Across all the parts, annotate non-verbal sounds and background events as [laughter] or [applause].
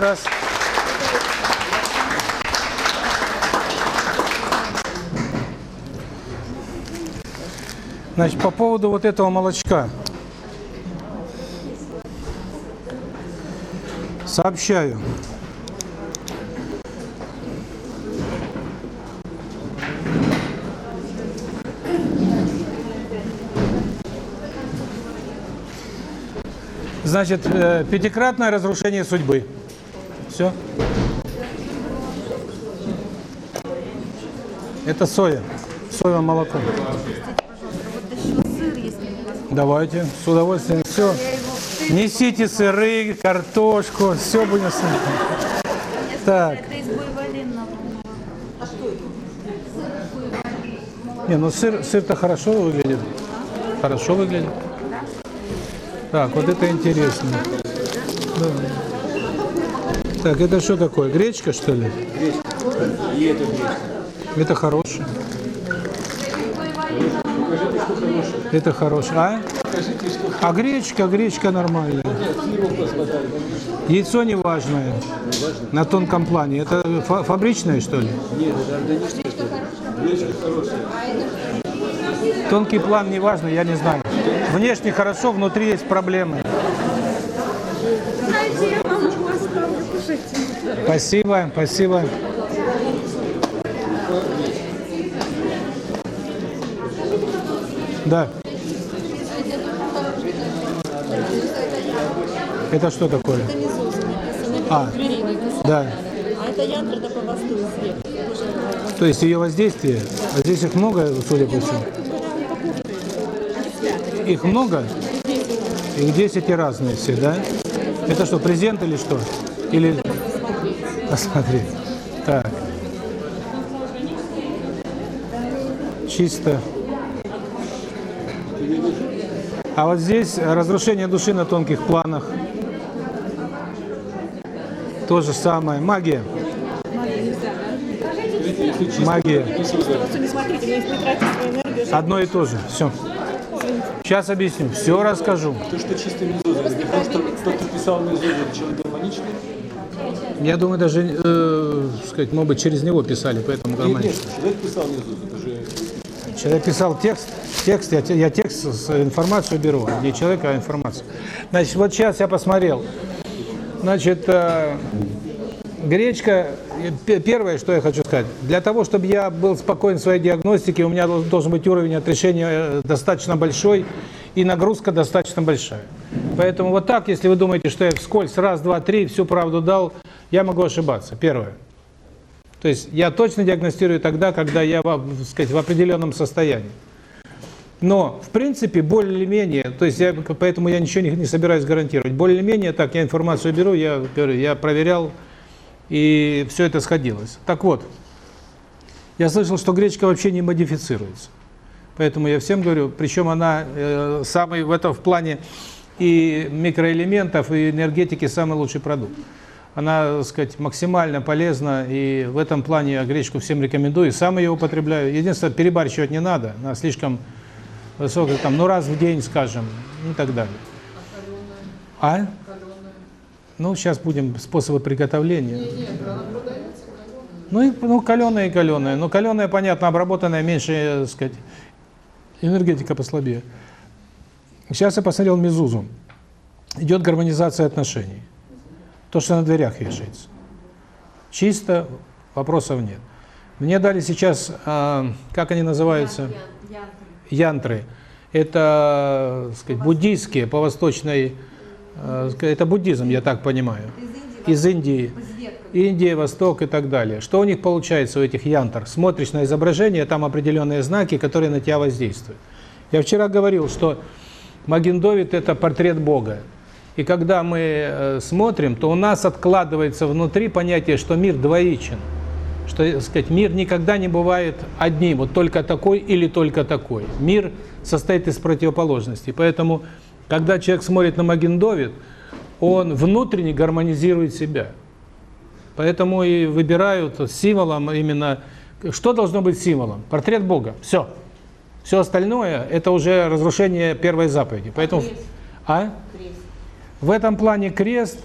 раз. Значит, по поводу вот этого молочка. Сообщаю. Значит, э, пятикратное разрушение судьбы. Все. Это соя. Соевое молоко. Давайте, с удовольствием. Все. Несите сыры, картошку, все будем с ним. Так. Не, ну сыр, сыр-то хорошо выглядит. Хорошо выглядит. Так, вот это интересно. Да. Так, это что такое? Гречка, что ли? И это гречка. Это хорошее. Это хорошее. А? А гречка, гречка нормальная. Яйцо не важное. На тонком плане. Это фа- фабричное, что ли? Нет, это. Гречка хорошая. Тонкий план не важно, я не знаю. Внешне хорошо, внутри есть проблемы. Знаете, я вам у вас ставлю, кушайте. Спасибо, спасибо. Да. Это что такое? А, да. А это янтра по свет. То есть ее воздействие, а здесь их много, судя по всему. Их много? Их 10 и разные все, да? Это что, презент или что? Или... Посмотреть. Так. Чисто. А вот здесь разрушение души на тонких планах. То же самое. Магия. Магия. Одно и то же. Все. Сейчас объясню. Все расскажу. То, что чисто мезуза, просто писал человек. Я думаю, даже, э, сказать, может быть, через него писали, поэтому Нет, нет, человек писал мезузу, это же Человек писал текст, текст, я, я текст с информацию беру, не человека, а информацию. Значит, вот сейчас я посмотрел. Значит, э, гречка, э, первое, что я хочу сказать, для того, чтобы я был спокоен в своей диагностике, у меня дол- должен быть уровень отрешения э, достаточно большой и нагрузка достаточно большая. Поэтому вот так, если вы думаете, что я вскользь раз, два, три, всю правду дал, я могу ошибаться. Первое. То есть я точно диагностирую тогда, когда я, сказать, в определенном состоянии. Но, в принципе, более-менее, то есть я, поэтому я ничего не, не собираюсь гарантировать. Более-менее так, я информацию беру, я, говорю, я проверял, и все это сходилось. Так вот, я слышал, что гречка вообще не модифицируется. Поэтому я всем говорю, причем она э, самый в этом в плане и микроэлементов, и энергетики самый лучший продукт. Она, так сказать, максимально полезна, и в этом плане я гречку всем рекомендую, и сам ее употребляю. Единственное, перебарщивать не надо, она слишком высокая, там, ну раз в день, скажем, и так далее. А? Ну, сейчас будем способы приготовления. Ну, и, ну, каленая и каленая. Ну, каленая, понятно, обработанная, меньше, так сказать, энергетика послабее. Сейчас я посмотрел Мезузу. Идет гармонизация отношений. То, что на дверях вешается. Чисто, вопросов нет. Мне дали сейчас, а, как они называются? Янтры. Это, так сказать, буддийские, по восточной, э, это буддизм, я так понимаю. Из Индии. Индия, Восток и так далее. Что у них получается у этих янтр? Смотришь на изображение, там определенные знаки, которые на тебя воздействуют. Я вчера говорил, что Магендовит – это портрет Бога. И когда мы э, смотрим, то у нас откладывается внутри понятие, что мир двоичен. Что, так сказать, мир никогда не бывает одним, вот только такой или только такой. Мир состоит из противоположностей. Поэтому, когда человек смотрит на Магендовит, он внутренне гармонизирует себя. Поэтому и выбирают символом именно... Что должно быть символом? Портрет Бога. Все. Все остальное – это уже разрушение первой заповеди. Поэтому, а? В этом плане крест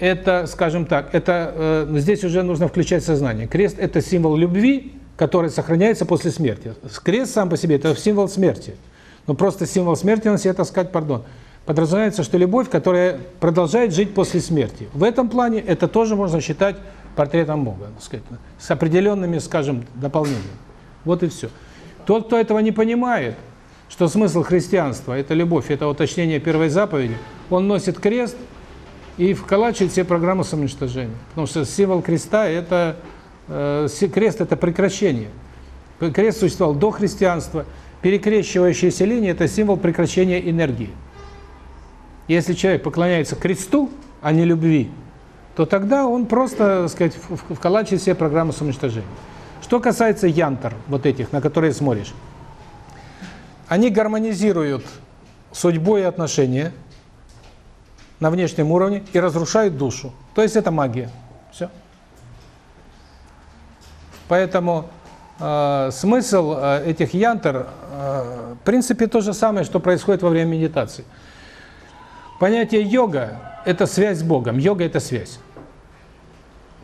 это, скажем так, это э, здесь уже нужно включать сознание. Крест – это символ любви, который сохраняется после смерти. Крест сам по себе – это символ смерти. Но просто символ смерти на себе таскать, пардон. Подразумевается, что любовь, которая продолжает жить после смерти. В этом плане это тоже можно считать портретом Бога, так сказать, с определенными, скажем, дополнениями. Вот и все. Тот, кто этого не понимает, что смысл христианства – это любовь, это уточнение первой заповеди, он носит крест и вколачивает все программы самоуничтожения. Потому что символ креста – это э, крест – это прекращение. Крест существовал до христианства. Перекрещивающаяся линия – это символ прекращения энергии. Если человек поклоняется кресту, а не любви, то тогда он просто, так сказать, вколачивает все программы самоуничтожения. Что касается янтар, вот этих, на которые смотришь, они гармонизируют судьбу и отношения на внешнем уровне и разрушают душу. То есть это магия. Все. Поэтому э, смысл э, этих янтар, э, в принципе, то же самое, что происходит во время медитации. Понятие йога – это связь с Богом. Йога – это связь.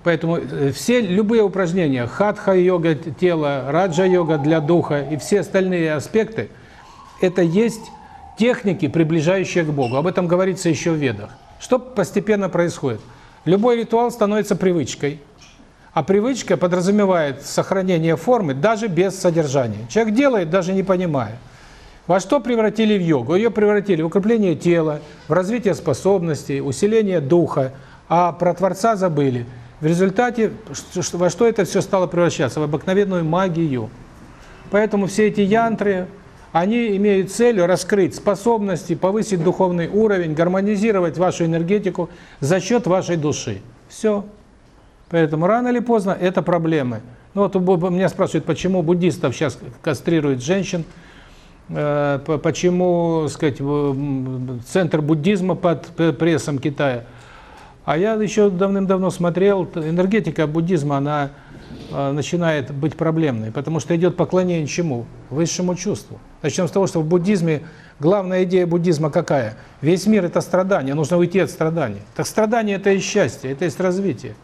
Поэтому э, все любые упражнения, хатха-йога тела, раджа-йога для духа и все остальные аспекты, это есть техники, приближающие к Богу. Об этом говорится еще в Ведах. Что постепенно происходит? Любой ритуал становится привычкой. А привычка подразумевает сохранение формы даже без содержания. Человек делает, даже не понимая. Во что превратили в йогу? Ее превратили в укрепление тела, в развитие способностей, усиление духа, а про Творца забыли – в результате, во что это все стало превращаться? В обыкновенную магию. Поэтому все эти янтры, они имеют целью раскрыть способности, повысить духовный уровень, гармонизировать вашу энергетику за счет вашей души. Все. Поэтому рано или поздно это проблемы. Ну вот меня спрашивают, почему буддистов сейчас кастрируют женщин, э, почему, сказать, центр буддизма под прессом Китая – а я еще давным-давно смотрел, энергетика буддизма, она начинает быть проблемной, потому что идет поклонение чему? Высшему чувству. Начнем с того, что в буддизме, главная идея буддизма какая? Весь мир – это страдание, нужно уйти от страданий. Так страдание – это и счастье, это и развитие.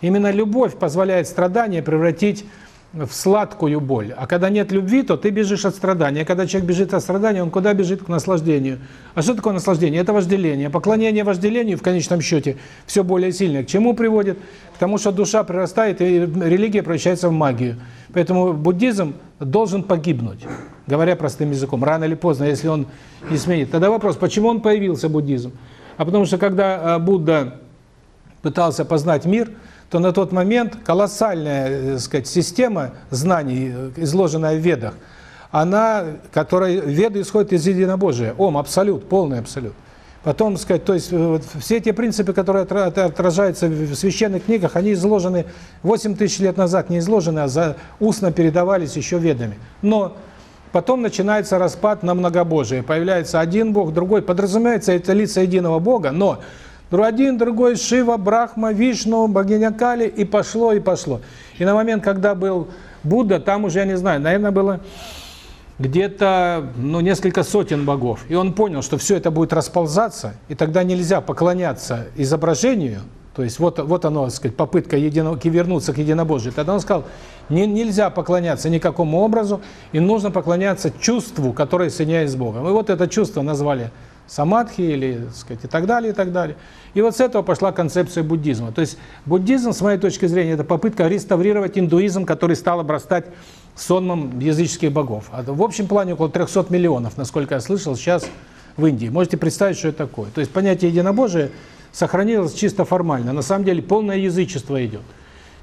Именно любовь позволяет страдание превратить в сладкую боль. А когда нет любви, то ты бежишь от страдания. А когда человек бежит от страдания, он куда бежит? К наслаждению. А что такое наслаждение? Это вожделение. Поклонение вожделению в конечном счете все более сильное. К чему приводит? К тому, что душа прирастает, и религия превращается в магию. Поэтому буддизм должен погибнуть, говоря простым языком. Рано или поздно, если он не сменит. Тогда вопрос, почему он появился, буддизм? А потому что когда а, Будда пытался познать мир – то на тот момент колоссальная, э, так сказать, система знаний, э, изложенная в Ведах, она, которая, Веды исходят из единобожия, Ом, абсолют, полный абсолют. Потом, сказать, то есть э, все те принципы, которые отражаются в священных книгах, они изложены 8 тысяч лет назад, не изложены, а за, устно передавались еще ведами. Но потом начинается распад на многобожие. Появляется один Бог, другой. Подразумевается, это лица единого Бога, но один, другой, Шива, Брахма, Вишну, богиня Кали, и пошло, и пошло. И на момент, когда был Будда, там уже, я не знаю, наверное, было где-то ну, несколько сотен богов. И он понял, что все это будет расползаться, и тогда нельзя поклоняться изображению, то есть вот, вот оно, так сказать, попытка едино, вернуться к единобожию. Тогда он сказал, не, нельзя поклоняться никакому образу, и нужно поклоняться чувству, которое соединяет с Богом. И вот это чувство назвали самадхи или, так сказать, и так далее, и так далее. И вот с этого пошла концепция буддизма. То есть буддизм, с моей точки зрения, это попытка реставрировать индуизм, который стал обрастать сонмом языческих богов. А в общем плане около 300 миллионов, насколько я слышал, сейчас в Индии. Можете представить, что это такое. То есть понятие единобожия сохранилось чисто формально. На самом деле полное язычество идет.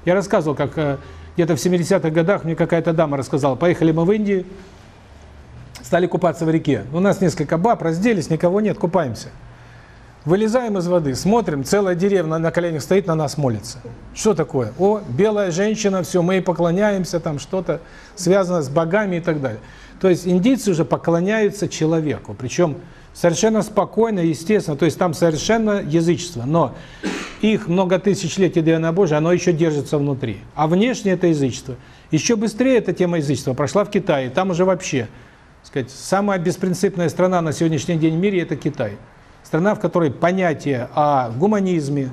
Я рассказывал, как э, где-то в 70-х годах мне какая-то дама рассказала, поехали мы в Индию, стали купаться в реке. У нас несколько баб, разделись, никого нет, купаемся. Вылезаем из воды, смотрим, целая деревня на коленях стоит, на нас молится. Что такое? О, белая женщина, все, мы ей поклоняемся, там что-то связано с богами и так далее. То есть индийцы уже поклоняются человеку, причем совершенно спокойно, естественно, то есть там совершенно язычество, но их много тысяч лет идея Божия, оно еще держится внутри. А внешне это язычество. Еще быстрее эта тема язычества прошла в Китае, там уже вообще сказать, самая беспринципная страна на сегодняшний день в мире – это Китай. Страна, в которой понятие о гуманизме,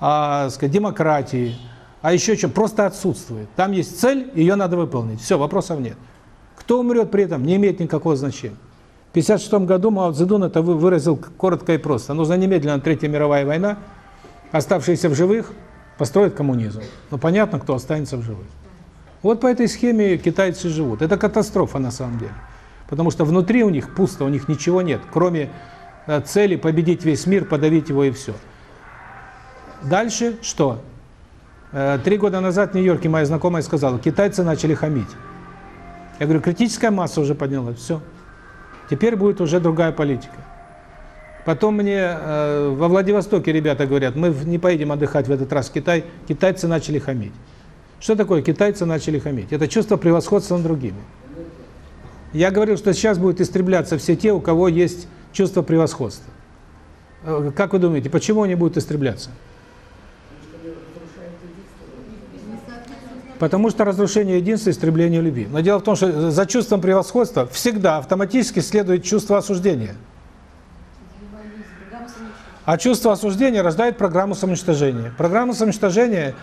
а, сказать, демократии, а еще что, просто отсутствует. Там есть цель, ее надо выполнить. Все, вопросов нет. Кто умрет при этом, не имеет никакого значения. В 1956 году Мао Цзэдун это выразил коротко и просто. Нужна немедленно Третья мировая война, оставшиеся в живых построят коммунизм. Но понятно, кто останется в живых. Вот по этой схеме китайцы живут. Это катастрофа на самом деле. Потому что внутри у них пусто, у них ничего нет, кроме цели победить весь мир, подавить его и все. Дальше что? Э, три года назад в Нью-Йорке моя знакомая сказала, китайцы начали хамить. Я говорю, критическая масса уже поднялась, все. Теперь будет уже другая политика. Потом мне э, во Владивостоке ребята говорят, мы не поедем отдыхать в этот раз в Китай, китайцы начали хамить. Что такое китайцы начали хамить? Это чувство превосходства над другими. Я говорил, что сейчас будут истребляться все те, у кого есть чувство превосходства. Э, как вы думаете, почему они будут истребляться? Потому что разрушение единства – истребление любви. Но дело в том, что за чувством превосходства всегда автоматически следует чувство осуждения. А чувство осуждения рождает программу самоуничтожения. Программа самоуничтожения,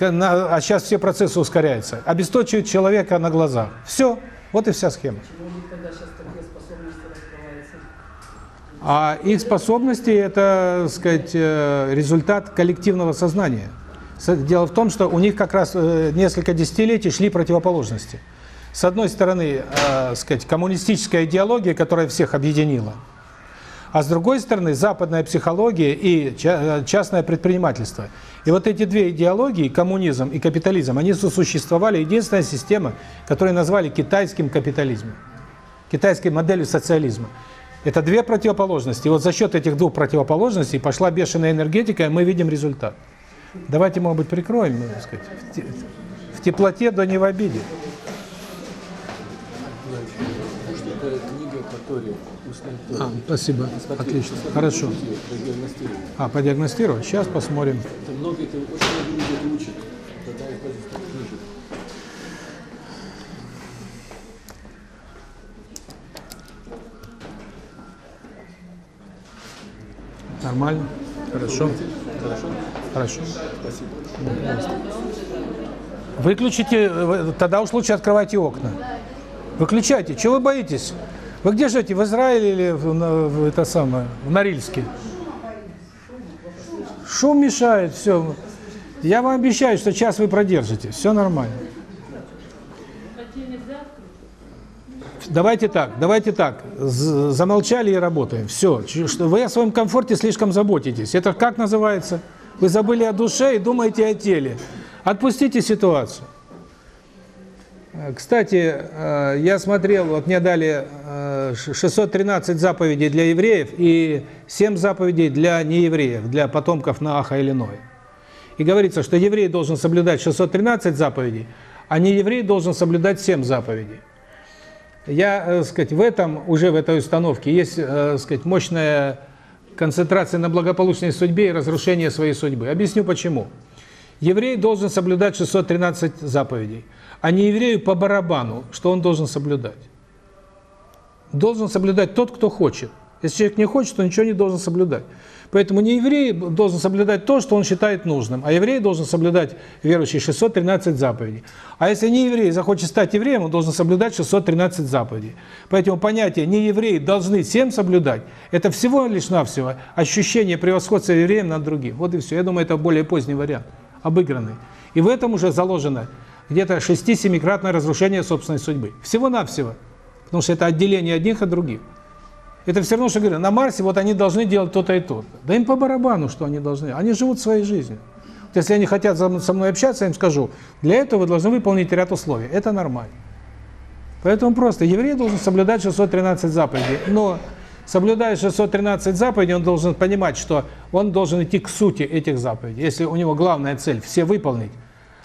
а сейчас все процессы ускоряются, обесточивает человека на глазах. Все, вот и вся схема. А их способности – это, сказать, э, результат коллективного сознания. Дело в том, что у них как раз э, несколько десятилетий шли противоположности. С одной стороны, э, сказать, коммунистическая идеология, которая всех объединила, а с другой стороны, западная психология и э, частное предпринимательство. И вот эти две идеологии, коммунизм и капитализм, они сосуществовали. Единственная система, которую назвали китайским капитализмом, китайской моделью социализма. Это две противоположности. И вот за счет этих двух противоположностей пошла бешеная энергетика, и мы видим результат. Давайте, может быть, прикроем, ну, так сказать, в теплоте, да не в обиде. А, спасибо. Отлично. Хорошо. А, подиагностировать? Сейчас посмотрим. Это многие, это очень Нормально? Хорошо. Хорошо? Хорошо. Спасибо. Выключите, тогда уж лучше открывайте окна. Выключайте. Чего вы боитесь? Вы где живете? В Израиле или в, в, это самое, в Норильске? Шум мешает, все. Я вам обещаю, что час вы продержите. Все нормально. Давайте так, давайте так. Замолчали и работаем. Все. Вы о своем комфорте слишком заботитесь. Это как называется? Вы забыли о душе и думаете о теле. Отпустите ситуацию. Кстати, э, я смотрел, вот мне дали 613 э, заповедей для евреев и 7 заповедей для неевреев, для потомков Нааха или Ноя. И говорится, что еврей должен соблюдать 613 заповедей, а нееврей должен соблюдать 7 заповедей. Я, э, сказать, в этом, уже в этой установке есть, сказать, мощная концентрация на благополучной судьбе и разрушение своей судьбы. Объясню почему. Еврей должен соблюдать 613 заповедей, а не еврею по барабану, что он должен соблюдать. Должен соблюдать тот, кто хочет. Если человек не хочет, то ничего не должен соблюдать. Поэтому не еврей должен соблюдать то, что он считает нужным, а еврей должен соблюдать, верующий, 613 заповедей. А если не еврей захочет стать евреем, он должен соблюдать 613 заповедей. Поэтому понятие «не евреи должны всем соблюдать» – это всего лишь навсего ощущение превосходства евреем над другим. Вот и все. Я думаю, это более поздний вариант, обыгранный. И в этом уже заложено где-то 6-7-кратное разрушение собственной судьбы. Всего-навсего. Потому что это отделение одних от других. Это все равно, что говорю, на Марсе вот они должны делать то-то и то-то. Да им по барабану, что они должны. Они живут своей жизнью. Вот если они хотят со мной общаться, я им скажу, для этого вы должны выполнить ряд условий. Это нормально. Поэтому просто еврей должен соблюдать 613 заповедей. Но соблюдая 613 заповедей, он должен понимать, что он должен идти к сути этих заповедей. Если у него главная цель все выполнить,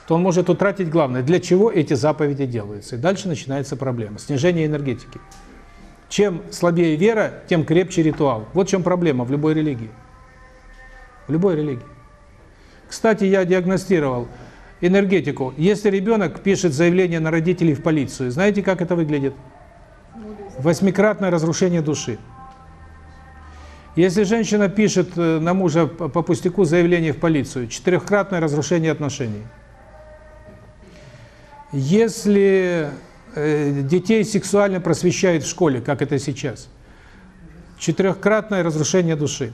то он может утратить главное, для чего эти заповеди делаются. И дальше начинается проблема, снижение энергетики. Чем слабее вера, тем крепче ритуал. Вот в чем проблема в любой религии. В любой религии. Кстати, я диагностировал энергетику. Если ребенок пишет заявление на родителей в полицию, знаете, как это выглядит? Восьмикратное разрушение души. Если женщина пишет э, на мужа по пустяку заявление в полицию, четырехкратное разрушение отношений. Если детей сексуально просвещают в школе, как это сейчас, четырехкратное разрушение души.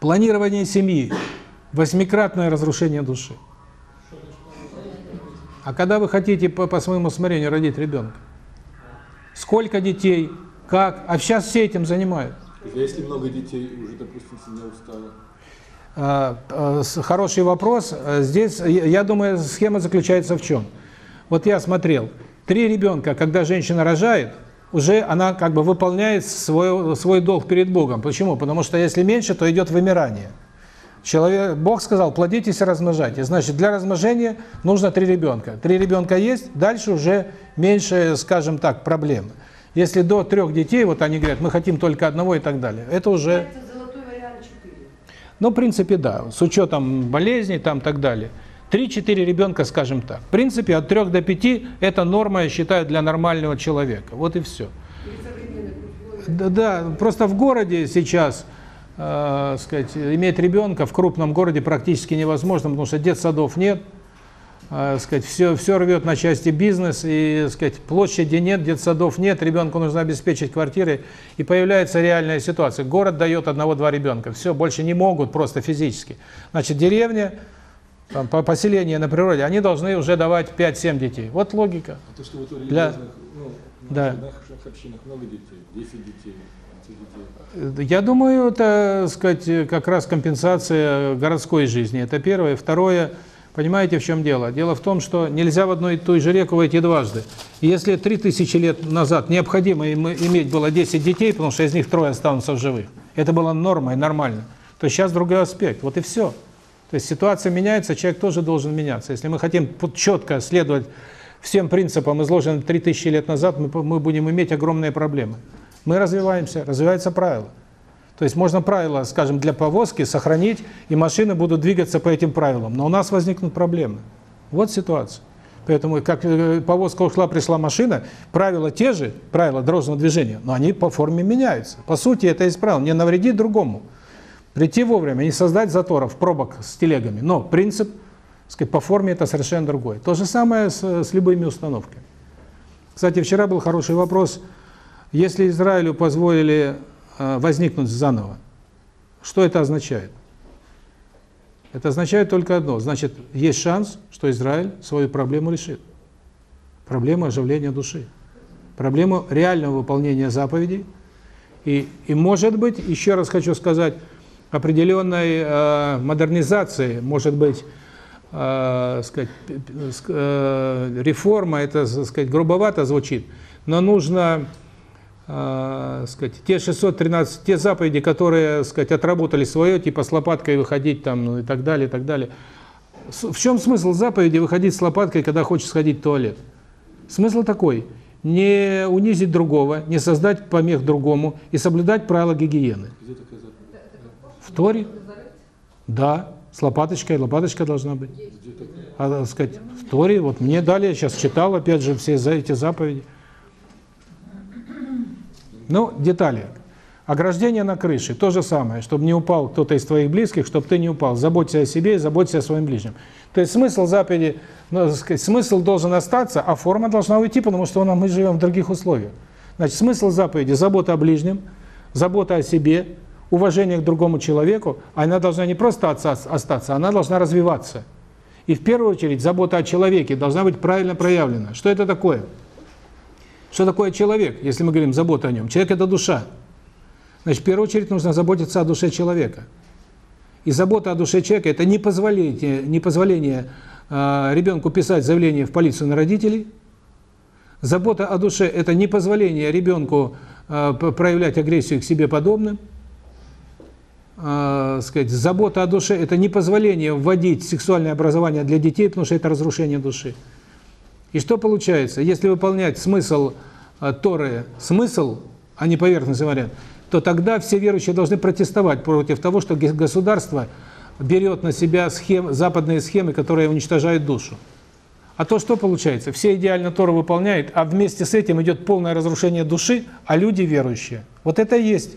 Планирование семьи, восьмикратное разрушение души. А когда вы хотите по, по своему усмотрению родить ребенка? Сколько детей? Как? А сейчас все этим занимают. А если много детей, уже, допустим, семья устала. А, с- Хороший вопрос. Здесь, я думаю, схема заключается в чем? Вот я смотрел, три ребенка, когда женщина рожает, уже она как бы выполняет свой, свой долг перед Богом. Почему? Потому что если меньше, то идет вымирание. Человек, Бог сказал, плодитесь и размножайтесь. Значит, для размножения нужно три ребенка. Три ребенка есть, дальше уже меньше, скажем так, проблем. Если до трех детей, вот они говорят, мы хотим только одного и так далее, это уже... Ну, в принципе, да, с учетом болезней там так далее. 3-4 ребенка, скажем так. В принципе, от 3 до 5 это норма, я считаю, для нормального человека. Вот и все. Да, да, просто в городе сейчас, э, сказать, иметь ребенка в крупном городе практически невозможно, потому что детсадов нет, э, сказать, все, все рвет на части бизнес, и, сказать, площади нет, детсадов нет, ребенку нужно обеспечить квартиры, и появляется реальная ситуация. Город дает одного-два ребенка, все, больше не могут просто физически. Значит, деревня, там, по- поселение на природе, они должны уже давать 5-7 детей. Вот логика. А то, что вот у Для- ну, Да. наших общинах много детей, 10 детей, 20 детей. Я думаю, это, сказать, как раз компенсация городской жизни. Это первое. Второе, понимаете, в чем дело? Дело в том, что нельзя в одну и ту же реку войти дважды. И если 3000 лет назад необходимо им- иметь было 10 детей, потому что из них трое останутся в живых, это было нормой, нормально, то сейчас другой аспект. Вот и все. То есть ситуация меняется, человек тоже должен меняться. Если мы хотим четко следовать всем принципам, изложенным 3000 лет назад, мы, будем иметь огромные проблемы. Мы развиваемся, развивается правило. То есть можно правила, скажем, для повозки сохранить, и машины будут двигаться по этим правилам. Но у нас возникнут проблемы. Вот ситуация. Поэтому, как э, повозка ушла, пришла машина, правила те же, правила дорожного движения, но они по форме меняются. По сути, это из правил. Не навредить другому. Прийти вовремя, не создать заторов, пробок с телегами. Но принцип, сказать, по форме это совершенно другой. То же самое с, с любыми установками. Кстати, вчера был хороший вопрос. Если Израилю позволили э, возникнуть заново, что это означает? Это означает только одно. Значит, есть шанс, что Израиль свою проблему решит. Проблему оживления души. Проблему реального выполнения заповедей. И, и может быть, еще раз хочу сказать, определенной э, модернизации, может быть, э, сказать, э, реформа, это, сказать, грубовато звучит, но нужно, э, сказать, те 613, те заповеди, которые, сказать, отработали свое, типа с лопаткой выходить там ну, и так далее, и так далее. В чем смысл заповеди выходить с лопаткой, когда хочешь сходить в туалет? Смысл такой – не унизить другого, не создать помех другому и соблюдать правила гигиены. Где такая Торе? Да, с лопаточкой, лопаточка должна быть. А, так сказать, в Торе, вот мне дали, я сейчас читал, опять же, все эти заповеди. Ну, детали. Ограждение на крыше, то же самое, чтобы не упал кто-то из твоих близких, чтобы ты не упал. Заботься о себе и заботься о своем ближнем. То есть смысл заповеди, ну, сказать, смысл должен остаться, а форма должна уйти, потому что мы живем в других условиях. Значит, смысл заповеди – забота о ближнем, забота о себе, уважение к другому человеку, а она должна не просто остаться, она должна развиваться. И в первую очередь забота о человеке должна быть правильно проявлена. Что это такое? Что такое человек, если мы говорим забота о нем? Человек – это душа. Значит, в первую очередь нужно заботиться о душе человека. И забота о душе человека – это не позволение, не позволение э, ребенку писать заявление в полицию на родителей. Забота о душе – это не позволение ребенку э, п- проявлять агрессию к себе подобным. Э, сказать, забота о душе – это не позволение вводить сексуальное образование для детей, потому что это разрушение души. И что получается? Если выполнять смысл э, Торы, смысл, а не поверхностный вариант, то тогда все верующие должны протестовать против того, что государство берет на себя схем, западные схемы, которые уничтожают душу. А то что получается? Все идеально Тору выполняют, а вместе с этим идет полное разрушение души, а люди верующие. Вот это и есть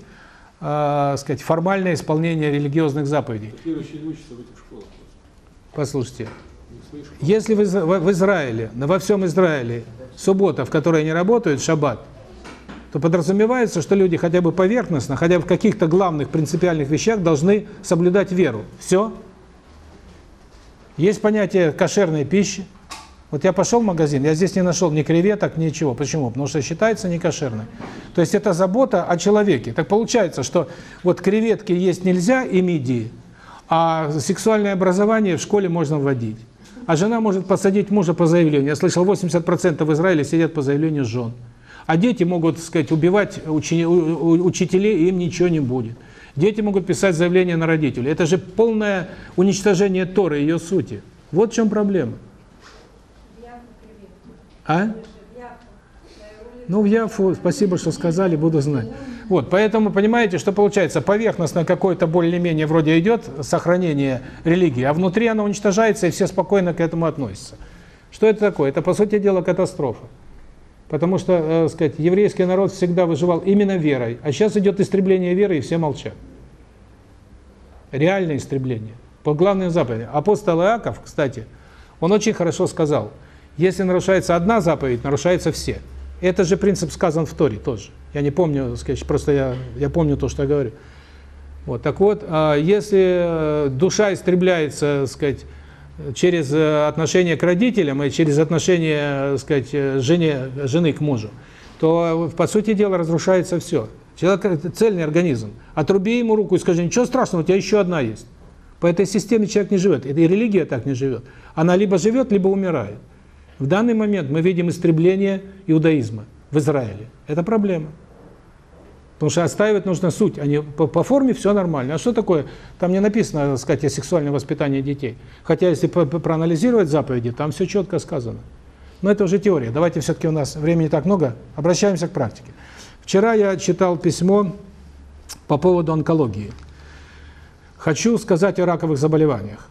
э, сказать, формальное исполнение религиозных заповедей. Послушайте, если в, в- Израиле, во всем Израиле суббота, в которой они работают, шаббат, то подразумевается, что люди хотя бы поверхностно, хотя бы в каких-то главных принципиальных вещах должны соблюдать веру. Все. Есть понятие кошерной пищи. Вот я пошел в магазин, я здесь не нашел ни креветок, ничего. Почему? Потому что считается некошерной. То есть это забота о человеке. Так получается, что вот креветки есть нельзя и мидии, а сексуальное образование в школе можно вводить. А жена может посадить мужа по заявлению. Я слышал, 80% в Израиле сидят по заявлению жен. А дети могут, так сказать, убивать учени- учителей, и им ничего не будет. Дети могут писать заявление на родителей. Это же полное уничтожение Торы, ее сути. Вот в чем проблема. А? Ну, в Яфу, спасибо, что сказали, буду знать. Вот, поэтому, понимаете, что получается, поверхностно какое-то более-менее вроде идет сохранение религии, а внутри оно уничтожается, и все спокойно к этому относятся. Что это такое? Это, по сути дела, катастрофа. Потому что, э, сказать, еврейский народ всегда выживал именно верой, а сейчас идет истребление веры, и все молчат. Реальное истребление. По главным заповедям. Апостол Иаков, кстати, он очень хорошо сказал, если нарушается одна заповедь, нарушаются все. Это же принцип сказан в Торе тоже. Я не помню, сказать, просто я, я помню то, что я говорю. Вот, так вот, а, если э, душа истребляется, сказать, через э, отношение к родителям и через отношение, так сказать, э, жене, жены к мужу, то, по сути дела, разрушается все. Человек – это цельный организм. Отруби ему руку и скажи, ничего страшного, у тебя еще одна есть. По этой системе человек не живет. И религия так не живет. Она либо живет, либо умирает. В данный момент мы видим истребление иудаизма в Израиле. Это проблема. Потому что отстаивать нужно суть, а не по, по форме все нормально. А что такое? Там не написано, так сказать, о сексуальном воспитании детей. Хотя, если проанализировать заповеди, там все четко сказано. Но это уже теория. Давайте все-таки у нас времени так много. Обращаемся к практике. Вчера я читал письмо по поводу онкологии. Хочу сказать о раковых заболеваниях.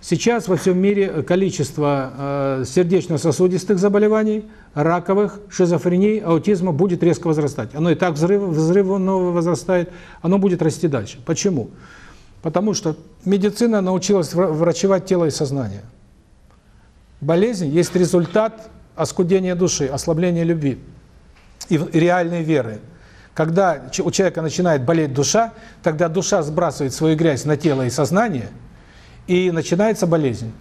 Сейчас во всем мире количество э, сердечно-сосудистых заболеваний, раковых, шизофрении, аутизма будет резко возрастать. Оно и так взрыв, взрывно возрастает, оно будет расти дальше. Почему? Потому что медицина научилась вра- врачевать тело и сознание. Болезнь есть результат оскудения души, ослабления любви и реальной веры. Когда у человека начинает болеть душа, тогда душа сбрасывает свою грязь на тело и сознание, и начинается болезнь.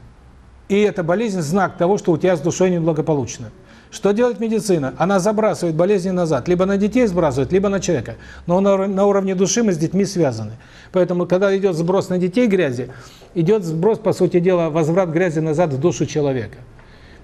И эта болезнь – знак того, что у тебя с душой неблагополучно. Что делает медицина? Она забрасывает болезни назад. Либо на детей сбрасывает, либо на человека. Но на, ур- на уровне души мы с детьми связаны. Поэтому, когда идет сброс на детей грязи, идет сброс, по сути дела, возврат грязи назад в душу человека.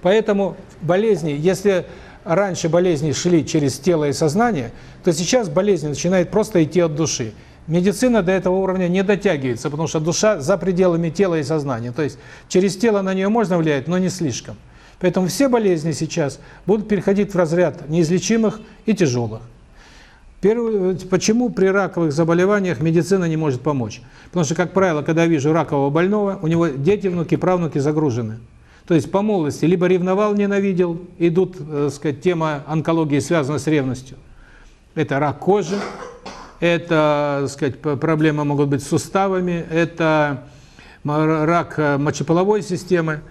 Поэтому болезни, если раньше болезни шли через тело и сознание, то сейчас болезнь начинает просто идти от души. Медицина до этого уровня не дотягивается, потому что душа за пределами тела и сознания. То есть через тело на нее можно влиять, но не слишком. Поэтому все болезни сейчас будут переходить в разряд неизлечимых и тяжелых. Первое, почему при раковых заболеваниях медицина не может помочь? Потому что, как правило, когда я вижу ракового больного, у него дети, внуки, правнуки загружены. То есть по молодости либо ревновал, ненавидел, идут, э, сказать, тема онкологии связана с ревностью. Это рак кожи, это, так сказать, проблемы могут быть с суставами, это рак э, мочеполовой системы,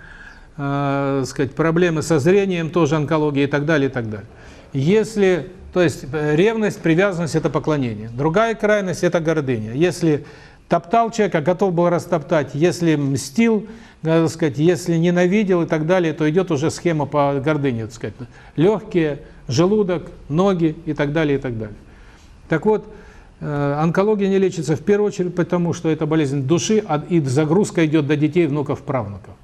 э, сказать, проблемы со зрением, тоже онкология и так далее, и так далее. Если, то есть э, ревность, привязанность – это поклонение. Другая крайность – это гордыня. Если топтал человека, готов был растоптать, если мстил, э, так сказать, если ненавидел и так далее, то идет уже схема по гордыне, так сказать. Легкие, желудок, ноги и так далее, и так далее. Так вот, онкология не лечится в первую очередь потому, что это болезнь души, а и загрузка идет до детей, внуков, правнуков.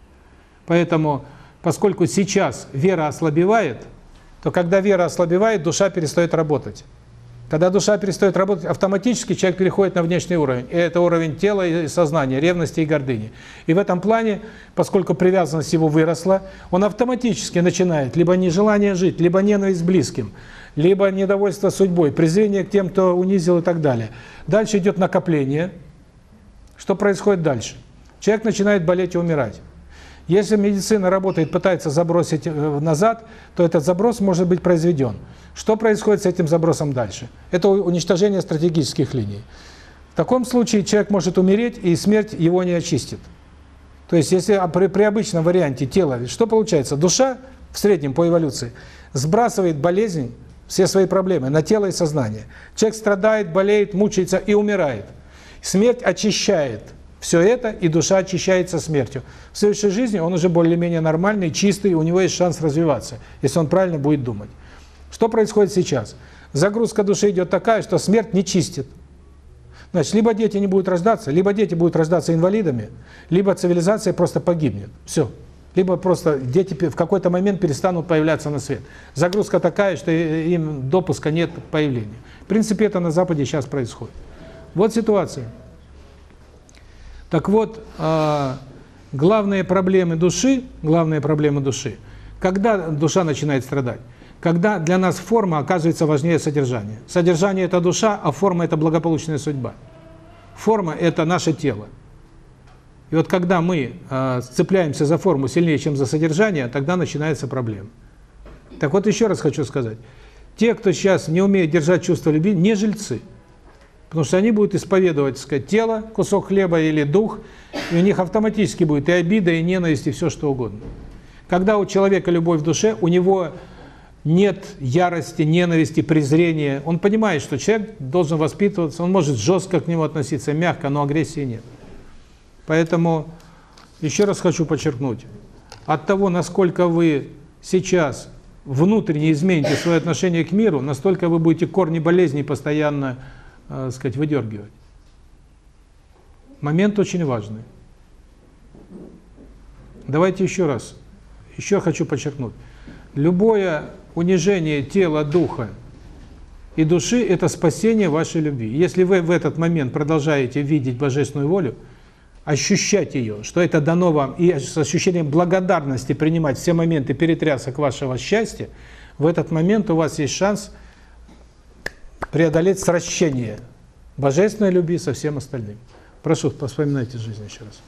Поэтому, поскольку сейчас вера ослабевает, то когда вера ослабевает, душа перестает работать. Когда душа перестает работать, автоматически человек переходит на внешний уровень. И это уровень тела и сознания, ревности и гордыни. И в этом плане, поскольку привязанность его выросла, он автоматически начинает либо нежелание жить, либо ненависть близким, либо недовольство судьбой, презрение к тем, кто унизил и так далее. Дальше идет накопление. Что происходит дальше? Человек начинает болеть и умирать. Если медицина работает, пытается забросить э, назад, то этот заброс может быть произведен. Что происходит с этим забросом дальше? Это уничтожение стратегических линий. таком случае человек может умереть, и смерть его не очистит. То есть, если а, при, при обычном варианте тела, что получается? Душа в среднем по эволюции сбрасывает болезнь, все свои проблемы на тело и сознание. Человек страдает, болеет, мучается и умирает. Смерть очищает все это, и душа очищается смертью. В следующей жизни он уже более-менее нормальный, чистый, у него есть шанс развиваться, если он правильно будет думать. Что происходит сейчас? Загрузка души идет такая, что смерть не чистит. Значит, либо дети не будут рождаться, либо дети будут рождаться инвалидами, либо цивилизация просто погибнет. Все. Либо просто дети в какой-то момент перестанут появляться на свет. Загрузка такая, что им допуска нет к появлению. В принципе, это на Западе сейчас происходит. Вот ситуация. Так вот, э, главные проблемы души, главные проблемы души, когда душа начинает страдать? Когда для нас форма оказывается важнее содержания. Содержание – это душа, а форма – это благополучная судьба. Форма – это наше тело. И вот когда мы э, цепляемся за форму сильнее, чем за содержание, тогда начинается проблема. Так вот еще раз хочу сказать. Те, кто сейчас не умеет держать чувство любви, не жильцы. Потому что они будут исповедовать, сказать, тело, кусок хлеба или дух, и у них автоматически будет и обида, и ненависть, и все что угодно. Когда у человека любовь в душе, у него нет ярости, ненависти, презрения. Он понимает, что человек должен воспитываться, он может жестко к нему относиться, мягко, но агрессии нет. Поэтому еще раз хочу подчеркнуть, от того, насколько вы сейчас внутренне измените свое отношение к миру, настолько вы будете корни болезней постоянно, э, сказать, выдергивать. Момент очень важный. Давайте еще раз, еще хочу подчеркнуть. Любое унижение тела, духа и души – это спасение вашей любви. Если вы в этот момент продолжаете видеть божественную волю, ощущать ее, что это дано вам, и с ощущением благодарности принимать все моменты перетрясок вашего счастья, в этот момент у вас есть шанс преодолеть сращение божественной любви со всем остальным. Прошу, вспоминайте жизнь еще раз.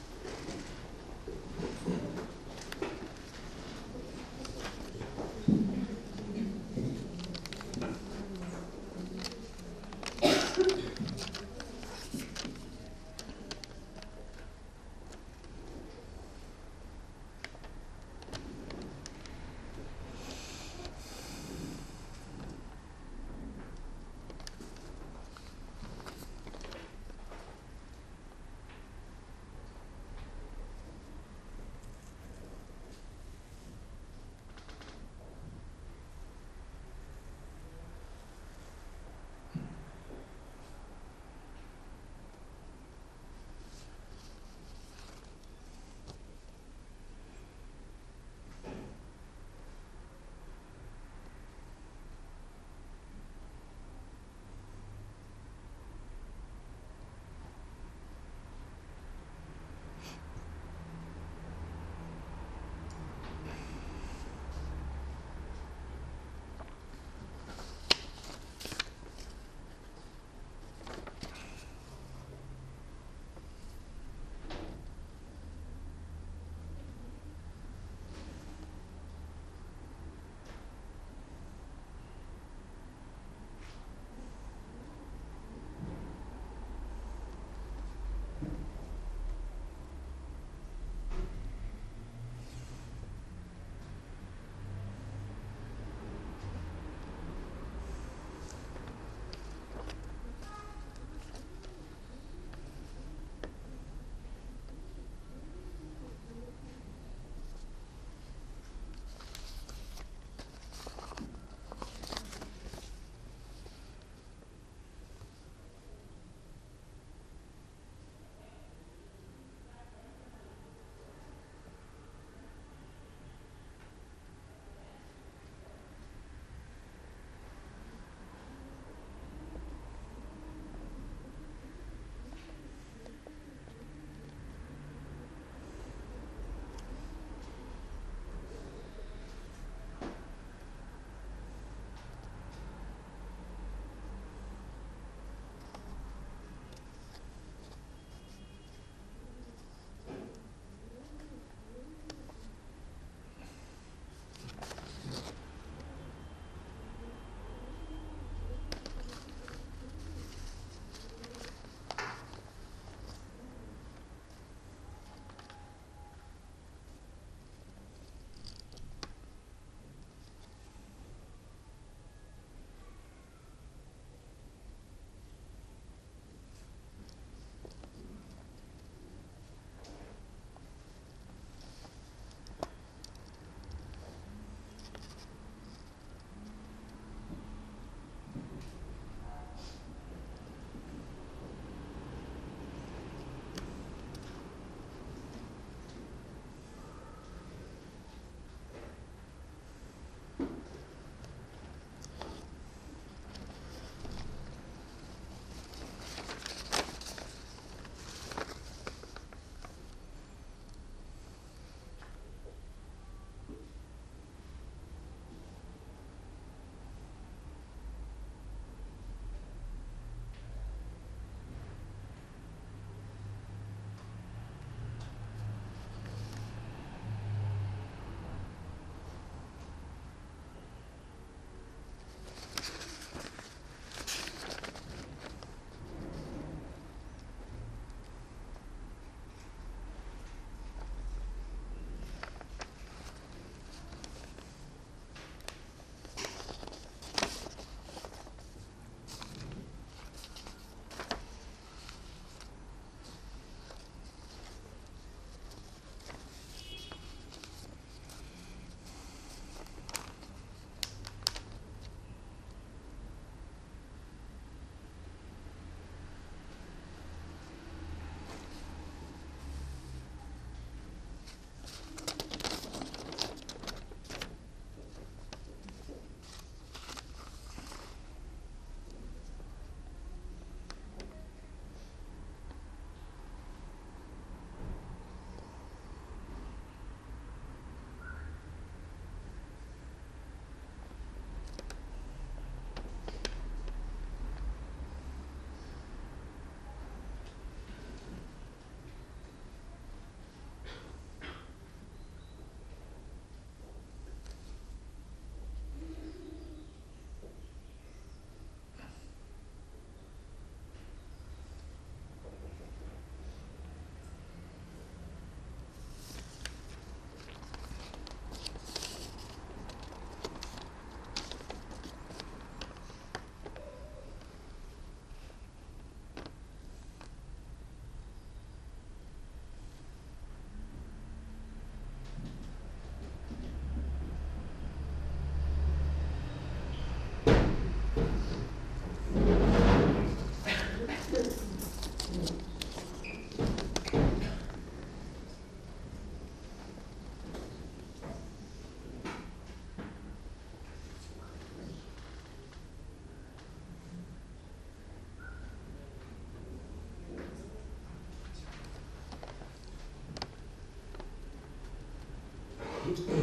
compliqué.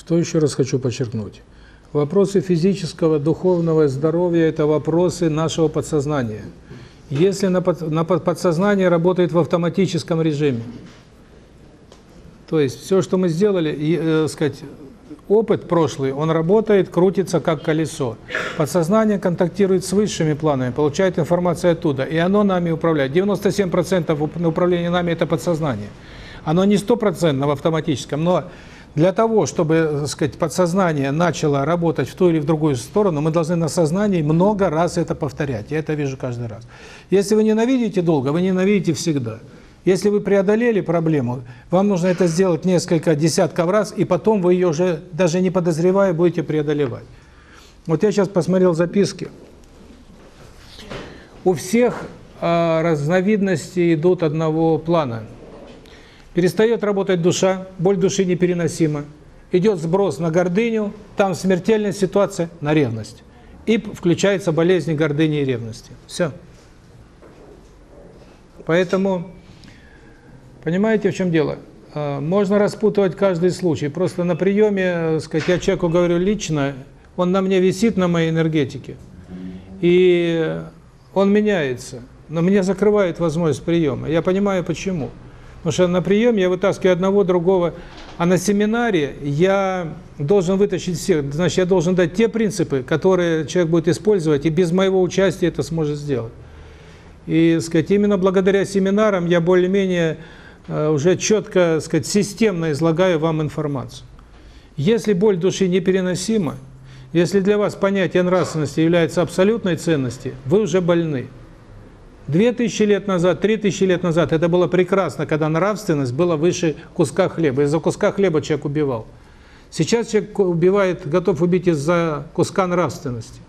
Что еще раз хочу подчеркнуть? Вопросы физического, духовного здоровья – это вопросы нашего подсознания. Если на, под, на подсознание работает в автоматическом режиме, то есть все, что мы сделали, и, э, сказать, опыт прошлый, он работает, крутится как колесо. Подсознание контактирует с высшими планами, получает информацию оттуда, и оно нами управляет. 97% управления нами – это подсознание. Оно не стопроцентно в автоматическом, но Для того, чтобы, так сказать, подсознание начало работать в ту или в другую сторону, мы должны на сознании много раз это повторять. Я это вижу каждый раз. Если вы ненавидите долго, вы ненавидите всегда. Если вы преодолели проблему, вам нужно это сделать несколько десятков раз, и потом вы ее уже, даже не подозревая, будете преодолевать. Вот я сейчас посмотрел записки. У всех э, разновидности идут одного плана – Перестает работать душа, боль души непереносима. Идет сброс на гордыню, там смертельная ситуация на ревность. И включается болезнь гордыни и ревности. Все. Поэтому, понимаете, в чем дело? А, можно распутывать каждый случай. Просто на приеме, э, сказать, я человеку говорю лично, он на мне висит, на моей энергетике. И он меняется. Но мне закрывает возможность приема. Я понимаю, почему. Почему? Потому что на приеме я вытаскиваю одного, другого, а на семинаре я должен вытащить всех. Значит, я должен дать те принципы, которые человек будет использовать, и без моего участия это сможет сделать. И, сказать, именно благодаря семинарам я более-менее э, уже четко, сказать, системно излагаю вам информацию. Если боль души непереносима, если для вас понятие нравственности является абсолютной ценностью, вы уже больны. Две тысячи лет назад, три тысячи лет назад это было прекрасно, когда нравственность была выше куска хлеба. Из-за куска хлеба человек убивал. Сейчас человек убивает, готов убить из-за куска нравственности.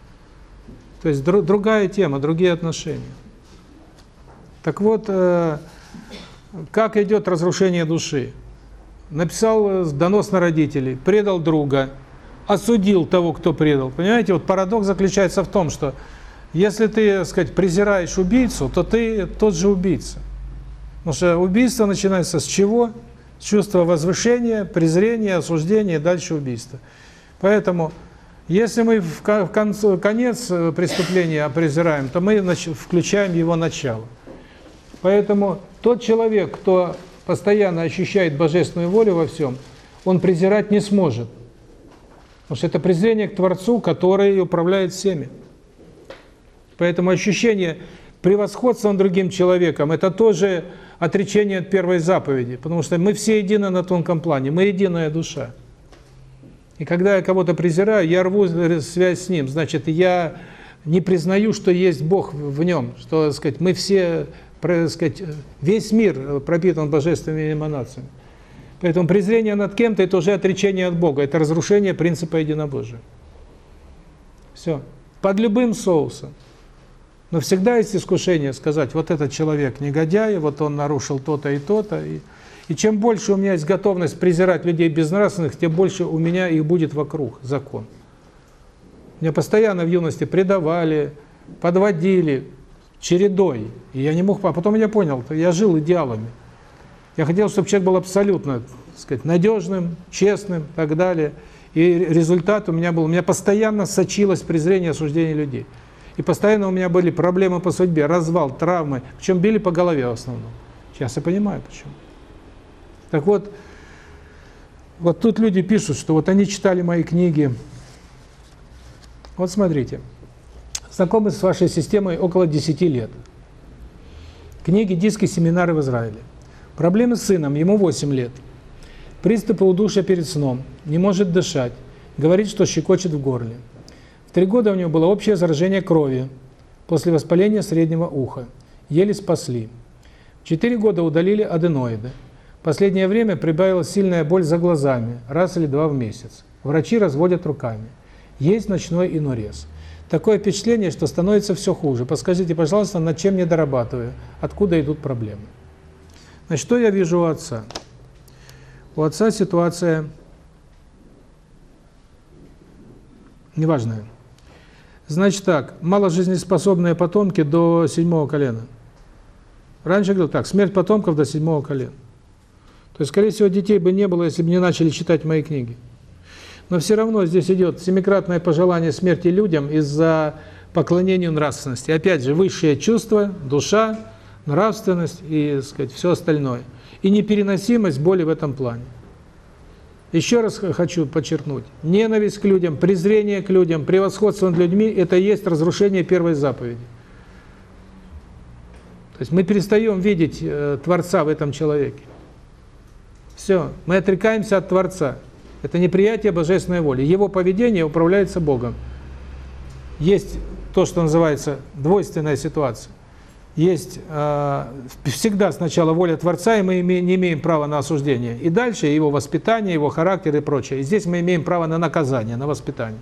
То есть дру, другая тема, другие отношения. Так вот, э, как идет разрушение души? Написал донос на родителей, предал друга, осудил того, кто предал. Понимаете, вот парадокс заключается в том, что если ты, так сказать, презираешь убийцу, то ты тот же убийца. Потому что убийство начинается с чего? С чувства возвышения, презрения, осуждения и дальше убийство. Поэтому, если мы в конце, конец э, преступления презираем, то мы включаем его начало. Поэтому тот человек, кто постоянно ощущает божественную волю во всем, он презирать не сможет. Потому что это презрение к Творцу, который управляет всеми. Поэтому ощущение превосходства над другим человеком – это тоже отречение от первой заповеди, потому что мы все едины на тонком плане, мы единая душа. И когда я кого-то презираю, я рву связь с ним, значит, я не признаю, что есть Бог в нем, что, так сказать, мы все, так сказать, весь мир пропитан божественными эманациями. Поэтому презрение над кем-то – это уже отречение от Бога, это разрушение принципа единобожия. Все. Под любым соусом. Но всегда есть искушение сказать, вот этот человек негодяй, вот он нарушил то-то и то-то. И, и чем больше у меня есть готовность презирать людей безнравственных, тем больше у меня их будет вокруг закон. Меня постоянно в юности предавали, подводили чередой. И я не мог... А потом я понял, я жил идеалами. Я хотел, чтобы человек был абсолютно, так сказать, надежным, честным и так далее. И результат у меня был, у меня постоянно сочилось презрение осуждение людей. И постоянно у меня были проблемы по судьбе, развал, травмы, причем били по голове в основном. Сейчас я понимаю, почему. Так вот, вот тут люди пишут, что вот они читали мои книги. Вот смотрите, знакомы с вашей системой около 10 лет. Книги, диски, семинары в Израиле. Проблемы с сыном, ему 8 лет. Приступы удушья перед сном, не может дышать, говорит, что щекочет в горле. Три года у него было общее заражение крови после воспаления среднего уха. Еле спасли. В четыре года удалили аденоиды. Последнее время прибавилась сильная боль за глазами, раз или два в месяц. Врачи разводят руками. Есть ночной инурез. Такое впечатление, что становится все хуже. Подскажите, пожалуйста, над чем я дорабатываю? Откуда идут проблемы? Значит, что я вижу у отца? У отца ситуация неважная. Значит так, маложизнеспособные потомки до седьмого колена. Раньше говорил так, смерть потомков до седьмого колена. То есть, скорее всего, детей бы не было, если бы не начали читать мои книги. Но все равно здесь идет семикратное пожелание смерти людям из-за поклонения нравственности. Опять же, высшее чувство, душа, нравственность и, так сказать, все остальное. И непереносимость боли в этом плане. Еще раз хочу подчеркнуть, ненависть к людям, презрение к людям, превосходство над людьми – это есть разрушение первой заповеди. То есть мы перестаем видеть э, Творца в этом человеке. Все, мы отрекаемся от Творца. Это неприятие божественной воли. Его поведение управляется Богом. Есть то, что называется двойственная ситуация. Есть э, всегда сначала воля Творца, и мы име, не имеем права на осуждение. И дальше его воспитание, его характер и прочее. И здесь мы имеем право на наказание, на воспитание.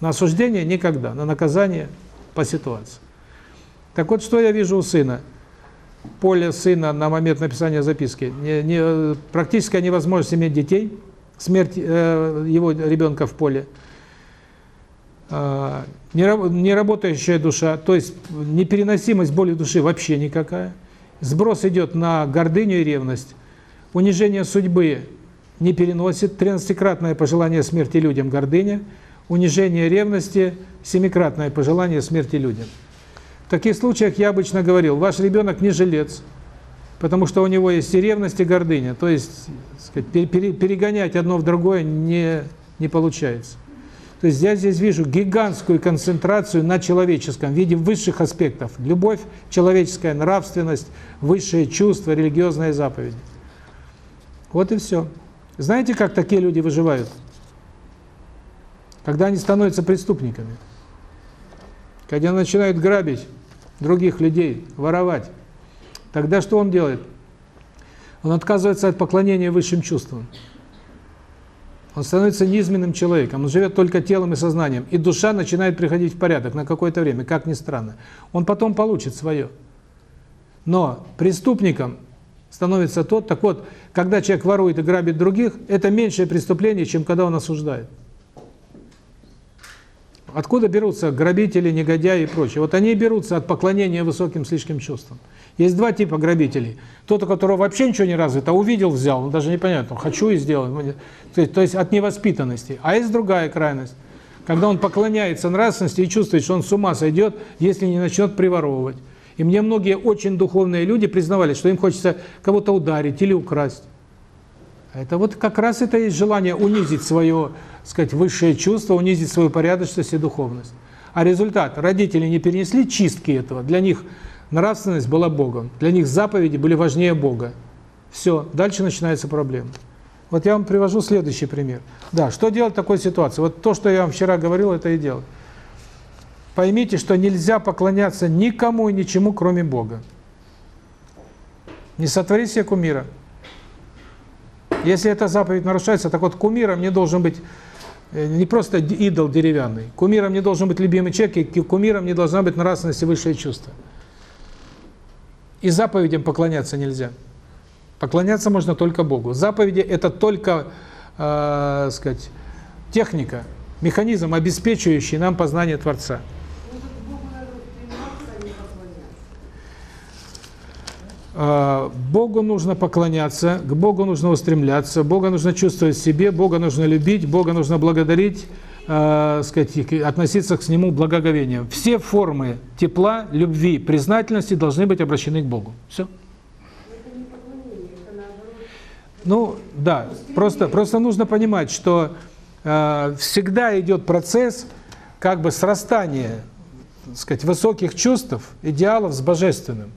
На осуждение никогда, на наказание по ситуации. Так вот, что я вижу у сына? Поле сына на момент написания записки. Не, не, практическая невозможность иметь детей, смерть э, его ребенка в поле. Э, неработающая душа, то есть непереносимость боли души вообще никакая. Сброс идет на гордыню и ревность. Унижение судьбы не переносит. Тринадцатикратное пожелание смерти людям – гордыня. Унижение ревности – семикратное пожелание смерти людям. В таких случаях я обычно говорил, ваш ребенок не жилец, потому что у него есть и ревность, и гордыня. То есть сказать, перегонять одно в другое не, не получается. То есть я здесь вижу гигантскую концентрацию на человеческом виде высших аспектов. Любовь, человеческая нравственность, высшие чувства, религиозные заповеди. Вот и все. Знаете, как такие люди выживают? Когда они становятся преступниками. Когда начинают грабить, других людей, воровать, тогда что он делает? Он отказывается от поклонения высшим чувствам. Он становится низменным человеком, он живет только телом и сознанием, и душа начинает приходить в порядок на какое-то время, как ни странно. Он потом получит свое. Но преступником становится тот, так вот, когда человек ворует и грабит других, это меньшее преступление, чем когда он осуждает. Откуда берутся грабители, негодяи и прочее? Вот они берутся от поклонения высоким слишком чувствам. Есть два типа грабителей. Тот, у которого вообще ничего не развито, увидел, взял, он даже непонятно, хочу и сделал. Есть, то есть от невоспитанности. А есть другая крайность. Когда он поклоняется нравственности и чувствует, что он с ума сойдет, если не начнет приворовывать. И мне многие очень духовные люди признавали, что им хочется кого-то ударить или украсть. Это вот как раз это есть желание унизить свое, сказать, высшее чувство, унизить свою порядочность и духовность. А результат, родители не перенесли чистки этого, для них нравственность была Богом, для них заповеди были важнее Бога. Все, дальше начинается проблема. Вот я вам привожу следующий пример. Да, что делать в такой ситуации? Вот то, что я вам вчера говорил, это и делать. Поймите, что нельзя поклоняться никому и ничему, кроме Бога. Не сотвори себе кумира. Если эта заповедь нарушается, так вот кумиром не должен быть э, не просто идол деревянный. Кумиром не должен быть любимый человек, и кумиром не должна быть нравственность и высшее чувство. И заповедям поклоняться нельзя. Поклоняться можно только Богу. Заповеди – это только, э, сказать, техника, механизм, обеспечивающий нам познание Творца. А, Богу нужно поклоняться, к Богу нужно устремляться, Бога нужно чувствовать в себе, Бога нужно любить, Бога нужно благодарить, э, сказать, относиться к Нему благоговением. Все формы тепла, любви, признательности должны быть обращены к Богу. Все. Ну, да, просто, просто нужно понимать, что э, всегда идет процесс как бы срастания, сказать, высоких чувств, идеалов с божественным.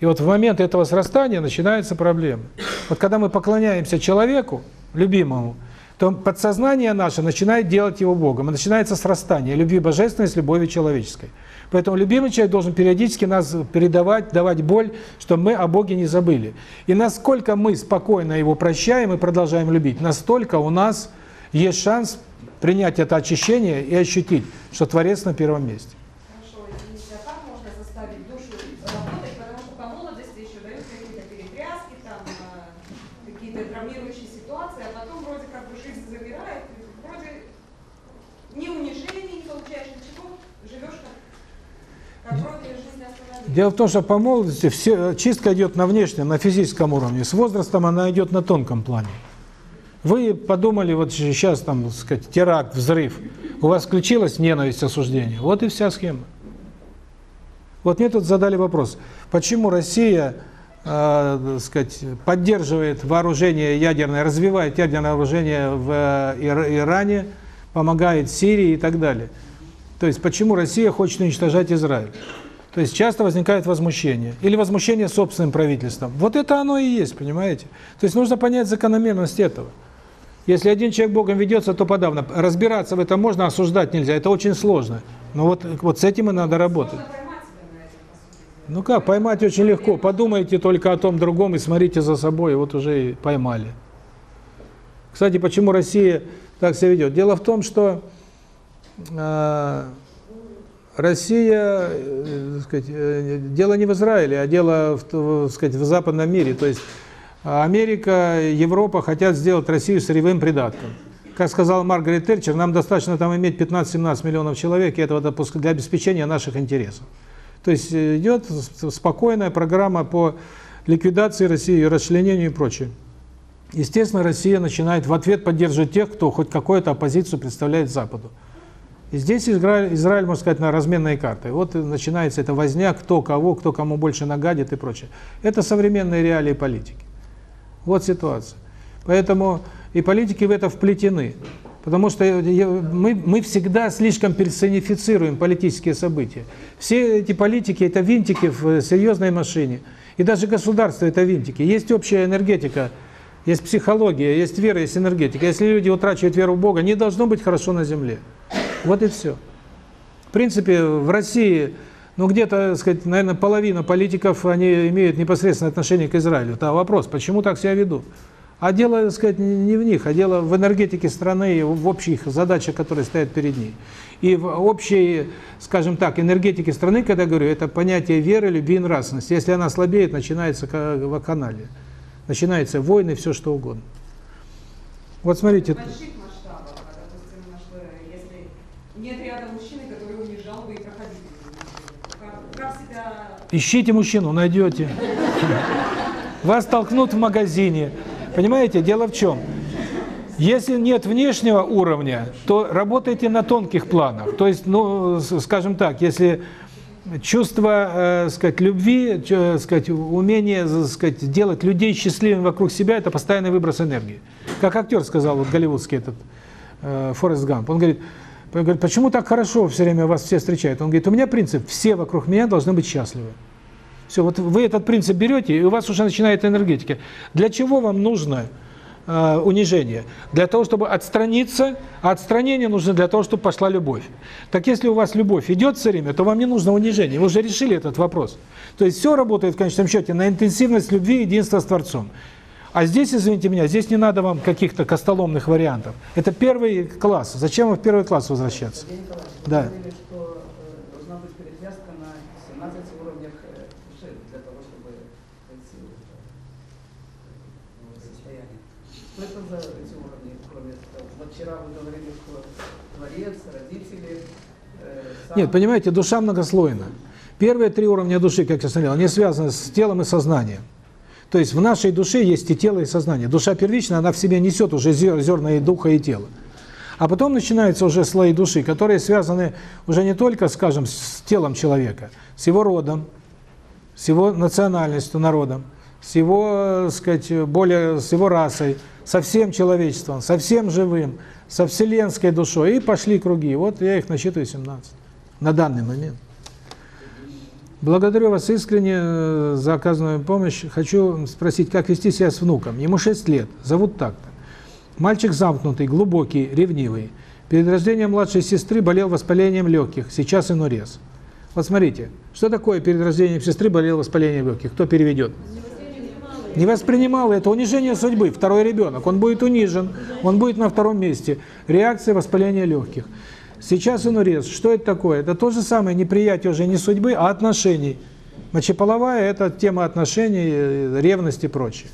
И вот в момент этого срастания начинается проблема. Вот когда мы поклоняемся человеку, любимому, то подсознание наше начинает делать его Богом. И начинается срастание любви божественной с любовью человеческой. Поэтому любимый человек должен периодически нас передавать, давать боль, чтобы мы о Боге не забыли. И насколько мы спокойно его прощаем и продолжаем любить, настолько у нас есть шанс принять это очищение и ощутить, что Творец на первом месте. Дело в том, что по молодости все, чистка идет на внешнем, на физическом уровне. С возрастом она идет на тонком плане. Вы подумали, вот сейчас там, так сказать, теракт, взрыв. У вас включилась ненависть, осуждение. Вот и вся схема. Вот мне тут задали вопрос, почему Россия, э, сказать, поддерживает вооружение ядерное, развивает ядерное вооружение в э, Иране, помогает Сирии и так далее. То есть почему Россия хочет уничтожать Израиль? То есть часто возникает возмущение. Или возмущение собственным правительством. Вот это оно и есть, понимаете? То есть нужно понять закономерность этого. Если один человек Богом ведется, то подавно. Разбираться в этом можно, осуждать нельзя. Это очень сложно. Но вот, вот с этим и надо работать. Ну как, поймать очень легко. Подумайте только о том другом и смотрите за собой, вот уже и поймали. Кстати, почему Россия так себя ведет? Дело в том, что э, Россия, э, сказать, э, дело не в Израиле, а дело в, сказать, в западном мире. То есть Америка, Европа хотят сделать Россию сырьевым придатком. Как сказал Маргарет Тэтчер, нам достаточно там иметь 15-17 миллионов человек, и этого для обеспечения наших интересов. То есть э, идет спокойная программа по ликвидации России, расчленению и прочее. Естественно, Россия начинает в ответ поддерживать тех, кто хоть какую-то оппозицию представляет Западу. И здесь Израиль, Израиль, можно сказать, на разменные карты. Вот начинается эта возня, кто кого, кто кому больше нагадит и прочее. Это современные реалии политики. Вот ситуация. Поэтому и политики в это вплетены. Потому что мы, мы всегда слишком персонифицируем политические события. Все эти политики – это винтики в серьезной машине. И даже государство – это винтики. Есть общая энергетика, есть психология, есть вера, есть энергетика. Если люди утрачивают веру в Бога, не должно быть хорошо на земле. Вот и все. В принципе, в России, ну где-то, сказать, наверное, половина политиков, они имеют непосредственное отношение к Израилю. Да, вопрос, почему так себя ведут? А дело, так сказать, не в них, а дело в энергетике страны, в общих задачах, которые стоят перед ней. И в общей, скажем так, энергетике страны, когда я говорю, это понятие веры, любви и нравственности. Если она слабеет, начинается вакханалия. Начинается войны, все что угодно. Вот смотрите. Больших масштабах, допустим, если нет рядом мужчины, который унижал бы и проходил как, как себя... Ищите мужчину, найдете. Вас толкнут в магазине, Понимаете, дело в чем? Если нет внешнего уровня, то работайте на тонких планах. То есть, ну, скажем так, если чувство, э, сказать, любви, э, сказать, умение, сказать, делать людей счастливыми вокруг себя это постоянный выброс энергии. Как актер сказал вот голливудский этот э, Форест Гамп. Он говорит: он говорит: "Почему так хорошо все время вас все встречают?" Он говорит: "У меня принцип: все вокруг меня должны быть счастливы". Все, вот вы этот принцип берете, и у вас уже начинает энергетика. Для чего вам нужно э, унижение? Для того, чтобы отстраниться, а отстранение нужно для того, чтобы пошла любовь. Так если у вас любовь идет все время, то вам не нужно унижение. Вы уже решили этот вопрос. То есть все работает в конечном счете на интенсивность любви и единства с Творцом. А здесь, извините меня, здесь не надо вам каких-то костоломных вариантов. Это первый класс. Зачем вы в первый класс возвращаться? Да. Нет, понимаете, душа многослойна. Первые три уровня души, как я смотрел, они связаны с телом и сознанием. То есть в нашей душе есть и тело, и сознание. Душа первичная, она в себе несет уже зерна и духа, и тела. А потом начинаются уже слои души, которые связаны уже не только, скажем, с телом человека, с его родом, с его национальностью, народом, с его, так сказать, более, с его расой, со всем человечеством, со всем живым, со вселенской душой. И пошли круги. Вот я их насчитываю 17 на данный момент. Благодарю вас искренне э, за оказанную помощь. Хочу спросить, как вести себя с внуком. Ему 6 лет, зовут так-то. Мальчик замкнутый, глубокий, ревнивый. Перед рождением младшей сестры болел воспалением легких, сейчас инурез. Вот смотрите, что такое перед рождением сестры болел воспалением легких? Кто переведет? Не воспринимал это унижение судьбы. Второй ребенок, он будет унижен, он будет на втором месте. Реакция воспаления легких. Сейчас инурез. Что это такое? Это то же самое неприятие уже не судьбы, а отношений. Мочеполовая – это тема отношений, э, ревности и прочее.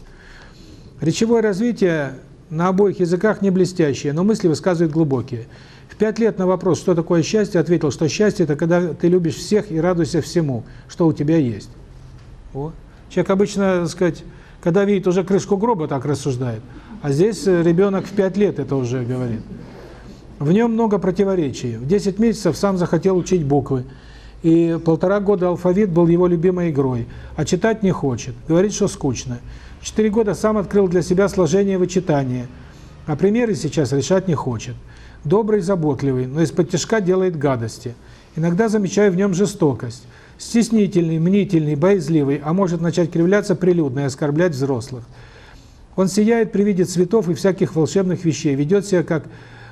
Речевое развитие на обоих языках не блестящее, но мысли высказывают глубокие. В пять лет на вопрос, что такое счастье, ответил, что счастье – это когда ты любишь всех и радуешься всему, что у тебя есть. Вот. Человек обычно, так сказать, когда видит уже крышку гроба, так рассуждает. А здесь э, ребенок в пять лет это уже говорит. В нем много противоречий. В 10 месяцев сам захотел учить буквы. И полтора года алфавит был его любимой игрой. А читать не хочет. Говорит, что скучно. Четыре года сам открыл для себя сложение вычитания. А примеры сейчас решать не хочет. Добрый, заботливый, но из-под тяжка делает гадости. Иногда замечаю в нем жестокость. Стеснительный, мнительный, боязливый, а может начать кривляться прилюдно и оскорблять взрослых. Он сияет при виде цветов и всяких волшебных вещей, ведет себя как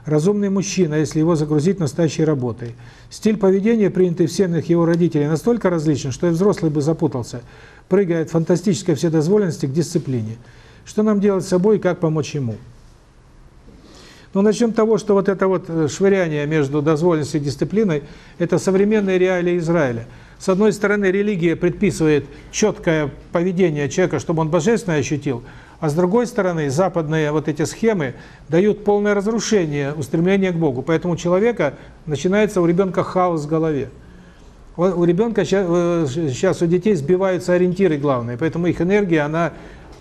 разумный мужчина, если его загрузить настоящей работой. Стиль поведения, принятый в семьях его родителей, настолько различен, что и взрослый бы запутался, прыгая от фантастической вседозволенности к дисциплине. Что нам делать с собой и как помочь ему? Ну, начнем с того, что вот это вот э, швыряние между дозволенностью и дисциплиной – это современные реалии Израиля. С одной стороны, религия предписывает четкое поведение человека, чтобы он божественное ощутил, а с другой стороны, западные вот эти схемы дают полное разрушение устремления к Богу. Поэтому у человека начинается у ребенка хаос в голове. У ребенка сейчас, сейчас у детей сбиваются ориентиры главные, поэтому их энергия, она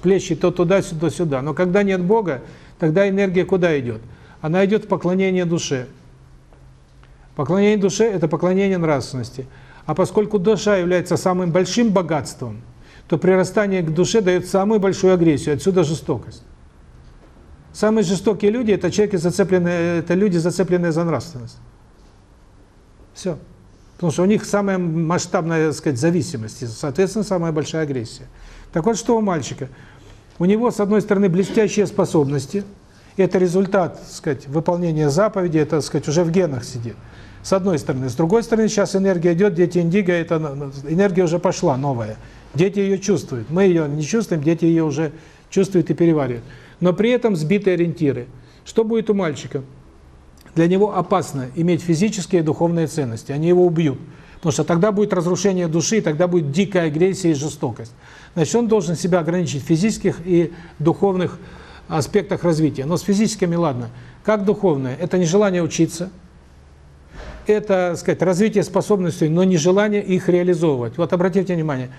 плещет то туда, то сюда. Но когда нет Бога, тогда энергия куда идет? Она идет в поклонение душе. Поклонение душе – это поклонение нравственности. А поскольку душа является самым большим богатством, то прирастание к душе дает самую большую агрессию, отсюда жестокость. Самые жестокие люди – это человеки, зацепленные, это люди, зацепленные за нравственность. Все. Потому что у них самая масштабная, так сказать, зависимость, и, соответственно, самая большая агрессия. Так вот, что у мальчика? У него, с одной стороны, блестящие способности – это результат, так сказать, выполнения заповеди, это, так сказать, уже в генах сидит. С одной стороны. С другой стороны, сейчас энергия идет, дети индиго, это энергия уже пошла новая. Дети ее чувствуют. Мы ее не чувствуем, дети ее уже чувствуют и переваривают. Но при этом сбиты ориентиры. Что будет у мальчика? Для него опасно иметь физические и духовные ценности. Они его убьют. Потому что тогда будет разрушение души, тогда будет дикая агрессия и жестокость. Значит, он должен себя ограничить в физических и духовных аспектах развития. Но с физическими ладно. Как духовное? Это нежелание учиться, это, сказать, развитие способностей, но не желание их реализовывать. Вот обратите внимание,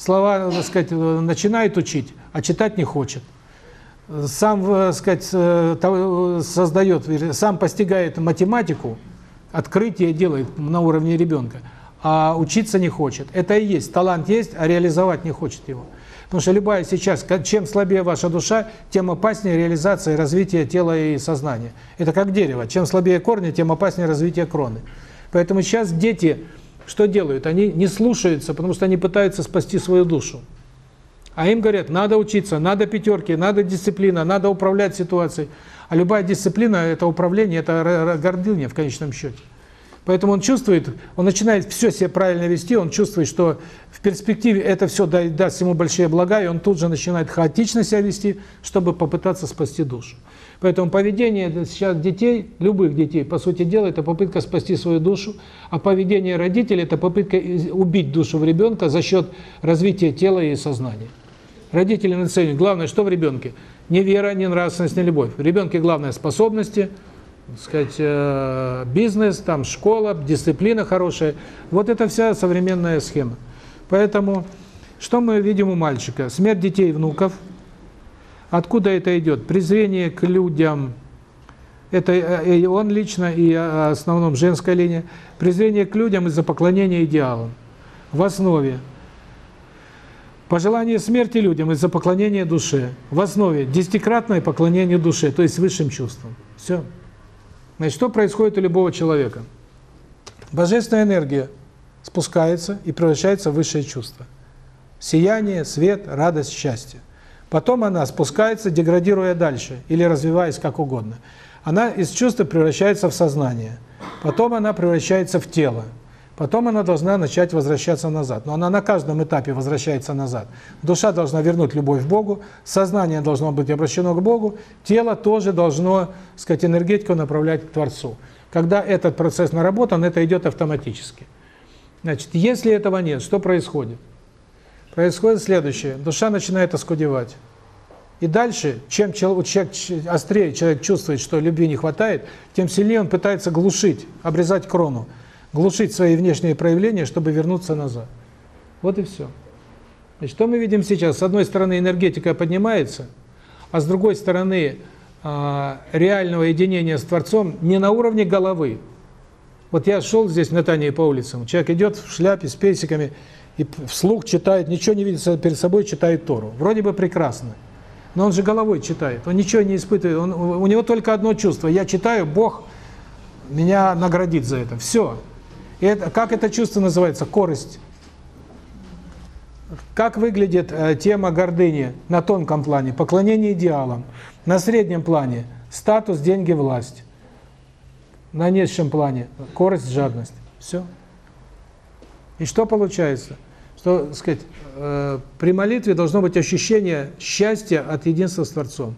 слова, так сказать, начинает учить, а читать не хочет. Сам, так сказать, создает, сам постигает математику, открытие делает на уровне ребенка, а учиться не хочет. Это и есть, талант есть, а реализовать не хочет его. Потому что любая сейчас, чем слабее ваша душа, тем опаснее реализация и развитие тела и сознания. Это как дерево. Чем слабее корни, тем опаснее развитие кроны. Поэтому сейчас дети что делают? Они не слушаются, потому что они пытаются спасти свою душу. А им говорят, надо учиться, надо пятерки, надо дисциплина, надо управлять ситуацией. А любая дисциплина – это управление, это гордыня в конечном счете. Поэтому он чувствует, он начинает все себе правильно вести, он чувствует, что в перспективе это все даст ему большие блага, и он тут же начинает хаотично себя вести, чтобы попытаться спасти душу. Поэтому поведение сейчас детей, любых детей, по сути дела, это попытка спасти свою душу, а поведение родителей – это попытка убить душу в ребенка за счет развития тела и сознания. Родители нацелены. Главное, что в ребенке? Не вера, не нравственность, не любовь. В ребенке главное – способности – сказать, э, бизнес, там школа, дисциплина хорошая. Вот это вся современная схема. Поэтому что мы видим у мальчика? Смерть детей и внуков. Откуда это идет? Презрение к людям. Это э, и он лично, и э, в основном женская линия. Презрение к людям из-за поклонения идеалам. В основе Пожелание смерти людям из-за поклонения душе. В основе десятикратное поклонение душе, то есть высшим чувствам. Все. Значит, что происходит у любого человека? Божественная энергия спускается и превращается в высшее чувство. Сияние, свет, радость, счастье. Потом она спускается, деградируя дальше, или развиваясь как угодно. Она из чувства превращается в сознание. Потом она превращается в тело. Потом она должна начать возвращаться назад. Но она на каждом этапе возвращается назад. Душа должна вернуть любовь к Богу, сознание должно быть обращено к Богу, тело тоже должно, сказать, энергетику направлять к Творцу. Когда этот процесс наработан, это идет автоматически. Значит, если этого нет, что происходит? Происходит следующее. Душа начинает оскудевать. И дальше, чем человек, острее человек чувствует, что любви не хватает, тем сильнее он пытается глушить, обрезать крону глушить свои внешние проявления, чтобы вернуться назад. Вот и все. Значит, что мы видим сейчас? С одной стороны, энергетика поднимается, а с другой стороны, э, реального единения с Творцом не на уровне головы. Вот я шел здесь в Натании по улицам, человек идет в шляпе с песиками и вслух читает, ничего не видит перед собой, читает Тору. Вроде бы прекрасно. Но он же головой читает, он ничего не испытывает, он, у него только одно чувство. Я читаю, Бог меня наградит за это. Все. И это, как это чувство называется? Корость. Как выглядит э, тема гордыни на тонком плане? Поклонение идеалам. На среднем плане – статус, деньги, власть. На низшем плане – корость, жадность. Все. И что получается? Что, так сказать, э, при молитве должно быть ощущение счастья от единства с Творцом.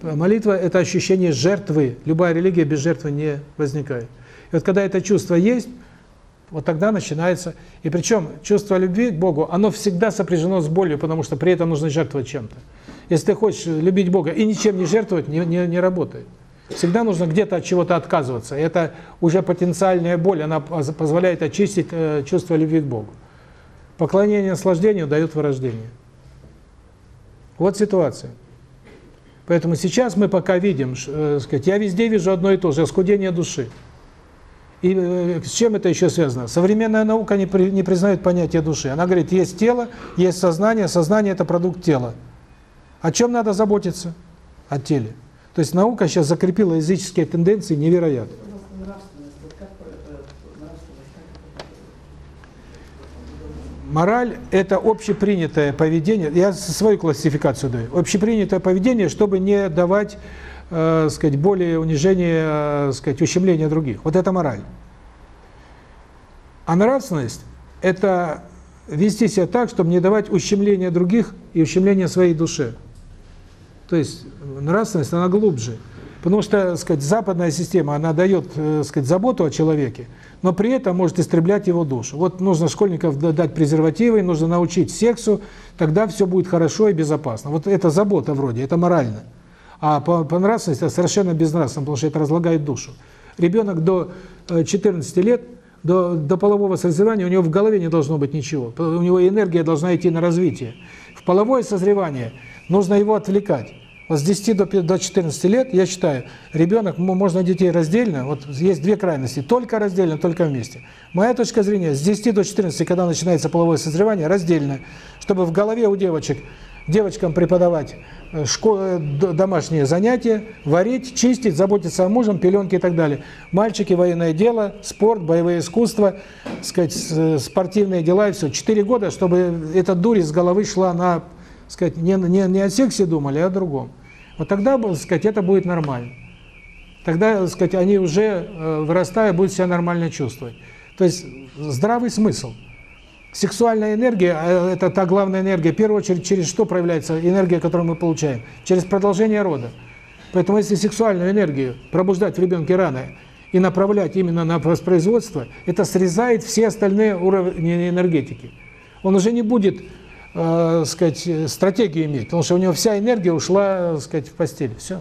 Молитва – это ощущение жертвы. Любая религия без жертвы не возникает. И вот когда это чувство есть, вот тогда начинается... И причем чувство любви к Богу, оно всегда сопряжено с болью, потому что при этом нужно жертвовать чем-то. Если ты хочешь любить Бога и ничем не жертвовать, не, не, не работает. Всегда нужно где-то от чего-то отказываться. Это уже потенциальная боль, она позволяет очистить э, чувство любви к Богу. Поклонение наслаждению дает вырождение. Вот ситуация. Поэтому сейчас мы пока видим, э, сказать, я везде вижу одно и то же, оскудение души. И э, с чем это еще связано? Современная наука не, при, не признает понятие души. Она говорит, есть тело, есть сознание, сознание – это продукт тела. О чем надо заботиться? О теле. То есть наука сейчас закрепила языческие тенденции невероятно. Мораль – это общепринятое поведение, я свою классификацию даю, общепринятое поведение, чтобы не давать, э, сказать, более унижения, э, сказать, ущемления других. Вот это мораль. А нравственность – это вести себя так, чтобы не давать ущемления других и ущемления своей душе. То есть нравственность, она глубже. Потому что, сказать, западная система, она дает, э, сказать, заботу о человеке, но при этом может истреблять его душу. Вот нужно школьников дать презервативы, нужно научить сексу, тогда все будет хорошо и безопасно. Вот это забота вроде, это морально. А по, по нравственности это совершенно безнравственно, потому что это разлагает душу. Ребенок до 14 э, лет, до, до полового созревания, у него в голове не должно быть ничего. У него энергия должна идти на развитие. В половое созревание нужно его отвлекать. С 10 до, до 14 лет, я считаю, ребенок, можно детей раздельно, вот есть две крайности, только раздельно, только вместе. Моя точка зрения, с 10 до 14, когда начинается половое созревание, раздельно, чтобы в голове у девочек, девочкам преподавать э, школ, э, домашние занятия, варить, чистить, заботиться о мужем, пеленки и так далее. Мальчики, военное дело, спорт, боевые искусства, сказать, спортивные дела и все. Четыре года, чтобы эта дурь из головы шла на, сказать, не, не, не о сексе думали, а о другом. Вот тогда, так сказать, это будет нормально. Тогда, так сказать, они уже, э, вырастая, будут себя нормально чувствовать. То есть здравый смысл. Сексуальная энергия э, – это та главная энергия. В первую очередь, через что проявляется энергия, которую мы получаем? Через продолжение рода. Поэтому если сексуальную энергию пробуждать в ребенке рано и направлять именно на воспроизводство, это срезает все остальные уровни энергетики. Он уже не будет э, сказать, стратегию иметь, потому что у него вся энергия ушла, сказать, в постель. Все.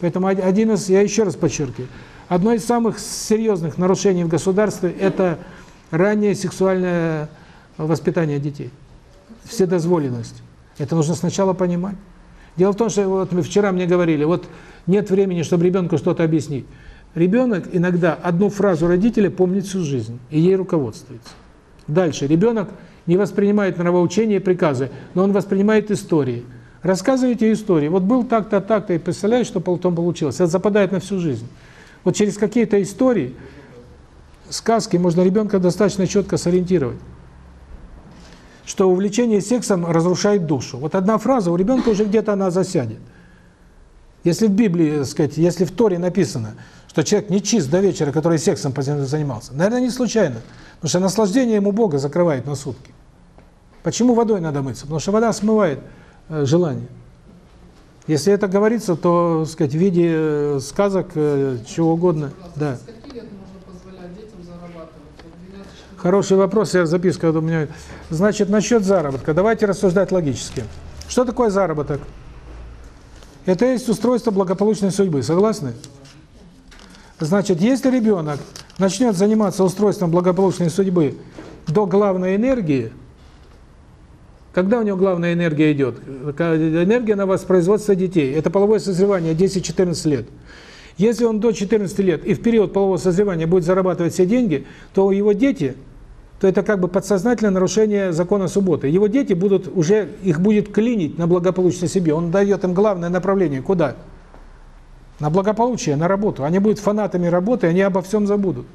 Поэтому один из, я еще раз подчеркиваю, одно из самых серьезных нарушений в государстве – это раннее сексуальное воспитание детей, вседозволенность. Это нужно сначала понимать. Дело в том, что вот вчера мне говорили, вот нет времени, чтобы ребенку что-то объяснить. Ребенок иногда одну фразу родителя помнит всю жизнь, и ей руководствуется. Дальше. Ребенок не воспринимает нравоучения и приказы, но он воспринимает истории. Рассказывайте истории. Вот был так-то, так-то, и представляешь, что потом получилось. Это западает на всю жизнь. Вот через какие-то истории, сказки можно ребенка достаточно четко сориентировать. Что увлечение сексом разрушает душу. Вот одна фраза, у ребенка уже где-то она засядет. Если в Библии, сказать, если в Торе написано, что человек не чист до вечера, который сексом занимался, наверное, не случайно. Потому что наслаждение ему Бога закрывает на сутки. Почему водой надо мыться? Потому что вода смывает э, желание. Если это говорится, то, сказать, в виде э, сказок, э, чего угодно, да. Хороший вопрос, я записку у меня. Значит, насчет заработка. Давайте рассуждать логически. Что такое заработок? Это есть устройство благополучной судьбы. Согласны? Значит, если ребенок начнет заниматься устройством благополучной судьбы до главной энергии, когда у него главная энергия идет? Энергия на воспроизводство детей. Это половое созревание 10-14 лет. Если он до 14 лет и в период полового созревания будет зарабатывать все деньги, то его дети, то это как бы подсознательное нарушение закона субботы. Его дети будут уже, их будет клинить на благополучной себе. Он дает им главное направление. Куда? На благополучие, на работу. Они будут фанатами работы, они обо всем забудут.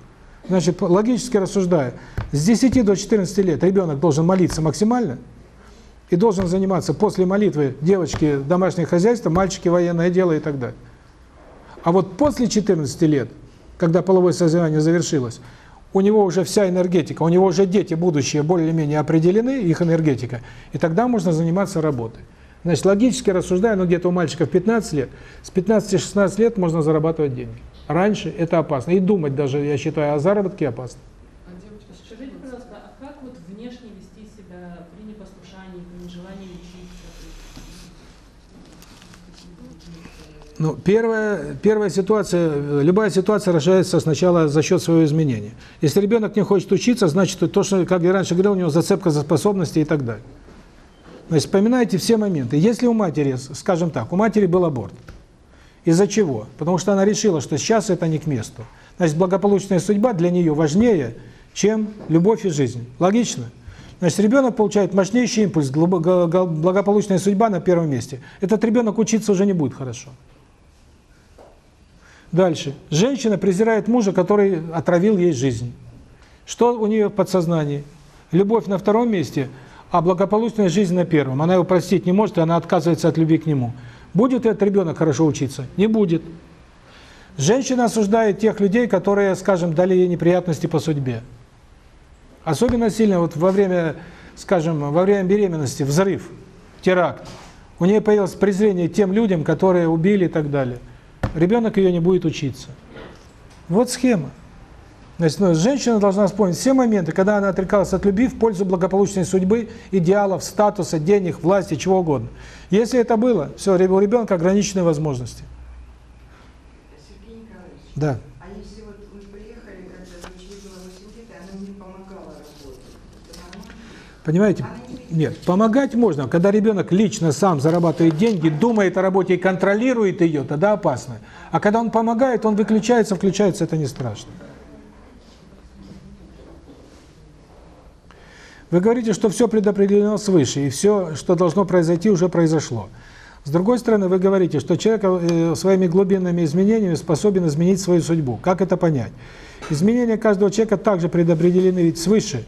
Значит, логически рассуждая, с 10 до 14 лет ребенок должен молиться максимально – и должен заниматься после молитвы девочки домашнее хозяйство, мальчики военное дело и так далее. А вот после 14 лет, когда половое созревание завершилось, у него уже вся энергетика, у него уже дети будущие более-менее определены, их энергетика, и тогда можно заниматься работой. Значит, логически рассуждая, ну где-то у мальчиков 15 лет, с 15-16 лет можно зарабатывать деньги. Раньше это опасно. И думать даже, я считаю, о заработке опасно. А, девочка, скажите, пожалуйста, а как вот внешне вести себя при непослушании, при нежелании учиться? Ну, первая, первая ситуация, любая ситуация рождается сначала за счет своего изменения. Если ребенок не хочет учиться, значит, то, что, как я раньше говорил, у него зацепка за способности и так далее. Значит, вспоминайте все моменты. Если у матери, скажем так, у матери был аборт, из-за чего? Потому что она решила, что сейчас это не к месту. Значит, благополучная судьба для нее важнее, чем любовь и жизнь. Логично? Значит, ребенок получает мощнейший импульс, благополучная судьба на первом месте. Этот ребенок учиться уже не будет хорошо. Дальше. Женщина презирает мужа, который отравил ей жизнь. Что у нее в подсознании? Любовь на втором месте, а благополучная жизнь на первом. Она его простить не может, и она отказывается от любви к нему. Будет этот ребенок хорошо учиться? Не будет. Женщина осуждает тех людей, которые, скажем, дали ей неприятности по судьбе. Особенно сильно вот во время, скажем, во время беременности, взрыв, теракт. У нее появилось презрение тем людям, которые убили и так далее ребенок ее не будет учиться. Вот схема. Значит, ну, женщина должна вспомнить все моменты, когда она отрекалась от любви в пользу благополучной судьбы, идеалов, статуса, денег, власти, чего угодно. Если это было, все, у ребенка ограниченные возможности. Сергей Николаевич, Да. а если вот мы приехали, когда дочери было 8 лет, и она не помогала работать, это нормально? Понимаете? Она Нет, помогать можно. Когда ребенок лично сам зарабатывает деньги, думает о работе и контролирует ее, тогда опасно. А когда он помогает, он выключается, включается, это не страшно. Вы говорите, что все предопределено свыше, и все, что должно произойти, уже произошло. С другой стороны, вы говорите, что человек э, своими глубинными изменениями способен изменить свою судьбу. Как это понять? Изменения каждого человека также предопределены ведь свыше.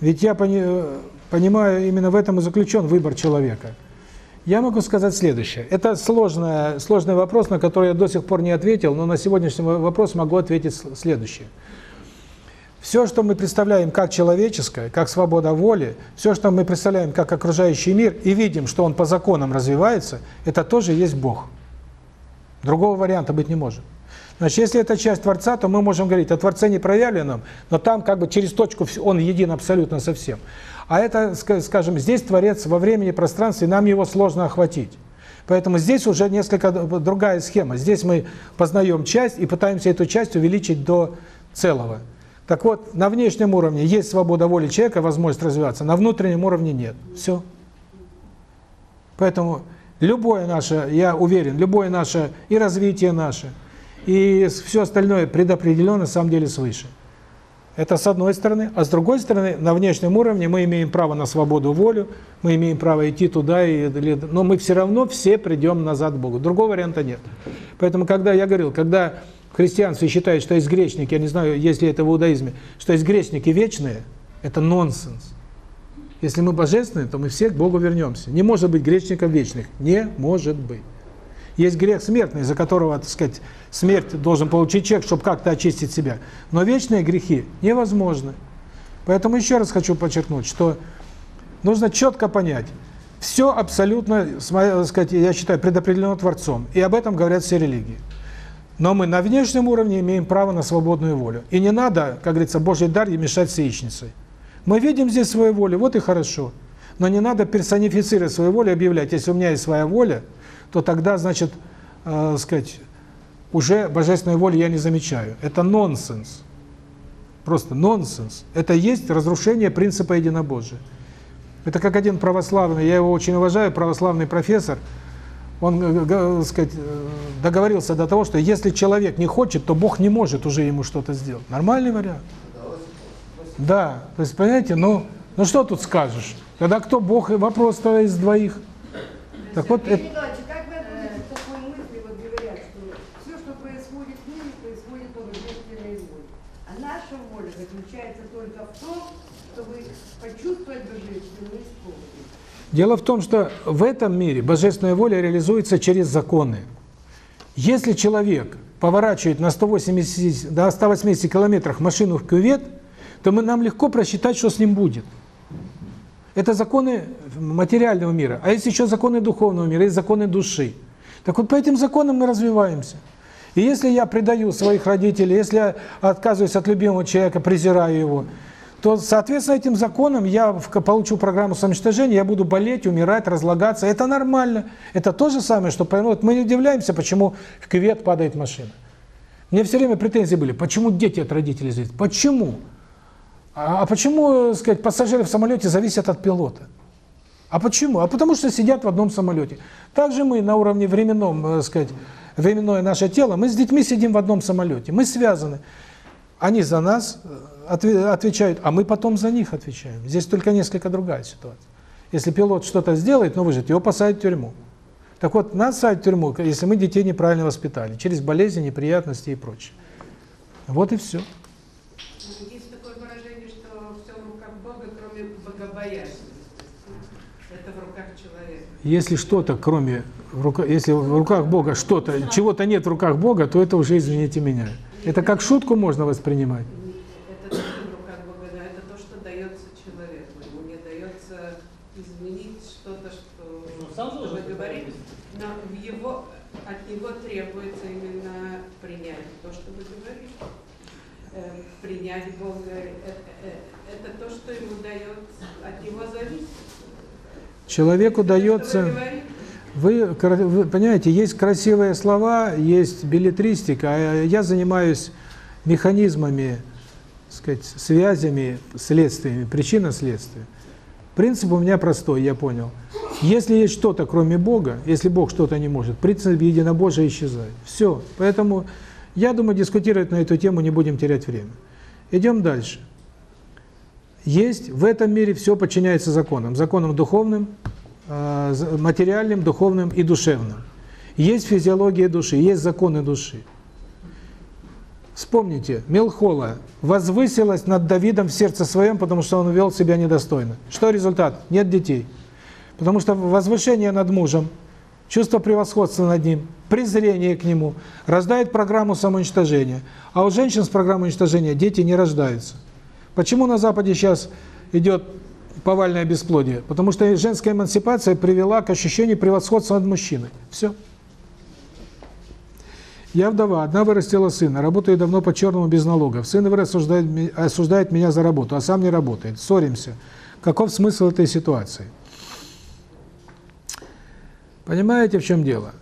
Ведь я пони, э, понимаю, именно в этом и заключен выбор человека. Я могу сказать следующее. Это сложный, сложный вопрос, на который я до сих пор не ответил, но на сегодняшний вопрос могу ответить следующее. Все, что мы представляем как человеческое, как свобода воли, все, что мы представляем как окружающий мир и видим, что он по законам развивается, это тоже есть Бог. Другого варианта быть не может. Значит, если это часть Творца, то мы можем говорить о Творце непроявленном, но там как бы через точку он един абсолютно со всем. А это, скажем, здесь Творец во времени и пространстве, нам его сложно охватить. Поэтому здесь уже несколько другая схема. Здесь мы познаем часть и пытаемся эту часть увеличить до целого. Так вот, на внешнем уровне есть свобода воли человека, возможность развиваться, на внутреннем уровне нет. Все. Поэтому любое наше, я уверен, любое наше и развитие наше, и все остальное предопределено на самом деле свыше. Это с одной стороны. А с другой стороны, на внешнем уровне мы имеем право на свободу волю, мы имеем право идти туда, и, но мы все равно все придем назад к Богу. Другого варианта нет. Поэтому, когда я говорил, когда в христианстве считают, что есть грешники, я не знаю, есть ли это в иудаизме, что есть грешники вечные, это нонсенс. Если мы божественные, то мы все к Богу вернемся. Не может быть грешников вечных. Не может быть. Есть грех смертный, за которого, так сказать, смерть должен получить человек, чтобы как-то очистить себя. Но вечные грехи невозможны. Поэтому еще раз хочу подчеркнуть, что нужно четко понять, все абсолютно, сказать, я считаю, предопределено Творцом. И об этом говорят все религии. Но мы на внешнем уровне имеем право на свободную волю. И не надо, как говорится, Божий дар мешать с яичницей. Мы видим здесь свою волю, вот и хорошо. Но не надо персонифицировать свою волю, объявлять, если у меня есть своя воля, то тогда, значит, э, сказать, уже божественной воли я не замечаю. Это нонсенс. Просто нонсенс. Это есть разрушение принципа единобожия. Это как один православный, я его очень уважаю, православный профессор, он, э, э, сказать, э, договорился до того, что если человек не хочет, то Бог не может уже ему что-то сделать. Нормальный вариант? Да, то есть, понимаете, ну, ну что тут скажешь? Тогда кто Бог, вопрос-то из двоих. Так вот, это... как вы относитесь к такой мысли, вот говорят, что все, что происходит в мире, происходит по божественной воле. А наша воля заключается только в том, чтобы почувствовать божественную исполнить. Дело в том, что в этом мире божественная воля реализуется через законы. Если человек поворачивает на 180, до 180 километрах машину в кювет, то мы, нам легко просчитать, что с ним будет. Это законы материального мира. А есть еще законы духовного мира, есть законы души. Так вот, по этим законам мы развиваемся. И если я предаю своих родителей, если я отказываюсь от любимого человека, презираю его, то, соответственно, этим законам я получу программу самоуничтожения, я буду болеть, умирать, разлагаться. Это нормально. Это то же самое, что вот мы не удивляемся, почему в кювет падает машина. Мне все время претензии были, почему дети от родителей зависят? Почему? А, а почему, сказать, пассажиры в самолете зависят от пилота? А почему? А потому что сидят в одном самолете. Также мы на уровне временном, так сказать, временное наше тело, мы с детьми сидим в одном самолете, мы связаны. Они за нас отвечают, а мы потом за них отвечаем. Здесь только несколько другая ситуация. Если пилот что-то сделает, но выжить, его посадят в тюрьму. Так вот, нас садят в тюрьму, если мы детей неправильно воспитали, через болезни, неприятности и прочее. Вот и все. Есть такое выражение, что все в руках Бога, кроме богобоязни. Это в руках человека. Если что-то, кроме, в рука, если в руках Бога что-то, чего-то нет в руках Бога, то это уже, извините меня. Это как шутку можно воспринимать. Это тоже в руках Бога, да, это то, что дается человеку. Ему не дается изменить что-то, что, сам что должен вы говорите. Но в его, от него требуется именно принять то, что вы говорите. Э, принять Бога, э, э, это то, что ему дает, от него зависит. Человеку дается... Вы, вы понимаете, есть красивые слова, есть билетристика, а я занимаюсь механизмами, сказать, связями, следствиями, причинно-следствия. Принцип у меня простой, я понял. Если есть что-то, кроме Бога, если Бог что-то не может, принцип единобожия исчезает. Все. Поэтому, я думаю, дискутировать на эту тему не будем терять время. Идем дальше. Есть, в этом мире все подчиняется законам. Законам духовным, э, материальным, духовным и душевным. Есть физиология души, есть законы души. Вспомните, Мелхола возвысилась над Давидом в сердце своем, потому что он вел себя недостойно. Что результат? Нет детей. Потому что возвышение над мужем, чувство превосходства над ним, презрение к нему рождает программу самоуничтожения. А у женщин с программой уничтожения дети не рождаются. Почему на Западе сейчас идет повальное бесплодие? Потому что женская эмансипация привела к ощущению превосходства над мужчиной. Все. Я вдова, одна вырастила сына, работаю давно по-черному без налогов. Сын вырос, осуждает, осуждает меня за работу, а сам не работает. Ссоримся. Каков смысл этой ситуации? Понимаете, в чем дело?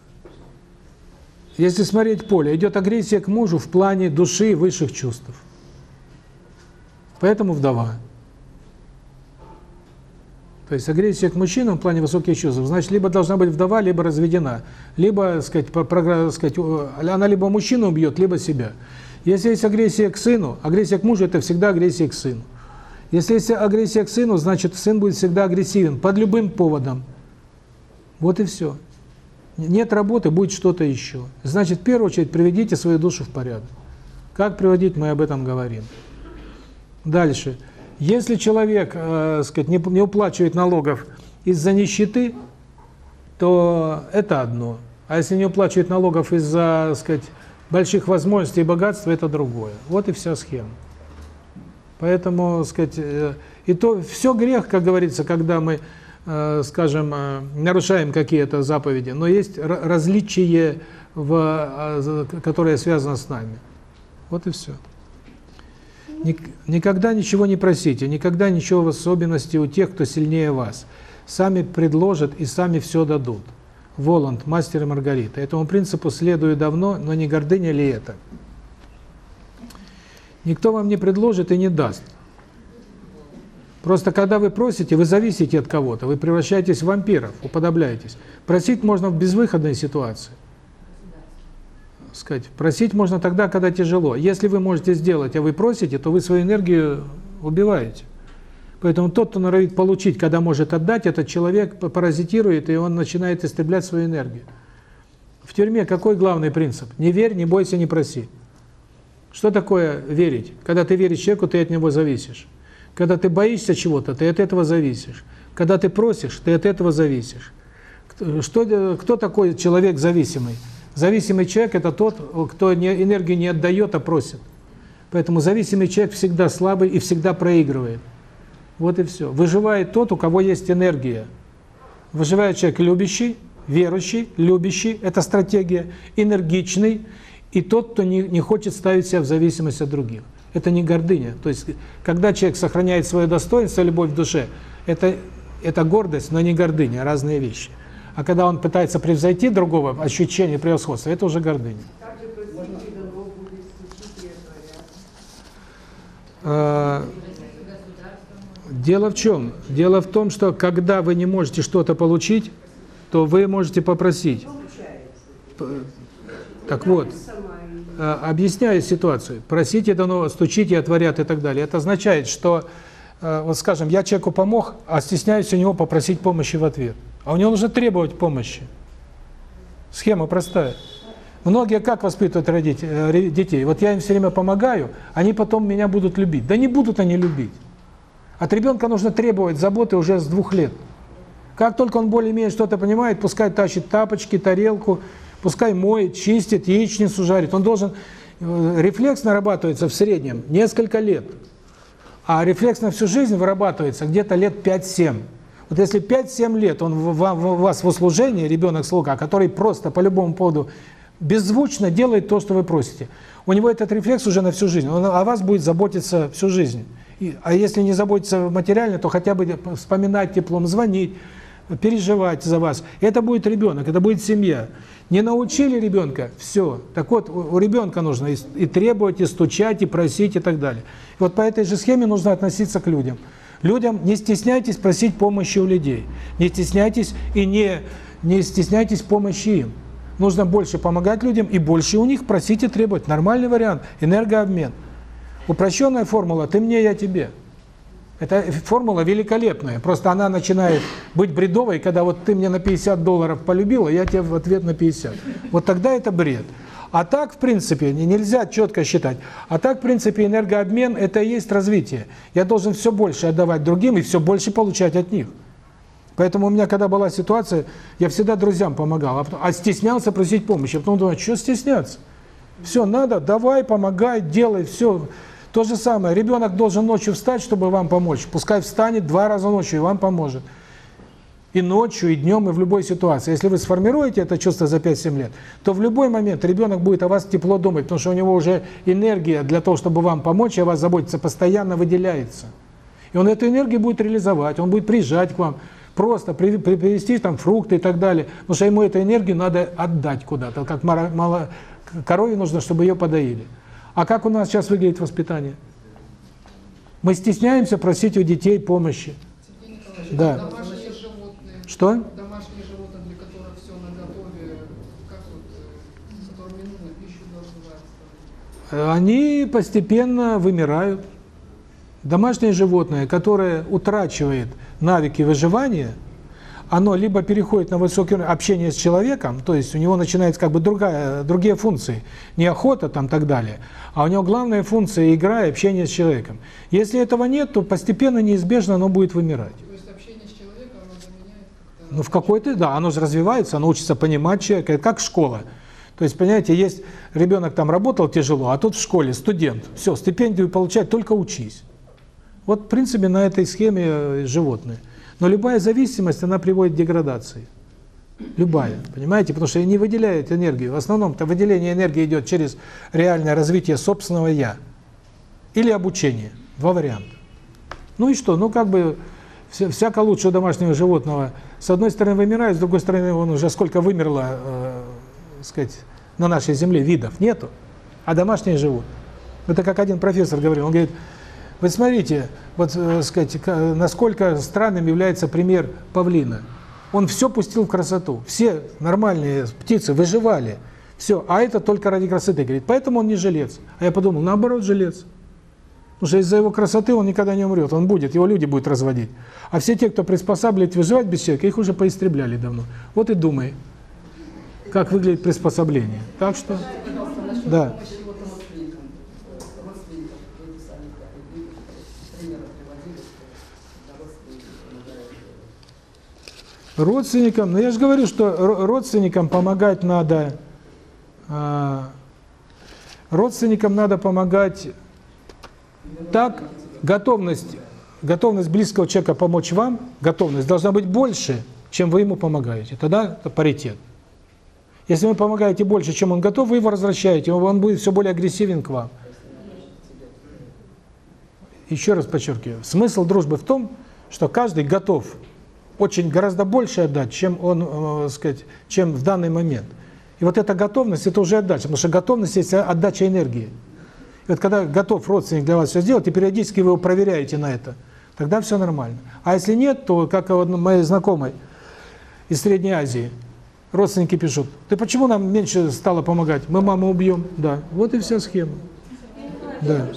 Если смотреть поле, идет агрессия к мужу в плане души и высших чувств. Поэтому вдова. То есть агрессия к мужчинам в плане высоких чувств, значит, либо должна быть вдова, либо разведена. Либо, сказать, про, сказать, она либо мужчину убьет, либо себя. Если есть агрессия к сыну, агрессия к мужу – это всегда агрессия к сыну. Если есть агрессия к сыну, значит, сын будет всегда агрессивен, под любым поводом. Вот и все. Нет работы, будет что-то еще. Значит, в первую очередь, приведите свою душу в порядок. Как приводить, мы об этом говорим. Дальше. Если человек, э, сказать, не, не уплачивает налогов из-за нищеты, то это одно. А если не уплачивает налогов из-за, сказать, больших возможностей и богатства, это другое. Вот и вся схема. Поэтому, сказать, э, и то все грех, как говорится, когда мы, э, скажем, э, нарушаем какие-то заповеди, но есть различие, в, которое связано с нами. Вот и все. Никогда ничего не просите, никогда ничего в особенности у тех, кто сильнее вас. Сами предложат и сами все дадут. Воланд, мастер и Маргарита. Этому принципу следую давно, но не гордыня ли это? Никто вам не предложит и не даст. Просто когда вы просите, вы зависите от кого-то, вы превращаетесь в вампиров, уподобляетесь. Просить можно в безвыходной ситуации сказать, просить можно тогда, когда тяжело. Если вы можете сделать, а вы просите, то вы свою энергию убиваете. Поэтому тот, кто норовит получить, когда может отдать, этот человек паразитирует, и он начинает истреблять свою энергию. В тюрьме какой главный принцип? Не верь, не бойся, не проси. Что такое верить? Когда ты веришь человеку, ты от него зависишь. Когда ты боишься чего-то, ты от этого зависишь. Когда ты просишь, ты от этого зависишь. Что, кто такой человек зависимый? Зависимый человек – это тот, кто не, энергию не отдает, а просит. Поэтому зависимый человек всегда слабый и всегда проигрывает. Вот и все. Выживает тот, у кого есть энергия. Выживает человек любящий, верующий, любящий – это стратегия, энергичный, и тот, кто не, не хочет ставить себя в зависимость от других. Это не гордыня. То есть, когда человек сохраняет свое достоинство, любовь в душе, это, это гордость, но не гордыня, разные вещи. А когда он пытается превзойти другого, ощущение превосходства, это уже гордыня. А, Дело в чем? Дело в том, что когда вы не можете что-то получить, то вы можете попросить. Так вот, а, объясняю ситуацию. Просите дано, стучите, отворят и так далее. Это означает, что, а, вот скажем, я человеку помог, а стесняюсь у него попросить помощи в ответ. А у него нужно требовать помощи. Схема простая. Многие как воспитывают родить- э, детей? Вот я им все время помогаю, они потом меня будут любить. Да не будут они любить. От ребенка нужно требовать заботы уже с двух лет. Как только он более-менее что-то понимает, пускай тащит тапочки, тарелку, пускай моет, чистит, яичницу жарит. Он должен... э, Рефлекс нарабатывается в среднем несколько лет. А рефлекс на всю жизнь вырабатывается где-то лет 5-7. Вот если 5-7 лет он в, в- в вас в услужении, ребенок-слуга, который просто по любому поводу беззвучно делает то, что вы просите, у него этот рефлекс уже на всю жизнь. Он о вас будет заботиться всю жизнь. И- а если не заботиться материально, то хотя бы вспоминать теплом, звонить, переживать за вас. Это будет ребенок, это будет семья. Не научили ребенка, все. Так вот, у, ребенка нужно и, и требовать, и стучать, и просить, и так далее. И вот по этой же схеме нужно относиться к людям. Людям не стесняйтесь просить помощи у людей. Не стесняйтесь и не, не стесняйтесь помощи им. Нужно больше помогать людям и больше у них просить и требовать. Нормальный вариант – энергообмен. Упрощенная формула «ты мне, я тебе». Эта формула великолепная, просто она начинает быть бредовой, когда вот ты мне на 50 долларов полюбила, я тебе в ответ на 50. Вот тогда это бред. А так, в принципе, не- нельзя четко считать. А так, в принципе, энергообмен – это и есть развитие. Я должен все больше отдавать другим и все больше получать от них. Поэтому у меня, когда была ситуация, я всегда друзьям помогал, а, потом- а стеснялся просить помощи. А потом думаю, что стесняться? Все, надо, давай, помогай, делай, все. То же самое, ребенок должен ночью встать, чтобы вам помочь. Пускай встанет два раза ночью и вам поможет. И ночью, и днем, и в любой ситуации. Если вы сформируете это чувство за 5-7 лет, то в любой момент ребенок будет о вас тепло думать, потому что у него уже энергия для того, чтобы вам помочь и о вас заботиться, постоянно выделяется. И он эту энергию будет реализовать, он будет приезжать к вам, просто при- при- привезти там фрукты и так далее. Потому что ему эту энергию надо отдать куда-то, как мало, мало, корове нужно, чтобы ее подоили. А как у нас сейчас выглядит воспитание? Мы стесняемся просить у детей помощи. Да. Что? домашние животные, для которых все на готове, как вот, э, с которыми не нужно пищу должны Они постепенно вымирают. Домашнее животное, которое утрачивает навыки выживания, оно либо переходит на высокий уровень общения с человеком, то есть у него начинается как бы другая, другие функции, не охота там так далее, а у него главная функция игра и общение с человеком. Если этого нет, то постепенно, неизбежно оно будет вымирать. То есть общение с человеком, оно заменяет как-то... Ну, в какой-то, да, оно же развивается, оно учится понимать человека, это как школа. То есть, понимаете, есть ребенок там работал тяжело, а тут в школе студент, все, стипендию получать, только учись. Вот, в принципе, на этой схеме э, животные. Но любая зависимость, она приводит к деградации. Любая, понимаете? Потому что не выделяет энергию. В основном-то выделение энергии идет через реальное развитие собственного «я». Или обучение. Два варианта. Ну и что? Ну как бы вся, всяко лучше у домашнего животного. С одной стороны вымирает, с другой стороны он уже сколько вымерло, э, сказать, на нашей земле видов. Нету. А домашние живут. Это как один профессор говорил. Он говорит, вы смотрите, вот, э, сказать, ка- насколько странным является пример павлина. Он все пустил в красоту. Все нормальные птицы выживали. Все. А это только ради красоты. Говорит, поэтому он не жилец. А я подумал, наоборот, жилец. Что из-за его красоты он никогда не умрет, он будет, его люди будут разводить. А все те, кто приспосабливает выживать без человека, их уже поистребляли давно. Вот и думай, как выглядит приспособление. Так что, да. Родственникам, ну я же говорю, что ро- родственникам помогать надо, а, родственникам надо помогать так, готовность, готовность близкого человека помочь вам, готовность должна быть больше, чем вы ему помогаете. Тогда это паритет. Если вы помогаете больше, чем он готов, вы его возвращаете, он будет все более агрессивен к вам. Еще раз подчеркиваю, смысл дружбы в том, что каждый готов очень гораздо больше отдать, чем он, э, сказать, чем в данный момент. И вот эта готовность, это уже отдача, потому что готовность есть отдача энергии. Вот когда готов родственник для вас все сделать, и периодически вы его проверяете на это, тогда все нормально. А если нет, то, как у моей знакомой из Средней Азии, родственники пишут, ты почему нам меньше стало помогать? Мы маму убьем. Да, вот и вся схема. Да.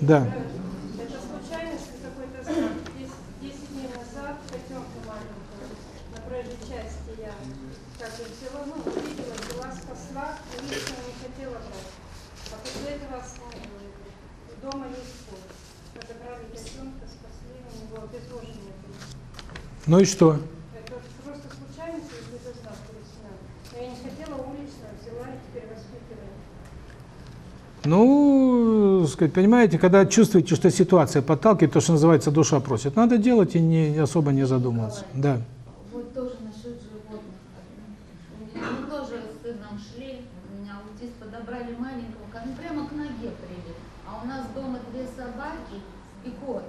Да. Это случайность и какой-то знак. Десять десять дней назад котенка маленького на проезжей части я как бы взяла, ну, увидела, взяла, спасла, и лично не хотела брать. А после этого с- э, дома не спал. Подобрали котенка, спасли, у него обезвоживание было. Ну и что? Это просто случайность и какой-то знак лично. Но я не хотела улично, взяла и теперь воспитываю. Ну, сказать, понимаете, когда чувствуете, что ситуация подталкивает, то, что называется, душа просит, надо делать и не особо не задумываться. Да. Вот тоже насчет животных. У меня- Мы тоже с сыном шли, у меня аутист подобрали маленького, ко- ну, прямо к ноге привели. А у нас дома две собаки и кот.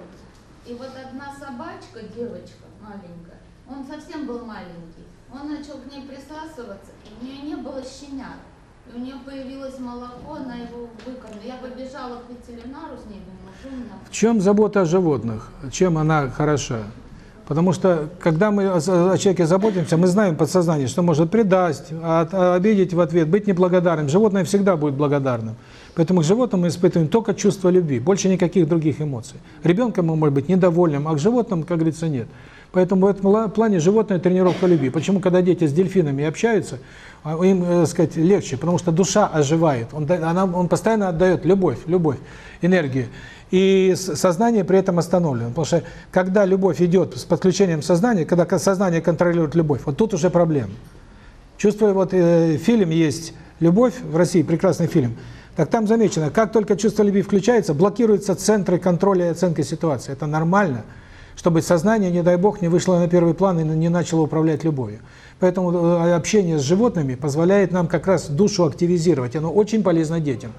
И вот одна собачка, девочка маленькая, он совсем был маленький, он начал к ней присасываться, и у нее не было щенят. И у нее появилось молоко, она его выкормила. Я побежала к ветеринару с ней, думаю, меня В чем забота о животных? Чем она хороша? Потому что, когда мы о, человеке заботимся, мы знаем подсознание, что может предасть, от- обидеть в ответ, быть неблагодарным. Животное всегда будет благодарным. Поэтому к животным мы испытываем только чувство любви, больше никаких других эмоций. Ребенком мы можем быть недовольным, а к животным, как говорится, нет. Поэтому в этом ла- плане животное тренировка любви. Почему, когда дети с дельфинами общаются, а, им, э, сказать, легче? Потому что душа оживает. Он, она, он постоянно отдает любовь, любовь, энергию. И сознание при этом остановлено. Потому что когда любовь идет с подключением сознания, когда ко- сознание контролирует любовь, вот тут уже проблема. Чувствую, вот э, фильм есть «Любовь» в России, прекрасный фильм. Так там замечено, как только чувство любви включается, блокируются центры контроля и оценки ситуации. Это нормально, чтобы сознание, не дай бог, не вышло на первый план и не начало управлять любовью. Поэтому э, общение с животными позволяет нам как раз душу активизировать. Оно очень полезно детям.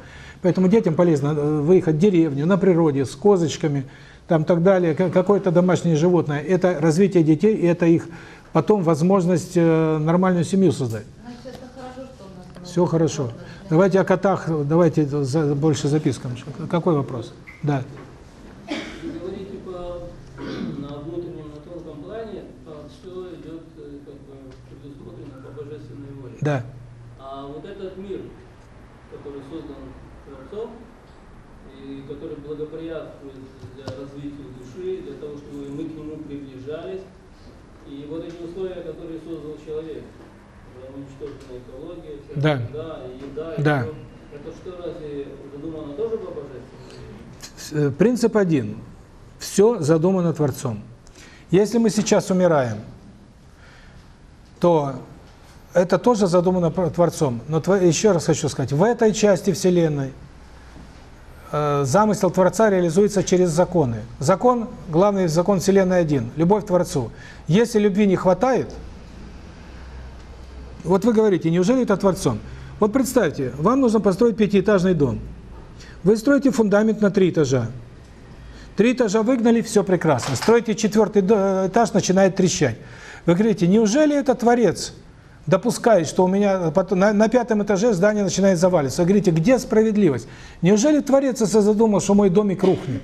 Поэтому детям полезно э, выехать в деревню, на природе, с козочками, там так далее, ка- какое-то домашнее животное. Это развитие детей, и это их потом возможность э, нормальную семью создать. Значит, хорошо, Все хорошо. Давайте о котах, давайте за- больше запискам. Какой вопрос? Да. Вы говорите по, на внутреннем, на тонком плане, все идет э, как бы предусмотрено по божественной воле. Да. А вот этот мир, который создан Творцом, и который благоприятствует для развития души, для того, чтобы мы к нему приближались, и вот эти условия, которые создал человек, уничтожена экология, вся Да. и еда, Да. всё. это что, разве задумано тоже по божественной Э, Принцип один. Все задумано Творцом. Если мы сейчас умираем, то это тоже задумано Творцом. Но еще раз хочу сказать, в этой части Вселенной э, замысел Творца реализуется через законы. Закон, главный закон Вселенной один – любовь к Творцу. Если любви не хватает, вот вы говорите, неужели это Творцом? Вот представьте, вам нужно построить пятиэтажный дом. Вы строите фундамент на три этажа. Три этажа выгнали, все прекрасно. Строите четвертый этаж, начинает трещать. Вы говорите, неужели это Творец допускает, что у меня на, на пятом этаже здание начинает заваливаться? Вы говорите, где справедливость? Неужели Творец задумал, что мой домик рухнет?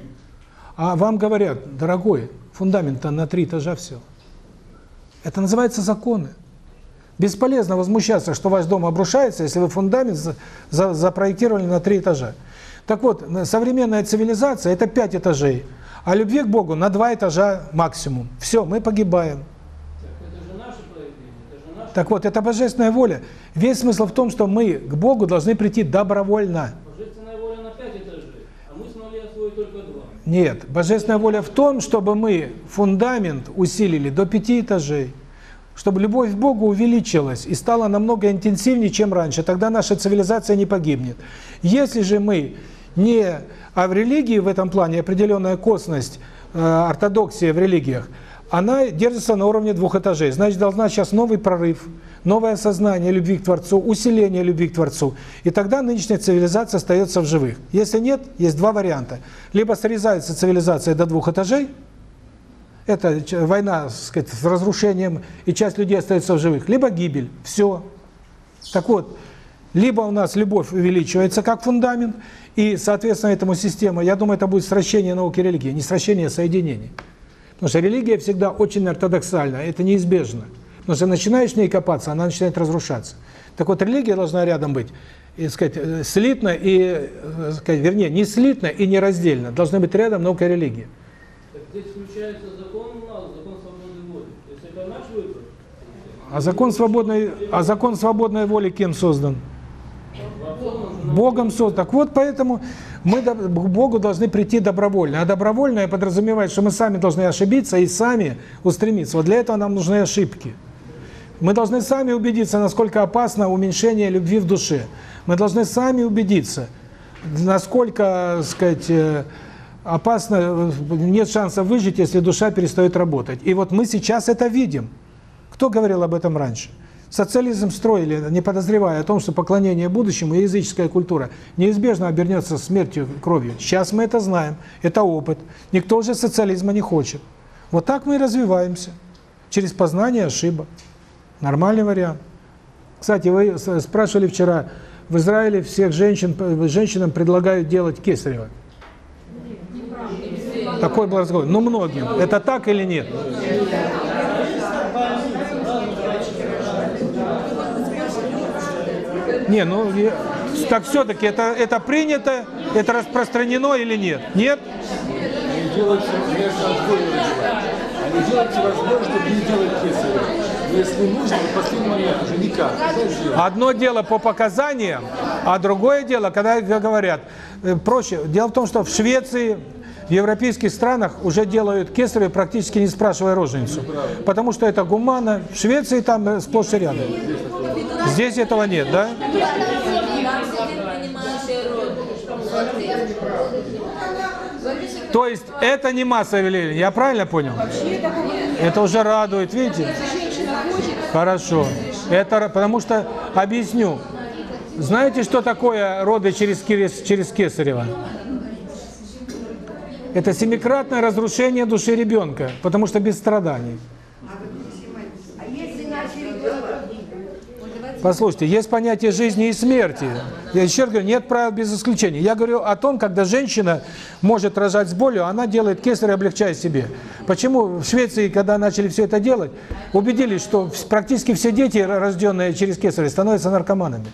А вам говорят, дорогой, фундамент-то на три этажа все. Это называется законы. Бесполезно возмущаться, что ваш дом обрушается, если вы фундамент за- за- запроектировали на три этажа. Так вот, на- современная цивилизация – это пять этажей, а любви к Богу на два этажа максимум. Все, мы погибаем. Это же наше проявление, это же наше. Так вот, это божественная воля. Весь смысл в том, что мы к Богу должны прийти добровольно. Божественная воля на пять этажей, а мы смогли освоить только два. Нет, божественная воля в том, чтобы мы фундамент усилили до пяти этажей. чтобы любовь к Богу увеличилась и стала намного интенсивнее, чем раньше. Тогда наша цивилизация не погибнет. Если же мы не... А в религии в этом плане определенная косность, э, ортодоксия в религиях, она держится на уровне двух этажей. Значит, должна сейчас новый прорыв, новое осознание любви к Творцу, усиление любви к Творцу. И тогда нынешняя цивилизация остается в живых. Если нет, есть два варианта. Либо срезается цивилизация до двух этажей, это война сказать, с разрушением, и часть людей остается в живых, либо гибель. Все. Так вот, либо у нас любовь увеличивается как фундамент, и, соответственно, этому система, я думаю, это будет сращение науки и религии, не сращение, а соединение. Потому что религия всегда очень ортодоксальна, это неизбежно. Потому что начинаешь в ней копаться, она начинает разрушаться. Так вот, религия должна рядом быть, и, сказать, э, слитно и, э, сказать, вернее, не слитно и не раздельно. Должны быть рядом наука и религия. Так здесь включается закон у нас, закон свободной воли. То есть это наш выбор. А закон свободной, а закон свободной воли кем создан? Богом создан. Так вот, поэтому мы к Богу должны прийти добровольно. А добровольное подразумевает, что мы сами должны ошибиться и сами устремиться. Вот для этого нам нужны ошибки. Мы должны сами убедиться, насколько опасно уменьшение любви в душе. Мы должны сами убедиться, насколько, сказать, э, опасно, нет шанса выжить, если душа перестает работать. И вот мы сейчас это видим. Кто говорил об этом раньше? Социализм строили, не подозревая о том, что поклонение будущему и языческая культура неизбежно обернется смертью, кровью. Сейчас мы это знаем, это опыт. Никто уже социализма не хочет. Вот так мы и развиваемся. Через познание ошибок. Нормальный вариант. Кстати, вы спрашивали вчера, в Израиле всех женщин, женщинам предлагают делать кесарево. Такой был разговор. Ну, многим. Это так или нет? Не, ну, я, так все-таки это, это принято, это распространено или нет? Нет? Они делают Они делают не делать кесарево. Если нужно, в последний момент уже никак. Одно дело по показаниям, а другое дело, когда говорят, э, проще. Дело в том, что в Швеции, в европейских странах уже делают кесарево, практически не спрашивая роженицу. Потому что это гуманно. В Швеции там э, сплошь и рядом. Здесь этого нет, да? То есть это не массовое явление, я правильно понял? Это уже радует, видите? Хорошо. Это потому что объясню. Знаете, что такое роды через через кесарево? Это семикратное разрушение души ребенка, потому что без страданий. Послушайте, есть понятие жизни и смерти. Я еще раз говорю, нет правил без исключения. Я говорю о том, когда женщина может рожать с болью, она делает кесарь, облегчая себе. Почему в Швеции, когда начали все это делать, убедились, что практически все дети, рожденные через кесарь, становятся наркоманами.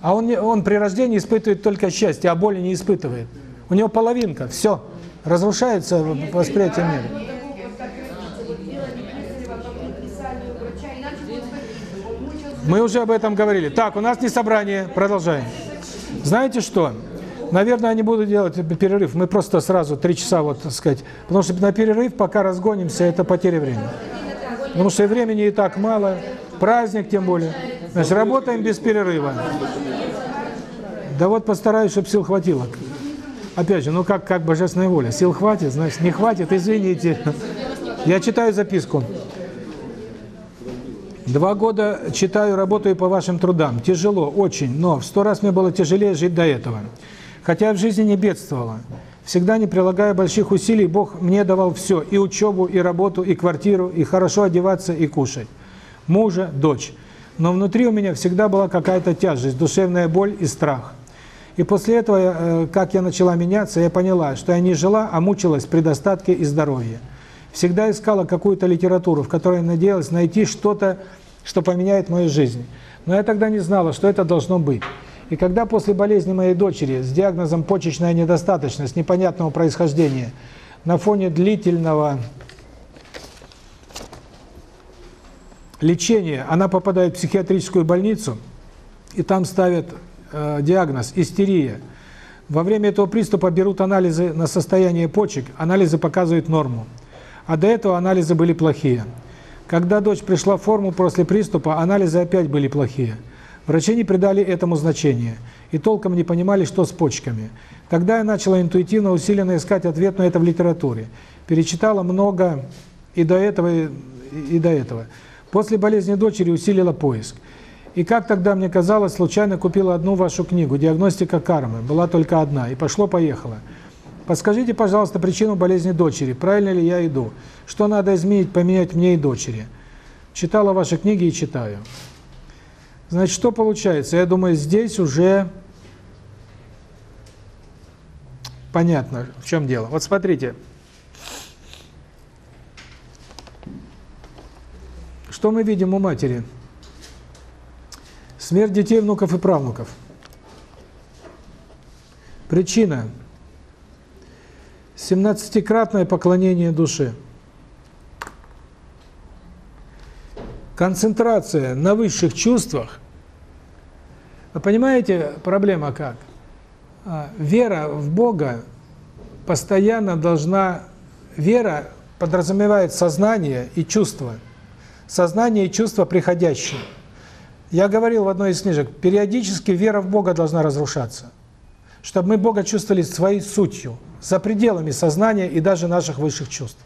А он, он при рождении испытывает только счастье, а боли не испытывает. У него половинка, все, разрушается восприятие мира. Мы уже об этом говорили. Так, у нас не собрание, продолжаем. Знаете что? Наверное, не буду делать перерыв. Мы просто сразу три часа, вот, так сказать. Потому что на перерыв, пока разгонимся, это потеря времени. Потому что времени и так мало. Праздник тем более. Значит, работаем без перерыва. Да вот постараюсь, чтобы сил хватило. Опять же, ну как, как божественная воля. Сил хватит, значит, не хватит, извините. Я читаю записку. Два года читаю, работаю по вашим трудам. Тяжело, очень, но в сто раз мне было тяжелее жить до этого. Хотя в жизни не бедствовала. Всегда не прилагая больших усилий, Бог мне давал все. И учебу, и работу, и квартиру, и хорошо одеваться, и кушать. Мужа, дочь. Но внутри у меня всегда была какая-то тяжесть, душевная боль и страх. И после этого, э, как я начала меняться, я поняла, что я не жила, а мучилась при достатке и здоровье всегда искала какую-то литературу, в которой надеялась найти что-то, что поменяет мою жизнь. Но я тогда не знала, что это должно быть. И когда после болезни моей дочери с диагнозом почечная недостаточность непонятного происхождения на фоне длительного лечения она попадает в психиатрическую больницу, и там ставят э, диагноз истерия. Во время этого приступа берут анализы на состояние почек, анализы показывают норму а до этого анализы были плохие. Когда дочь пришла в форму после приступа, анализы опять были плохие. Врачи не придали этому значения и толком не понимали, что с почками. Тогда я начала интуитивно, усиленно искать ответ на это в литературе. Перечитала много и до этого, и, и до этого. После болезни дочери усилила поиск. И как тогда мне казалось, случайно купила одну вашу книгу «Диагностика кармы». Была только одна. И пошло-поехало. Подскажите, пожалуйста, причину болезни дочери. Правильно ли я иду? Что надо изменить, поменять мне и дочери? Читала ваши книги и читаю. Значит, что получается? Я думаю, здесь уже понятно, в чем дело. Вот смотрите. Что мы видим у матери? Смерть детей, внуков и правнуков. Причина – 17-кратное поклонение душе. Концентрация на высших чувствах. Вы понимаете, проблема как? А, вера в Бога постоянно должна... Вера подразумевает сознание и чувство. Сознание и чувство приходящие. Я говорил в одной из книжек, периодически вера в Бога должна разрушаться. Чтобы мы Бога чувствовали своей сутью, за пределами сознания и даже наших высших чувств.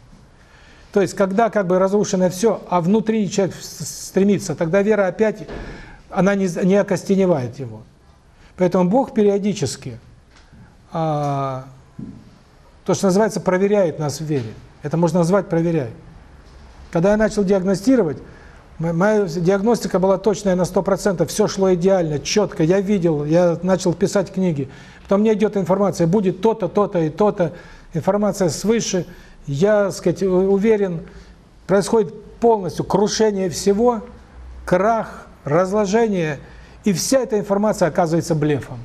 То есть, когда как бы разрушено все, а внутри человек стремится, тогда вера опять, она не, не окостеневает его. Поэтому Бог периодически, а, то, что называется, проверяет нас в вере. Это можно назвать проверяет. Когда я начал диагностировать, моя диагностика была точная на 100%, все шло идеально, четко, я видел, я начал писать книги. Потом мне идет информация, будет то-то, то-то и то-то, информация свыше, я, сказать, уверен, происходит полностью крушение всего, крах, разложение, и вся эта информация оказывается блефом.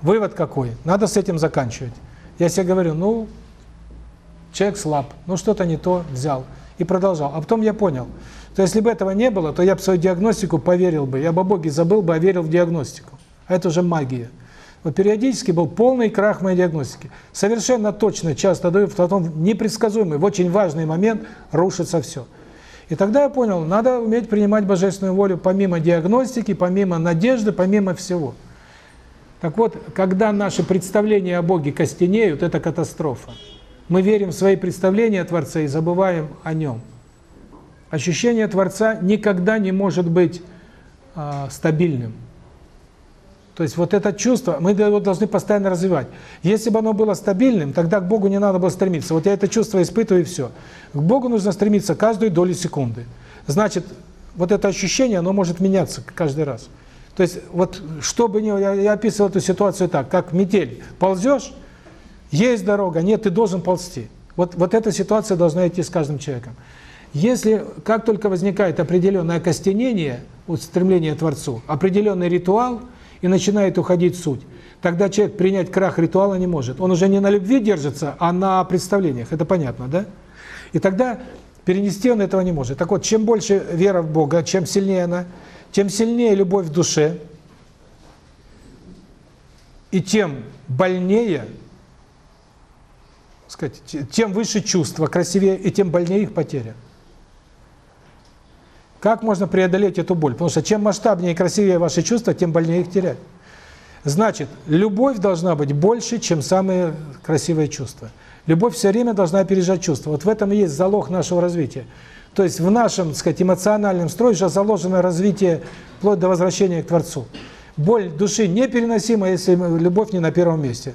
Вывод какой? Надо с этим заканчивать. Я себе говорю, ну, человек слаб, ну что-то не то взял. И продолжал. А потом я понял, то если бы этого не было, то я бы свою диагностику поверил бы, я бы о Боге забыл бы, а верил в диагностику. А это уже магия. Вот периодически был полный крах моей диагностики. Совершенно точно, часто даю, потом непредсказуемый, в очень важный момент рушится все. И тогда я понял, надо уметь принимать божественную волю помимо диагностики, помимо надежды, помимо всего. Так вот, когда наши представления о Боге костенеют, это катастрофа. Мы верим в свои представления о Творце и забываем о Нем. Ощущение Творца никогда не может быть э, стабильным. То есть вот это чувство, мы его должны постоянно развивать. Если бы оно было стабильным, тогда к Богу не надо было стремиться. Вот я это чувство испытываю и все. К Богу нужно стремиться каждую долю секунды. Значит, вот это ощущение, оно может меняться каждый раз. То есть вот чтобы не я, я описывал эту ситуацию так, как метель. Ползешь, есть дорога, нет, ты должен ползти. Вот вот эта ситуация должна идти с каждым человеком. Если как только возникает определенное костенение, вот стремление к Творцу, определенный ритуал – и начинает уходить суть, тогда человек принять крах ритуала не может. Он уже не на любви держится, а на представлениях. Это понятно, да? И тогда перенести он этого не может. Так вот, чем больше вера в Бога, чем сильнее она, тем сильнее любовь в душе, и тем больнее, сказать, тем выше чувство, красивее, и тем больнее их потеря. Как можно преодолеть эту боль? Потому что чем масштабнее и красивее ваши чувства, тем больнее их терять. Значит, любовь должна быть больше, чем самые красивые чувства. Любовь все время должна опережать чувства. Вот в этом и есть залог нашего развития. То есть в нашем, так сказать, эмоциональном строе уже заложено развитие вплоть до возвращения к Творцу. Боль души непереносима, если любовь не на первом месте.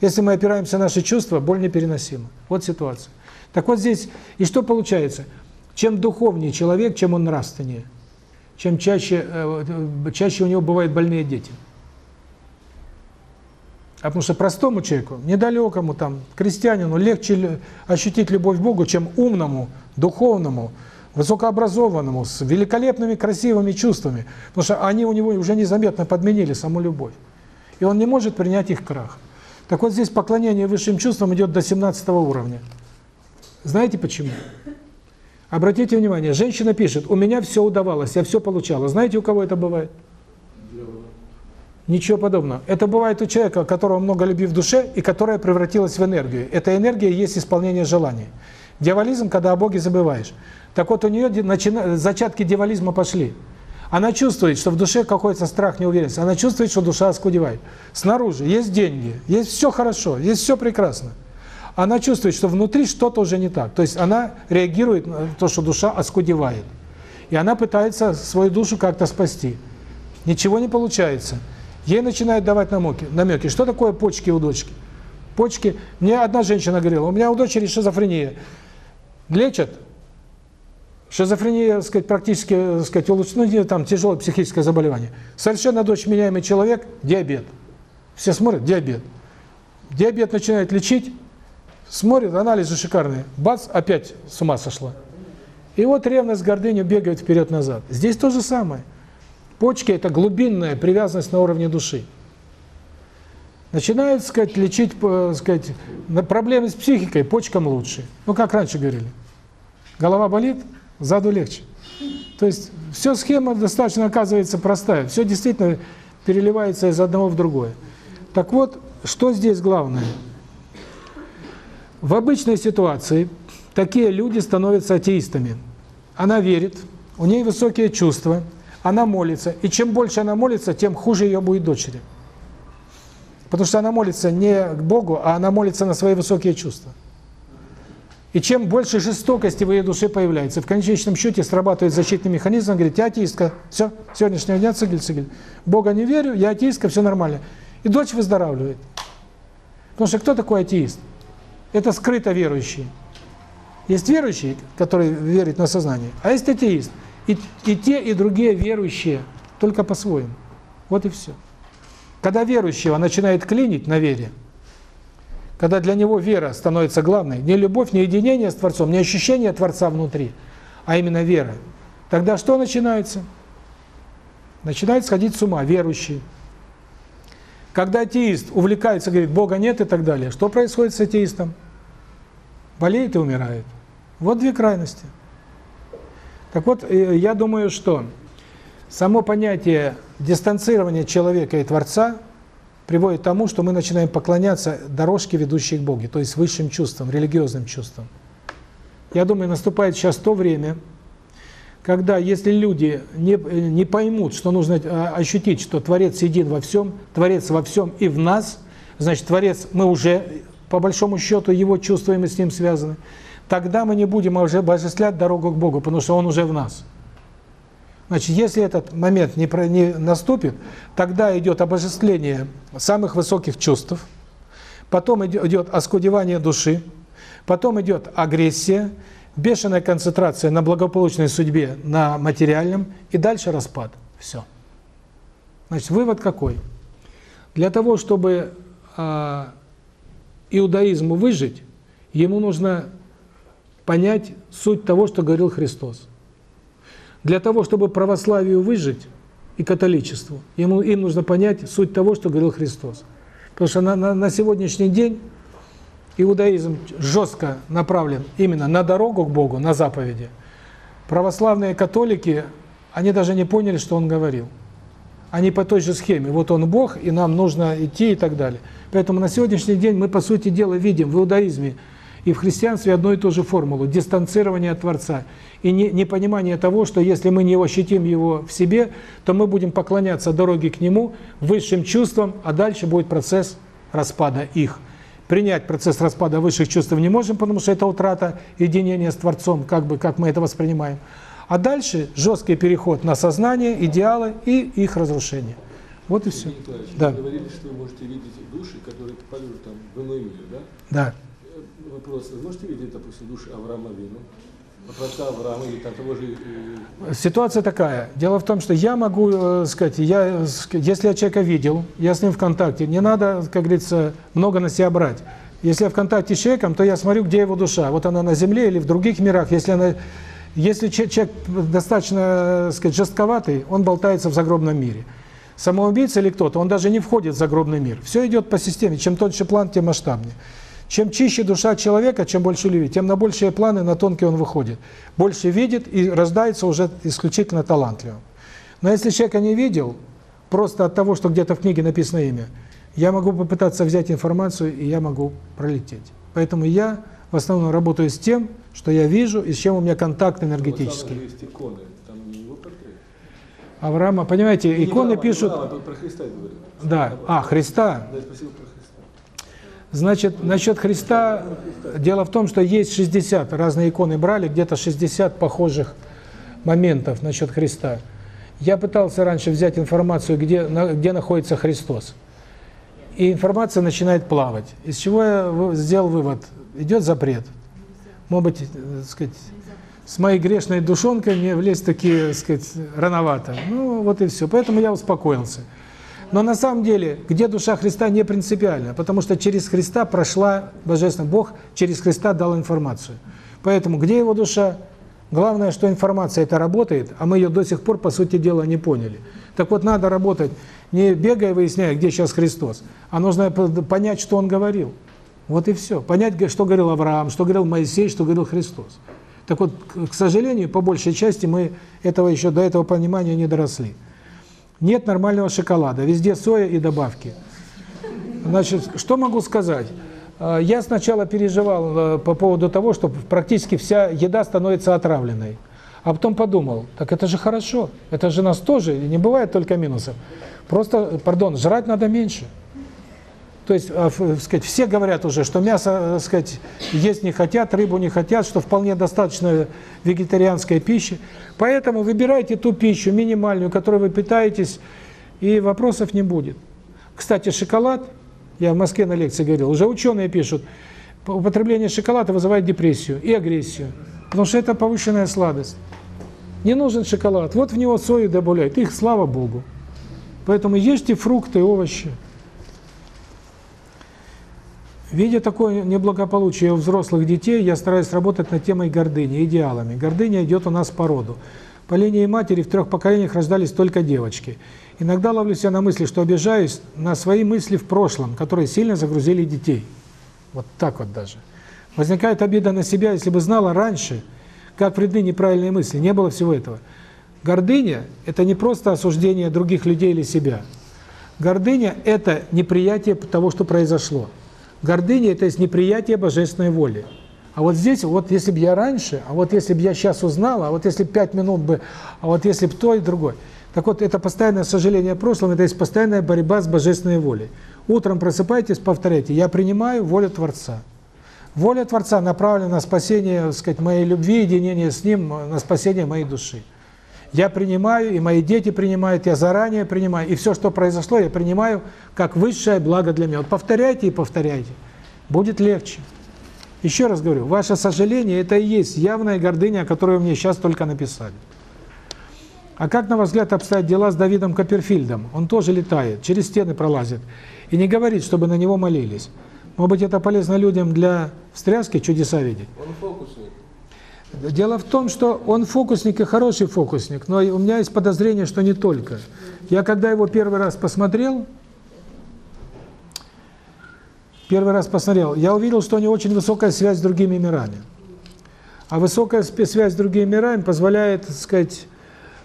Если мы опираемся на наши чувства, боль непереносима. Вот ситуация. Так вот здесь, и что получается? Чем духовнее человек, чем он нравственнее, чем чаще, э, чаще у него бывают больные дети. А потому что простому человеку, недалекому, там, крестьянину легче ощутить любовь к Богу, чем умному, духовному, высокообразованному, с великолепными, красивыми чувствами. Потому что они у него уже незаметно подменили саму любовь. И он не может принять их крах. Так вот здесь поклонение высшим чувствам идет до 17 уровня. Знаете почему? Обратите внимание, женщина пишет, у меня все удавалось, я все получала. Знаете, у кого это бывает? Ничего подобного. Это бывает у человека, у которого много любви в душе и которая превратилась в энергию. Эта энергия есть исполнение желаний. Дьяволизм, когда о Боге забываешь. Так вот, у нее начина... зачатки дьяволизма пошли. Она чувствует, что в душе какой-то страх, неуверенность. Она чувствует, что душа оскудевает. Снаружи есть деньги, есть все хорошо, есть все прекрасно. Она чувствует, что внутри что-то уже не так. То есть она реагирует на то, что душа оскудевает. И она пытается свою душу как-то спасти. Ничего не получается. Ей начинают давать намеки. намеки. Что такое почки у дочки? Почки. Мне одна женщина говорила, у меня у дочери шизофрения. Лечат. Шизофрения, сказать, практически, так сказать, улучшена, ну, там тяжелое психическое заболевание. Совершенно дочь меняемый человек, диабет. Все смотрят, диабет. Диабет начинает лечить, смотрит, анализы шикарные. Бац, опять с ума сошла. И вот ревность, гордыня бегают вперед-назад. Здесь то же самое. Почки – это глубинная привязанность на уровне души. Начинают, сказать, лечить, э, сказать, проблемы с психикой, почкам лучше. Ну, как раньше говорили. Голова болит, заду легче. То есть все схема достаточно, оказывается, простая. Все действительно переливается из одного в другое. Так вот, что здесь главное? В обычной ситуации такие люди становятся атеистами. Она верит, у нее высокие чувства – она молится. И чем больше она молится, тем хуже ее будет дочери. Потому что она молится не к Богу, а она молится на свои высокие чувства. И чем больше жестокости в ее душе появляется, в конечном счете срабатывает защитный механизм, говорит, я атеистка, все, сегодняшнего дня цигель, цигель. Бога не верю, я атеистка, все нормально. И дочь выздоравливает. Потому что кто такой атеист? Это скрыто верующий. Есть верующий, который верит на сознание, а есть атеист. И, и те, и другие верующие, только по-своему. Вот и все. Когда верующего начинает клинить на вере, когда для него вера становится главной, не любовь, не единение с Творцом, не ощущение Творца внутри, а именно вера, тогда что начинается? Начинает сходить с ума верующий. Когда атеист увлекается, говорит, Бога нет и так далее, что происходит с атеистом? Болеет и умирает. Вот две крайности. Так вот, э, я думаю, что само понятие дистанцирования человека и Творца приводит к тому, что мы начинаем поклоняться дорожке, ведущей к Богу, то есть высшим чувствам, религиозным чувствам. Я думаю, наступает сейчас то время, когда если люди не, не поймут, что нужно э, ощутить, что Творец един во всем, Творец во всем и в нас, значит, Творец, мы уже, по большому счету, его чувствуем и с ним связаны, тогда мы не будем уже обожествлять дорогу к Богу, потому что Он уже в нас. Значит, если этот момент не, про, не наступит, тогда идет обожествление самых высоких чувств, потом идет оскудевание души, потом идет агрессия, бешеная концентрация на благополучной судьбе, на материальном, и дальше распад. Все. Значит, вывод какой? Для того, чтобы э, иудаизму выжить, ему нужно понять суть того, что говорил Христос. Для того, чтобы православию выжить и католичеству, ему, им нужно понять суть того, что говорил Христос. Потому что на, на, на сегодняшний день иудаизм жестко направлен именно на дорогу к Богу, на заповеди. Православные католики, они даже не поняли, что он говорил. Они по той же схеме. Вот он Бог, и нам нужно идти и так далее. Поэтому на сегодняшний день мы, по сути дела, видим в иудаизме и в христианстве одну и ту же формулу – дистанцирование от Творца. И не, непонимание того, что если мы не ощутим Его в себе, то мы будем поклоняться дороге к Нему, высшим чувствам, а дальше будет процесс распада их. Принять процесс распада высших чувств не можем, потому что это утрата единения с Творцом, как бы как мы это воспринимаем. А дальше жесткий переход на сознание, идеалы и их разрушение. Вот и все. Николаевич, да. Вы говорили, что вы можете видеть души, которые попадут там в иной мир, да? Да вопрос. Вы можете видеть, допустим, души Авраама Вину? Же... Э, Ситуация такая. Дело в том, что я могу э, сказать, я, если я человека видел, я с ним в контакте, не надо, как говорится, много на себя брать. Если я в контакте с человеком, то я смотрю, где его душа. Вот она на земле или в других мирах. Если она, если человек достаточно, э, сказать, жестковатый, он болтается в загробном мире. Самоубийца или кто-то, он даже не входит в загробный мир. Все идет по системе. Чем тоньше план, тем масштабнее. Чем чище душа человека, чем больше любит, тем на большие планы, на тонкие он выходит. Больше видит и рождается уже исключительно талантливым. Но если человека не видел, просто от того, что где-то в книге написано имя, я могу попытаться взять информацию, и я могу пролететь. Поэтому я в основном работаю с тем, что я вижу и с чем у меня контакт Вот энергетический. есть иконы, там его портрет. Авраама, понимаете, Не иконы Авраама, пишут... Авраама, про Христа говорю. Да, а, Христа. Да, я спросил про Христа. Значит, насчет Христа, дело в том, что есть 60, разные иконы брали, где-то 60 похожих моментов насчет Христа. Я пытался раньше взять информацию, где, где находится Христос. И информация начинает плавать. Из чего я сделал вывод? Идет запрет. Может быть, э, так сказать, с моей грешной душонкой мне влезть такие, так сказать, рановато. Ну, вот и все. Поэтому я успокоился. Но на самом деле, где душа Христа не принципиально, потому что через Христа прошла Божественный Бог, через Христа дал информацию. Поэтому где его душа? Главное, что информация это работает, а мы ее до сих пор, по сути дела, не поняли. Так вот, надо работать не бегая, выясняя, где сейчас Христос, а нужно понять, что Он говорил. Вот и все. Понять, что говорил Авраам, что говорил Моисей, что говорил Христос. Так вот, к сожалению, по большей части мы этого еще до этого понимания не доросли. Нет нормального шоколада, везде соя и добавки. Значит, что могу сказать? Э, Я сначала переживал э, по поводу того, что практически вся еда становится отравленной. А потом подумал, так это же хорошо, это же нас тоже, не бывает только минусов. Просто, пардон, жрать надо меньше. То есть, э, ф- сказать, все говорят уже, что мясо, э, сказать, есть не хотят, рыбу не хотят, что вполне достаточно вегетарианской пищи. Поэтому выбирайте ту пищу минимальную, которой вы питаетесь, и вопросов не будет. Кстати, шоколад, я в Москве на лекции говорил, уже ученые пишут, употребление шоколада вызывает депрессию и агрессию, потому что это повышенная сладость. Не нужен шоколад, вот в него сою добавляют, их слава Богу. Поэтому ешьте фрукты, овощи. Видя такое неблагополучие у взрослых детей, я стараюсь работать над темой гордыни, идеалами. Гордыня идет у нас по роду. По линии матери в трех поколениях рождались только девочки. Иногда ловлю себя на мысли, что обижаюсь на свои мысли в прошлом, которые сильно загрузили детей. Вот так вот даже. Возникает обида на себя, если бы знала раньше, как вредны неправильные мысли, не было всего этого. Гордыня – это не просто осуждение других людей или себя. Гордыня – это неприятие того, что произошло. Гордыня – это есть неприятие божественной воли. А вот здесь, вот если бы я раньше, а вот если бы я сейчас узнал, а вот если бы пять минут бы, а вот если бы то и другое. Так вот, это постоянное сожаление о прошлом, это есть постоянная борьба с божественной волей. Утром просыпайтесь, повторяйте, я принимаю волю Творца. Воля Творца направлена на спасение, так сказать, моей любви, единение с Ним, на спасение моей души. Я принимаю, и мои дети принимают, я заранее принимаю, и все, что произошло, я принимаю как высшее благо для меня. Вот повторяйте и повторяйте, будет легче. Еще раз говорю, ваше сожаление – это и есть явная гордыня, вы мне сейчас только написали. А как, на ваш взгляд, обстоят дела с Давидом Копперфильдом? Он тоже летает, через стены пролазит. И не говорит, чтобы на него молились. Может быть, это полезно людям для встряски чудеса видеть? Он фокусник. Дело в том, что он фокусник и хороший фокусник, но у меня есть подозрение, что не только. Я когда его первый раз посмотрел, первый раз посмотрел, я увидел, что у него очень высокая связь с другими мирами. А высокая связь с другими мирами позволяет, так сказать,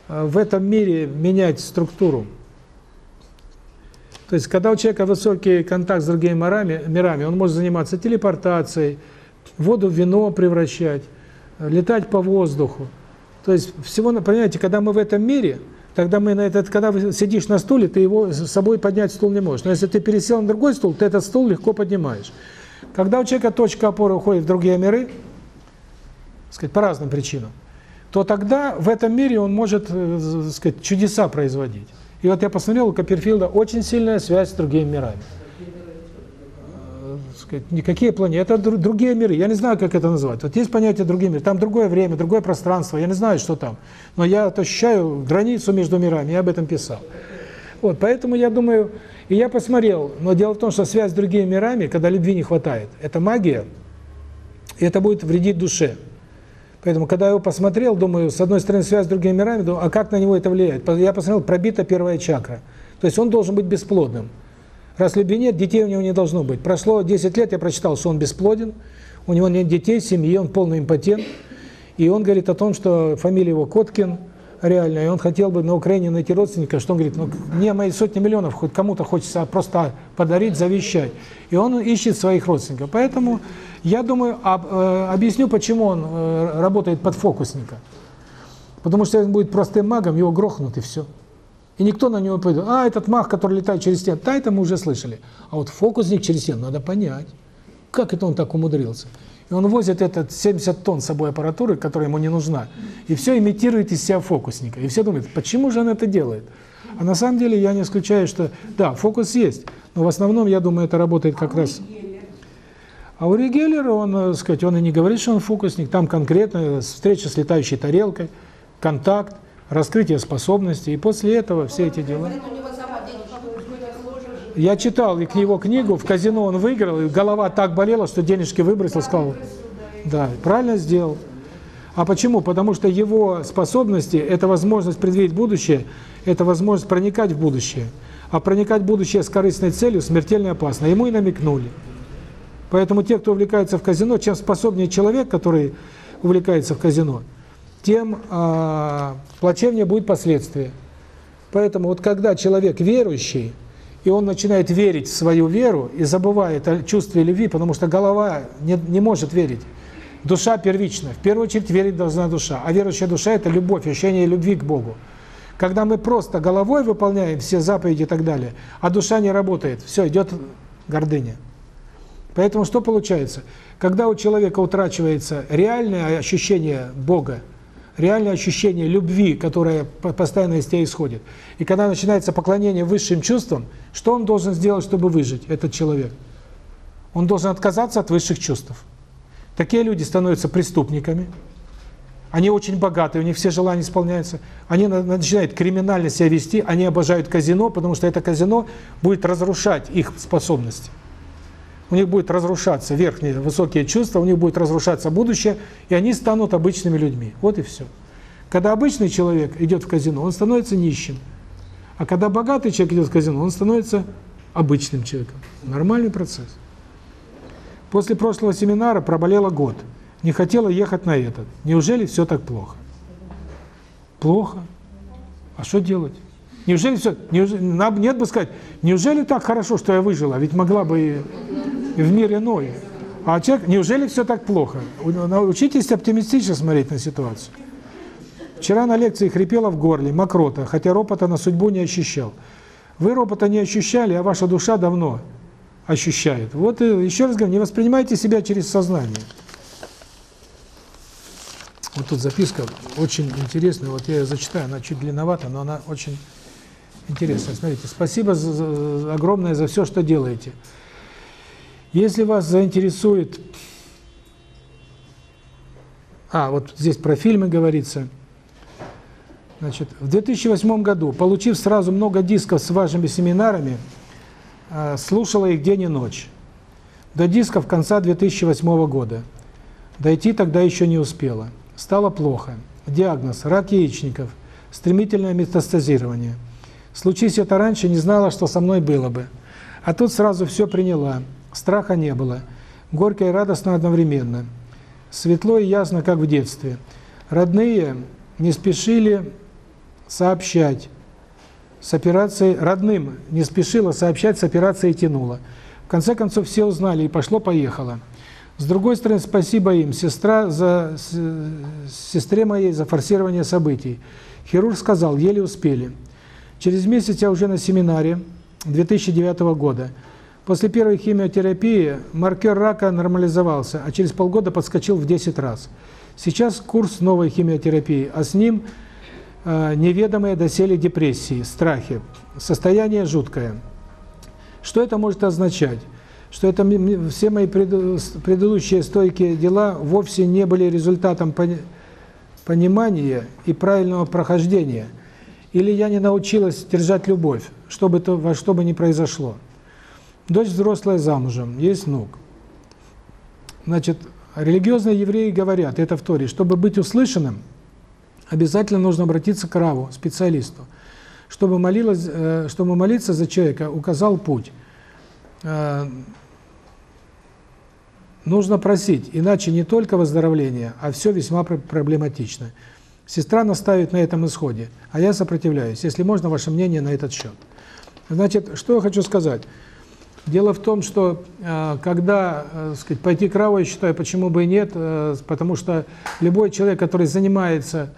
э, в этом мире менять структуру. То есть, когда у человека высокий контакт с другими мирами, он может заниматься телепортацией, воду в вино превращать, летать по воздуху. То есть, всего, понимаете, когда мы в этом мире, тогда мы на этот, когда сидишь на стуле, ты его с собой поднять стул не можешь. Но если ты пересел на другой стул, ты этот стул легко поднимаешь. Когда у человека точка опоры уходит в другие миры, сказать, по разным причинам, то тогда в этом мире он может, э, сказать, чудеса производить. И вот я посмотрел, у Копперфилда очень сильная связь с другими мирами. Сказать, Никакие планеты, это дру- другие миры. Я не знаю, как это назвать. Вот есть понятие другие миры. Там другое время, другое пространство. Я не знаю, что там. Но я ощущаю границу между мирами. Я об этом писал. Вот, поэтому я думаю, и я посмотрел. Но дело в том, что связь с другими мирами, когда любви не хватает, это магия, и это будет вредить душе. Поэтому, когда я его посмотрел, думаю, с одной стороны, связь с другими мирами, думаю, а как на него это влияет? Я посмотрел, пробита первая чакра. То есть он должен быть бесплодным. Раз любви нет, детей у него не должно быть. Прошло 10 лет, я прочитал, что он бесплоден, у него нет детей, семьи, он полный импотент. И он говорит о том, что фамилия его Коткин, реально, и он хотел бы на Украине найти родственника, что он говорит, ну, мне мои сотни миллионов хоть кому-то хочется просто подарить, завещать. И он ищет своих родственников. Поэтому я думаю, об, э, объясню, почему он э, работает под фокусника. Потому что он будет простым магом, его грохнут и все. И никто на него пойдет. А, этот маг, который летает через стену, да, это мы уже слышали. А вот фокусник через стену, надо понять, как это он так умудрился. И он возит этот 70 тонн с собой аппаратуры, которая ему не нужна, и все имитирует из себя фокусника. И все думают, почему же он это делает? А на самом деле я не исключаю, что да, фокус есть, но в основном, я думаю, это работает как раз... А у Ригеллера, он, так сказать, он и не говорит, что он фокусник, там конкретно встреча с летающей тарелкой, контакт, раскрытие способностей, и после этого все эти дела. Я читал и его книгу, в казино он выиграл, и голова так болела, что денежки выбросил, сказал, да, правильно сделал. А почему? Потому что его способности – это возможность предвидеть будущее, это возможность проникать в будущее. А проникать в будущее с корыстной целью смертельно опасно. Ему и намекнули. Поэтому те, кто увлекается в казино, чем способнее человек, который увлекается в казино, тем э, плачевнее будет последствия. Поэтому вот когда человек верующий, и он начинает верить в свою веру и забывает о чувстве любви, потому что голова не, не может верить. Душа первична. В первую очередь верить должна душа. А верующая душа – это любовь, ощущение любви к Богу. Когда мы просто головой выполняем все заповеди и так далее, а душа не работает, все, идет гордыня. Поэтому что получается? Когда у человека утрачивается реальное ощущение Бога, реальное ощущение любви, которое постоянно из тебя исходит. И когда начинается поклонение высшим чувствам, что он должен сделать, чтобы выжить, этот человек? Он должен отказаться от высших чувств. Такие люди становятся преступниками, они очень богатые, у них все желания исполняются, они начинают криминально себя вести, они обожают казино, потому что это казино будет разрушать их способности у них будет разрушаться верхние высокие чувства, у них будет разрушаться будущее, и они станут обычными людьми. Вот и все. Когда обычный человек идет в казино, он становится нищим. А когда богатый человек идет в казино, он становится обычным человеком. Нормальный процесс. После прошлого семинара проболела год. Не хотела ехать на этот. Неужели все так плохо? Плохо. А что делать? Неужели все... Неужели, нет бы сказать, неужели так хорошо, что я выжила? Ведь могла бы в мир иной. А человек, неужели все так плохо? Учитесь оптимистично смотреть на ситуацию. Вчера на лекции хрипела в горле, мокрота, хотя ропота на судьбу не ощущал. Вы ропота не ощущали, а ваша душа давно ощущает. Вот и еще раз говорю, не воспринимайте себя через сознание. Вот тут записка очень интересная, вот я ее зачитаю, она чуть длинновата, но она очень интересная. Смотрите, спасибо за, за, огромное за все, что делаете. Если вас заинтересует... А, вот здесь про фильмы говорится. Значит, в 2008 году, получив сразу много дисков с вашими семинарами, а, слушала их день и ночь. До дисков конца 2008 года. Дойти тогда еще не успела. Стало плохо. Диагноз – рак яичников, стремительное метастазирование. Случись это раньше, не знала, что со мной было бы. А тут сразу все приняла – Страха не было. Горько и радостно одновременно. Светло и ясно, как в детстве. Родные не спешили сообщать с операцией, родным не спешила сообщать с операцией тянула. В конце концов все узнали и пошло-поехало. С другой стороны, спасибо им, сестра за сестре моей за форсирование событий. Хирург сказал, еле успели. Через месяц я уже на семинаре 2009 года. После первой химиотерапии маркер рака нормализовался, а через полгода подскочил в 10 раз. Сейчас курс новой химиотерапии, а с ним э, неведомые доселе депрессии, страхи. Состояние жуткое. Что это может означать? Что это все мои предыдущие стойкие дела вовсе не были результатом понимания и правильного прохождения. Или я не научилась держать любовь, чтобы то, во что бы ни произошло. Дочь взрослая замужем, есть внук. Значит, религиозные евреи говорят, это в Торе, чтобы быть услышанным, обязательно нужно обратиться к Раву, специалисту. Чтобы, молилась, э, чтобы молиться за человека, указал путь. Э, нужно просить, иначе не только выздоровление, а все весьма проблематично. Сестра настаивает на этом исходе, а я сопротивляюсь. Если можно, ваше мнение на этот счет. Значит, что я хочу сказать. Дело в том, что э, когда, э, сказать, пойти к Раву, я считаю, почему бы и нет, э, потому что любой человек, который занимается,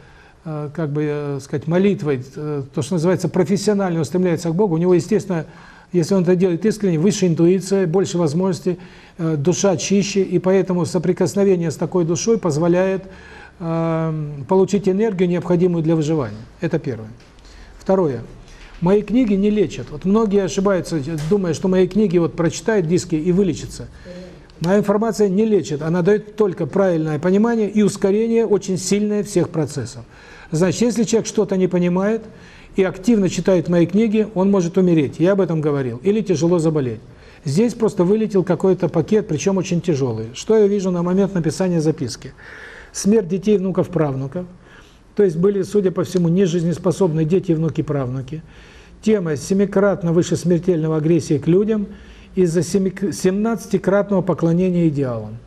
как бы, сказать, молитвой, то, что называется, профессионально устремляется к Богу, у него, естественно, если он это делает искренне, выше интуиция, больше возможностей, душа чище, и поэтому соприкосновение с такой душой позволяет получить энергию, необходимую для выживания. Это первое. Второе. Мои книги не лечат. Вот многие ошибаются, думая, что мои книги вот прочитают диски и вылечатся. Моя информация не лечит, она дает только правильное понимание и ускорение очень сильное всех процессов. Значит, если человек что-то не понимает и активно читает мои книги, он может умереть, я об этом говорил, или тяжело заболеть. Здесь просто вылетел какой-то пакет, причем очень тяжелый. Что я вижу на момент написания записки? Смерть детей, внуков, правнуков. То есть были, судя по всему, нежизнеспособные дети, внуки, правнуки. Тема семикратно выше смертельного агрессии к людям из-за 17-кратного поклонения идеалам.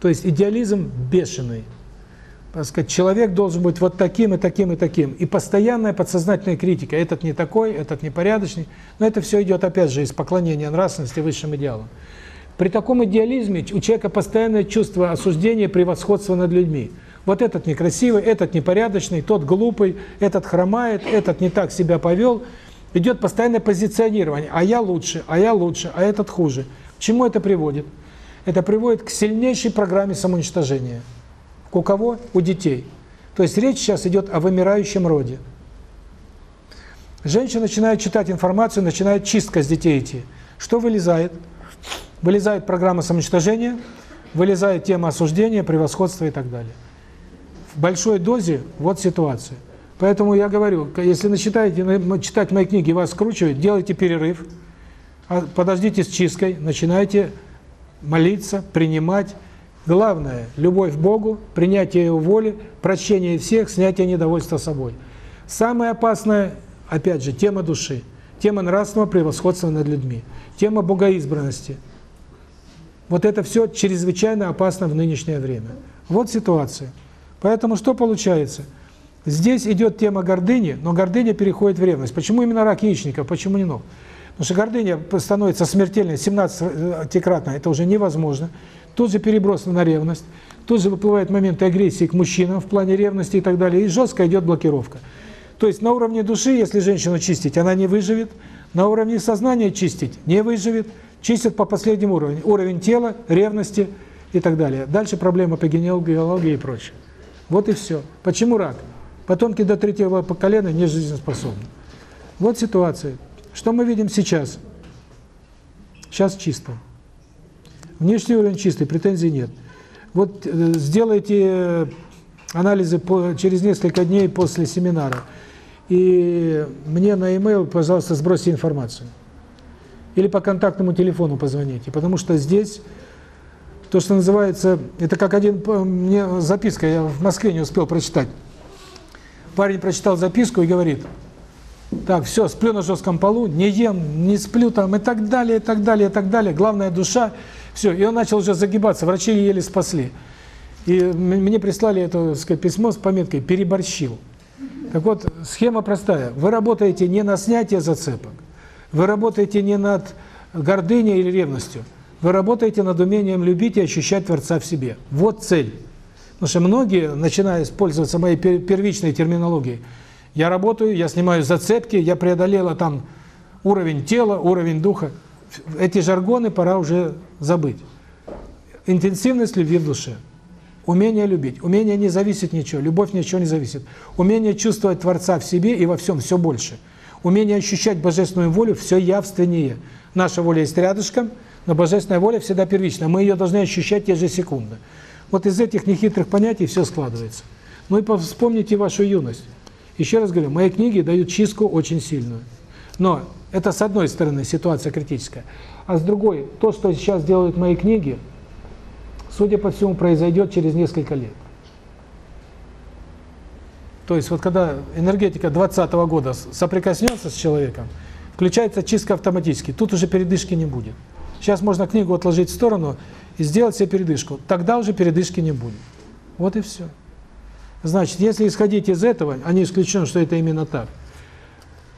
То есть идеализм бешеный. Так сказать, человек должен быть вот таким и таким и таким. И постоянная подсознательная критика. Этот не такой, этот непорядочный. Но это все идет, опять же, из поклонения нравственности высшим идеалам. При таком идеализме у человека постоянное чувство осуждения, превосходства над людьми. Вот этот некрасивый, этот непорядочный, тот глупый, этот хромает, этот не так себя повел. Идет постоянное позиционирование. А я лучше, а я лучше, а этот хуже. К чему это приводит? Это приводит к сильнейшей программе самоуничтожения. У кого? У детей. То есть речь сейчас идет о вымирающем роде. Женщина начинает читать информацию, начинает чистка с детей идти. Что вылезает? Вылезает программа самоуничтожения, вылезает тема осуждения, превосходства и так далее в большой дозе вот ситуация. Поэтому я говорю, если начинаете читать мои книги, вас скручивают, делайте перерыв, а подождите с чисткой, начинайте молиться, принимать. Главное – любовь к Богу, принятие Его воли, прощение всех, снятие недовольства собой. Самое опасное, опять же, тема души, тема нравственного превосходства над людьми, тема богоизбранности. Вот это все чрезвычайно опасно в нынешнее время. Вот ситуация. Поэтому что получается? Здесь идет тема гордыни, но гордыня переходит в ревность. Почему именно рак яичника, почему не ног? Потому что гордыня становится смертельной, 17-кратно, это уже невозможно. Тут же перебросано на ревность, тут же выплывают моменты агрессии к мужчинам в плане ревности и так далее, и жестко идет блокировка. То есть на уровне души, если женщину чистить, она не выживет, на уровне сознания чистить не выживет, чистят по последнему уровню. Уровень тела, ревности и так далее. Дальше проблема по генеалогии и прочее. Вот и все. Почему рак? Потомки до третьего поколения не жизнеспособны. Вот ситуация. Что мы видим сейчас? Сейчас чисто. Внешний уровень чистый, претензий нет. Вот э, сделайте э, анализы по, через несколько дней после семинара. И мне на e-mail, пожалуйста, сбросьте информацию. Или по контактному телефону позвоните. Потому что здесь то, что называется, это как один, мне записка, я в Москве не успел прочитать. Парень прочитал записку и говорит, так, все, сплю на жестком полу, не ем, не сплю там и так далее, и так далее, и так далее. Главная душа, все. И он начал уже загибаться, врачи еле спасли. И мне прислали это сказать, письмо с пометкой «переборщил». Так вот, схема простая. Вы работаете не на снятие зацепок, вы работаете не над гордыней или ревностью, вы работаете над умением любить и ощущать Творца в себе. Вот цель. Потому что многие, начиная пользоваться моей первичной терминологией, я работаю, я снимаю зацепки, я преодолела там уровень тела, уровень духа. Эти жаргоны пора уже забыть. Интенсивность любви в душе. Умение любить. Умение не зависит ничего. Любовь ничего не зависит. Умение чувствовать Творца в себе и во всем все больше. Умение ощущать божественную волю все явственнее. Наша воля есть рядышком – но божественная воля всегда первична. Мы ее должны ощущать ежесекундно. Вот из этих нехитрых понятий все складывается. Ну и вспомните вашу юность. Еще раз говорю, мои книги дают чистку очень сильную. Но это с одной стороны ситуация критическая. А с другой, то, что сейчас делают мои книги, судя по всему, произойдет через несколько лет. То есть вот когда энергетика 20 -го года соприкоснется с человеком, включается чистка автоматически, тут уже передышки не будет. Сейчас можно книгу отложить в сторону и сделать себе передышку. Тогда уже передышки не будет. Вот и все. Значит, если исходить из этого, а не исключено, что это именно так,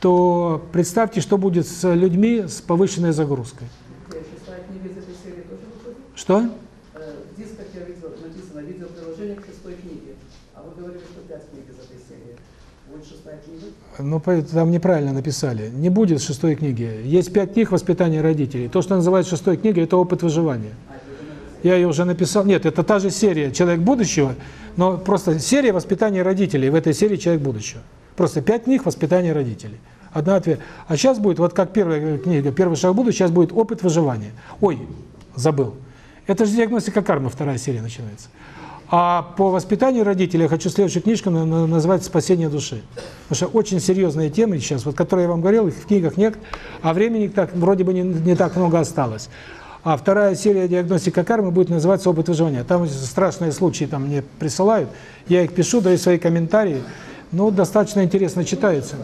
то представьте, что будет с людьми с повышенной загрузкой. Что? Э, Здесь, как я видел, написано видеоприложение к шестой книге. А вы говорили, что пять книг из этой серии. Будет шестая книга? Ну, там неправильно написали. Не будет шестой книги. Есть пять книг воспитания родителей. То, что называют шестой книгой, это опыт выживания. Я ее уже написал. Нет, это та же серия «Человек будущего», но просто серия воспитания родителей. В этой серии «Человек будущего». Просто пять книг воспитания родителей. Одна ответ. А сейчас будет, вот как первая книга «Первый шаг в будущее», сейчас будет опыт выживания. Ой, забыл. Это же диагностика кармы, вторая серия начинается. А по воспитанию родителей я хочу следующую книжку на- на- назвать «Спасение души». Потому что очень серьезные темы сейчас, вот которые я вам говорил, их в книгах нет, а времени так вроде бы не, не так много осталось. А вторая серия «Диагностика кармы» будет называться «Опыт выживания». Там страшные случаи там мне присылают, я их пишу, даю свои комментарии. Ну, достаточно интересно читается.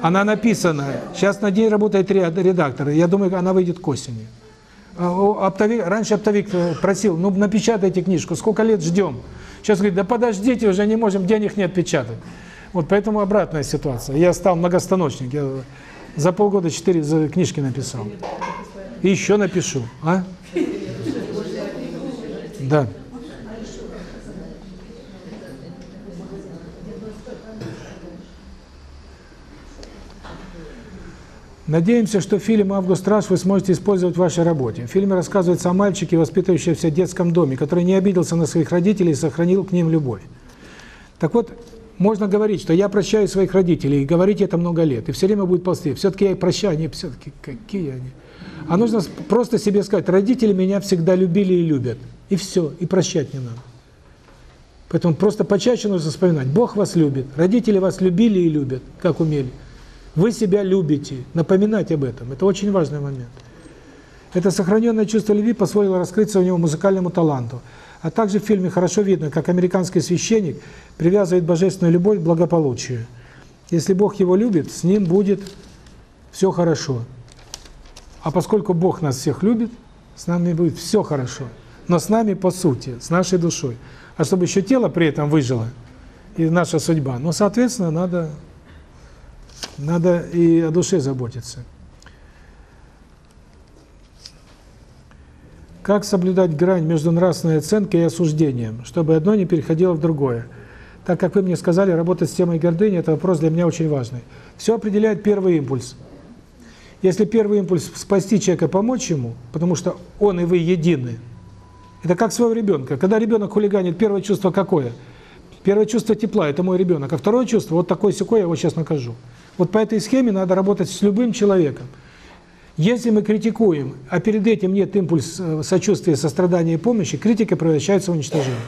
Она написана. Сейчас на день работает ре- редактор. Я думаю, она выйдет к осени. А, Оптовик, раньше оптовик э, просил, ну напечатайте книжку, сколько лет ждем. Сейчас говорит, да подождите, уже не можем, денег нет печатать. Вот поэтому обратная ситуация. Я стал многостаночник, я за полгода четыре книжки написал. И еще напишу, а? Да. Надеемся, что фильм «Август Раш» вы сможете использовать в вашей работе. В фильме рассказывается о мальчике, воспитывающемся в детском доме, который не обиделся на своих родителей и сохранил к ним любовь. Так вот, можно говорить, что я прощаю своих родителей, и говорить это много лет, и все время будет ползти. Все-таки я их прощаю, они все-таки какие они. А нужно просто себе сказать, родители меня всегда любили и любят. И все, и прощать не надо. Поэтому просто почаще нужно вспоминать. Бог вас любит, родители вас любили и любят, как умели. Вы себя любите, напоминать об этом. Это очень важный момент. Это сохраненное чувство любви позволило раскрыться у него музыкальному таланту. А также в фильме хорошо видно, как американский священник привязывает божественную любовь к благополучию. Если Бог его любит, с ним будет все хорошо. А поскольку Бог нас всех любит, с нами будет все хорошо. Но с нами по сути, с нашей душой. А чтобы еще тело при этом выжило, и наша судьба, ну, соответственно, надо, надо и о душе заботиться. Как соблюдать грань между нравственной оценкой и осуждением, чтобы одно не переходило в другое? Так как вы мне сказали, работать с темой гордыни – это вопрос для меня очень важный. Все определяет первый импульс. Если первый импульс – спасти человека, помочь ему, потому что он и вы едины, это как своего ребенка. Когда ребенок хулиганит, первое чувство какое? Первое чувство тепла – это мой ребенок. А второе чувство – вот такой секой я его сейчас накажу. Вот по этой схеме надо работать с любым человеком. Если мы критикуем, а перед этим нет импульса сочувствия, сострадания и помощи, критика превращается в уничтожение.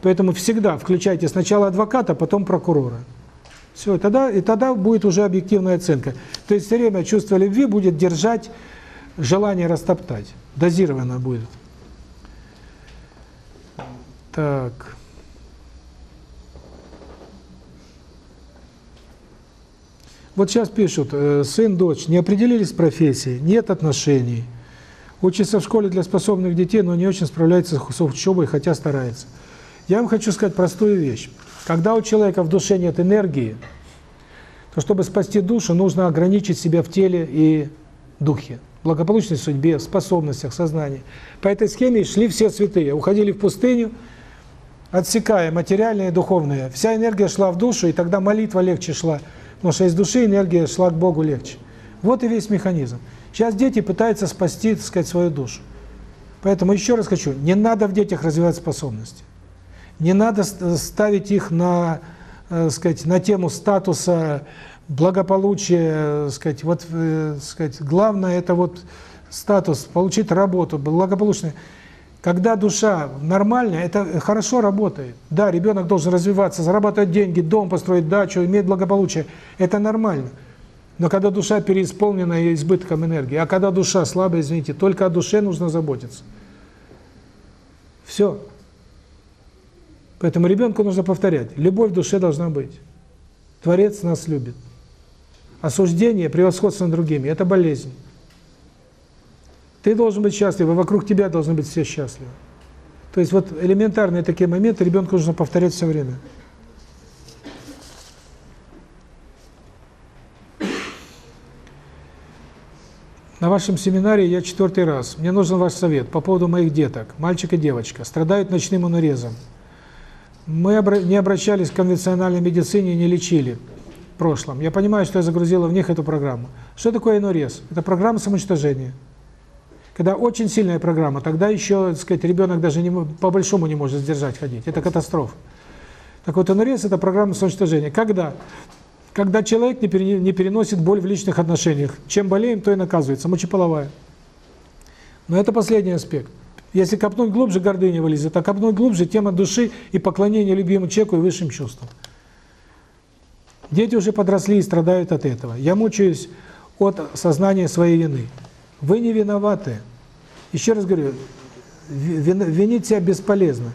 Поэтому всегда включайте сначала адвоката, потом прокурора. Все, тогда и тогда будет уже объективная оценка. То есть все время чувство любви будет держать желание растоптать. Дозированно будет. Так. Вот сейчас пишут, э, сын, дочь, не определились с профессией, нет отношений. Учится в школе для способных детей, но не очень справляется с учебой, хотя старается. Я вам хочу сказать простую вещь. Когда у человека в душе нет энергии, то чтобы спасти душу, нужно ограничить себя в теле и духе, благополучной судьбе, способностях, сознании. По этой схеме шли все святые, уходили в пустыню, отсекая материальное и духовное. Вся энергия шла в душу, и тогда молитва легче шла, потому что из души энергия шла к Богу легче. Вот и весь механизм. Сейчас дети пытаются спасти, так сказать, свою душу. Поэтому еще раз хочу, не надо в детях развивать способности. Не надо ставить их на, э, сказать, на тему статуса, благополучия, сказать, вот, э, сказать, главное это вот статус, получить работу, благополучно. Когда душа нормальная, это хорошо работает. Да, ребенок должен развиваться, зарабатывать деньги, дом построить, дачу, иметь благополучие. Это нормально. Но когда душа переисполнена избытком энергии, а когда душа слабая, извините, только о душе нужно заботиться. Все. Поэтому ребенку нужно повторять, любовь в душе должна быть. Творец нас любит. Осуждение, превосходство над другими – это болезнь. Ты должен быть счастлив, и вокруг тебя должны быть все счастливы. То есть вот элементарные такие моменты ребенку нужно повторять все время. На вашем семинаре я четвертый раз. Мне нужен ваш совет по поводу моих деток, мальчик и девочка, страдают ночным анурезом. Мы не обращались к конвенциональной медицине и не лечили в прошлом. Я понимаю, что я загрузила в них эту программу. Что такое анурез? Это программа самоуничтожения. Когда очень сильная программа, тогда еще, так сказать, ребенок даже не, по большому не может сдержать ходить. Это катастрофа. Так вот, анурез – это программа самоуничтожения. Когда? Когда человек не переносит боль в личных отношениях. Чем болеем, то и наказывается. Мочеполовая. Но это последний аспект. Если копнуть глубже, гордыня вылезет, а копнуть глубже, тема души и поклонения любимому человеку и высшим чувствам. Дети уже подросли и страдают от этого. Я мучаюсь от сознания своей вины. Вы не виноваты. Еще раз говорю, винить себя бесполезно.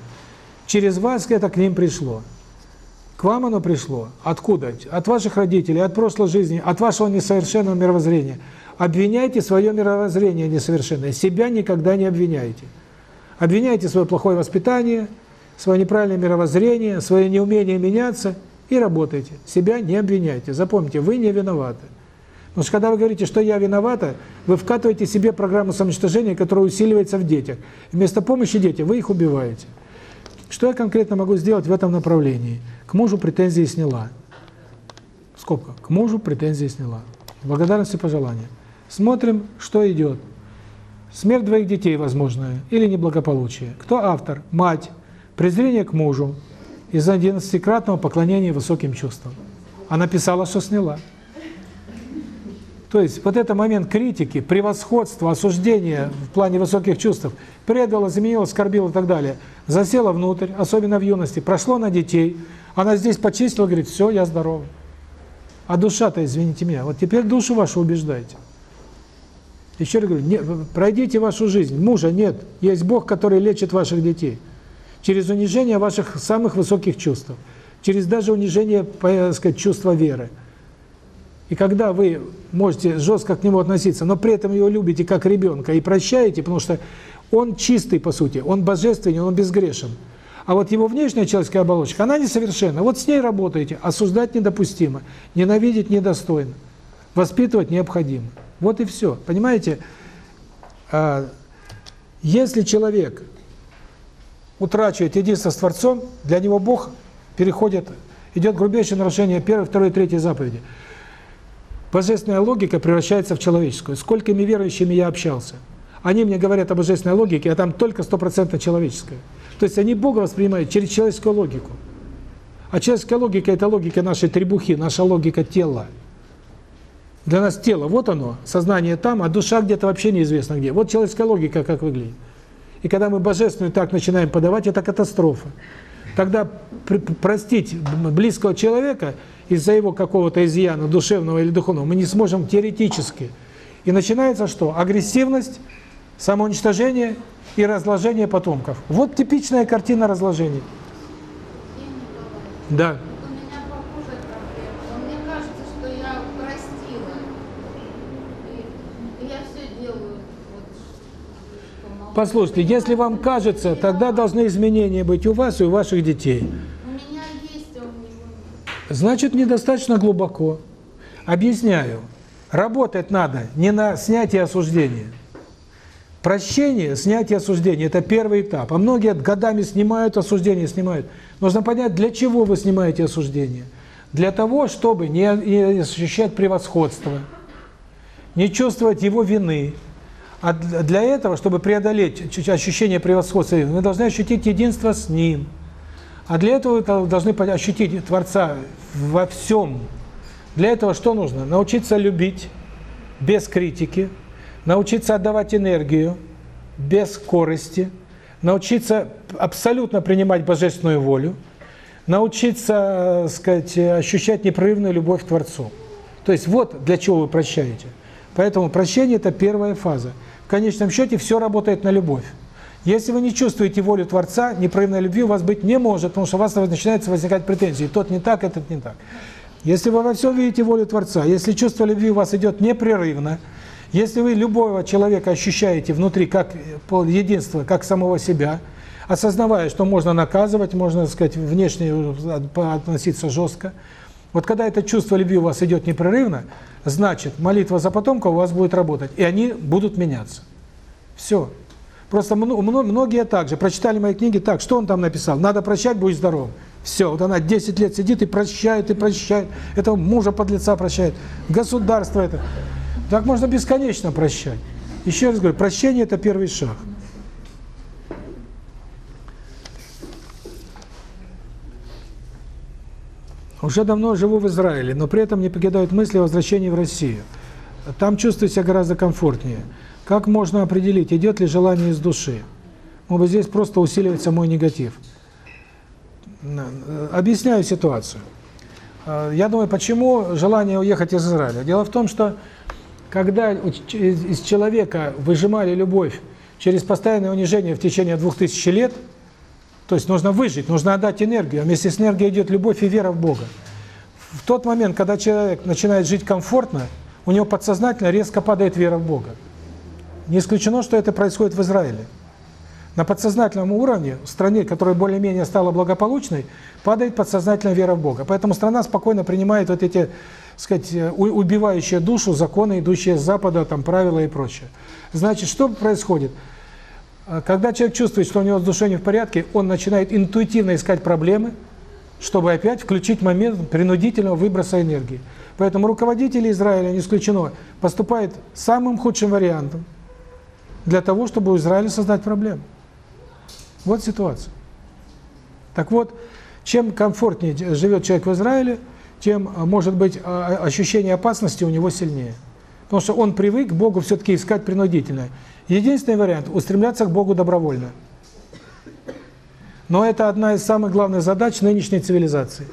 Через вас это к ним пришло. К вам оно пришло. Откуда? От ваших родителей, от прошлой жизни, от вашего несовершенного мировоззрения. Обвиняйте свое мировоззрение несовершенное. Себя никогда не обвиняйте. Обвиняйте свое плохое воспитание, свое неправильное мировоззрение, свое неумение меняться и работайте. Себя не обвиняйте. Запомните, вы не виноваты. Потому что когда вы говорите, что я виновата, вы вкатываете себе программу самоуничтожения, которая усиливается в детях. Вместо помощи детям вы их убиваете. Что я конкретно могу сделать в этом направлении? К мужу претензии сняла. Скобка. К мужу претензии сняла. Благодарность и пожелания. Смотрим, что идет. Смерть двоих детей возможная или неблагополучие. Кто автор? Мать. Презрение к мужу из-за одиннадцатикратного поклонения высоким чувствам. Она писала, что сняла. То есть вот этот момент критики, превосходства, осуждения в плане высоких чувств предала, заменила, оскорбила и так далее, засела внутрь, особенно в юности, прошло на детей, она здесь почистила, говорит, все, я здорова. А душа-то, извините меня, вот теперь душу вашу убеждайте. Еще раз говорю, не, пройдите вашу жизнь, мужа нет, есть Бог, который лечит ваших детей. Через унижение ваших самых высоких чувств, через даже унижение, так сказать, чувства веры. И когда вы можете жестко к нему относиться, но при этом его любите как ребенка и прощаете, потому что он чистый, по сути, он божественный, он безгрешен. А вот его внешняя человеческая оболочка, она несовершенна. Вот с ней работаете. Осуждать недопустимо, ненавидеть недостойно, воспитывать необходимо. Вот и все. Понимаете, а, если человек утрачивает единство с Творцом, для него Бог переходит, идет грубейшее нарушение первой, второй, третьей заповеди – Божественная логика превращается в человеческую. Сколькими верующими я общался. Они мне говорят о божественной логике, а там только стопроцентно человеческая. То есть они Бога воспринимают через человеческую логику. А человеческая логика – это логика нашей требухи, наша логика тела. Для нас тело, вот оно, сознание там, а душа где-то вообще неизвестно где. Вот человеческая логика как выглядит. И когда мы божественную так начинаем подавать, это катастрофа. Тогда простить близкого человека – из-за его какого-то изъяна душевного или духовного, мы не сможем теоретически. И начинается что? Агрессивность, самоуничтожение и разложение потомков. Вот типичная картина разложения. Да. Послушайте, если вам кажется, тогда должны изменения быть у вас и у ваших детей. Значит, недостаточно глубоко. Объясняю. Работать надо не на снятие осуждения. Прощение, снятие осуждения – это первый этап. А многие годами снимают осуждение, снимают. Нужно понять, для чего вы снимаете осуждение. Для того, чтобы не, ощущать превосходство, не чувствовать его вины. А для этого, чтобы преодолеть ощущение превосходства, вы должны ощутить единство с Ним – а для этого должны ощутить Творца во всем. Для этого что нужно? Научиться любить без критики, научиться отдавать энергию без скорости, научиться абсолютно принимать божественную волю, научиться, сказать, ощущать непрерывную любовь к Творцу. То есть вот для чего вы прощаете. Поэтому прощение – это первая фаза. В конечном счете все работает на любовь. Если вы не чувствуете волю Творца, непрерывной любви у вас быть не может, потому что у вас начинается возникать претензии. Тот не так, этот не так. Если вы во всем видите волю Творца, если чувство любви у вас идет непрерывно, если вы любого человека ощущаете внутри как единство, как самого себя, осознавая, что можно наказывать, можно, так сказать, внешне относиться жестко. Вот когда это чувство любви у вас идет непрерывно, значит, молитва за потомка у вас будет работать, и они будут меняться. Все. Просто многие также прочитали мои книги так, что он там написал? Надо прощать, будь здоров. Все, вот она 10 лет сидит и прощает, и прощает. Этого мужа под лица прощает. Государство это. Так можно бесконечно прощать. Еще раз говорю, прощение – это первый шаг. Уже давно живу в Израиле, но при этом не покидают мысли о возвращении в Россию. Там чувствую себя гораздо комфортнее. Как можно определить, идет ли желание из души? Может быть, здесь просто усиливается мой негатив. Объясняю ситуацию. Я думаю, почему желание уехать из Израиля. Дело в том, что когда из человека выжимали любовь через постоянное унижение в течение двух тысяч лет, то есть нужно выжить, нужно отдать энергию, а вместе с энергией идет любовь и вера в Бога. В тот момент, когда человек начинает жить комфортно, у него подсознательно резко падает вера в Бога. Не исключено, что это происходит в Израиле. На подсознательном уровне, в стране, которая более-менее стала благополучной, падает подсознательная вера в Бога. Поэтому страна спокойно принимает вот эти, сказать, убивающие душу законы, идущие с Запада, там правила и прочее. Значит, что происходит? Когда человек чувствует, что у него с душой не в порядке, он начинает интуитивно искать проблемы, чтобы опять включить момент принудительного выброса энергии. Поэтому руководители Израиля, не исключено, поступают самым худшим вариантом для того, чтобы у Израиля создать проблемы. Вот ситуация. Так вот, чем комфортнее живет человек в Израиле, тем, а, может быть, а, а, ощущение опасности у него сильнее. Потому что он привык Богу все-таки искать принудительно. Единственный вариант – устремляться к Богу добровольно. Но это одна из самых главных задач нынешней цивилизации.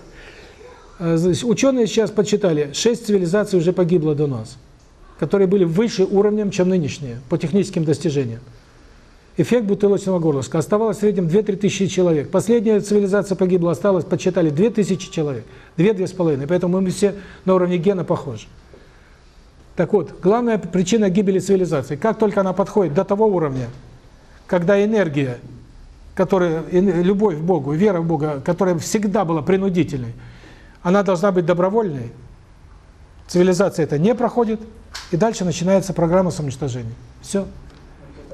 Ученые сейчас подсчитали, шесть цивилизаций уже погибло до нас, которые были выше уровнем, чем нынешние, по техническим достижениям эффект бутылочного горлышка. Оставалось в среднем 2-3 тысячи человек. Последняя цивилизация погибла, осталось, подсчитали, 2 тысячи человек. 2-2,5. Поэтому мы все на уровне гена похожи. Так вот, главная причина гибели цивилизации, как только она подходит до того уровня, когда энергия, которая, любовь к Богу, вера в Бога, которая всегда была принудительной, она должна быть добровольной, цивилизация это не проходит, и дальше начинается программа самоуничтожения. Все.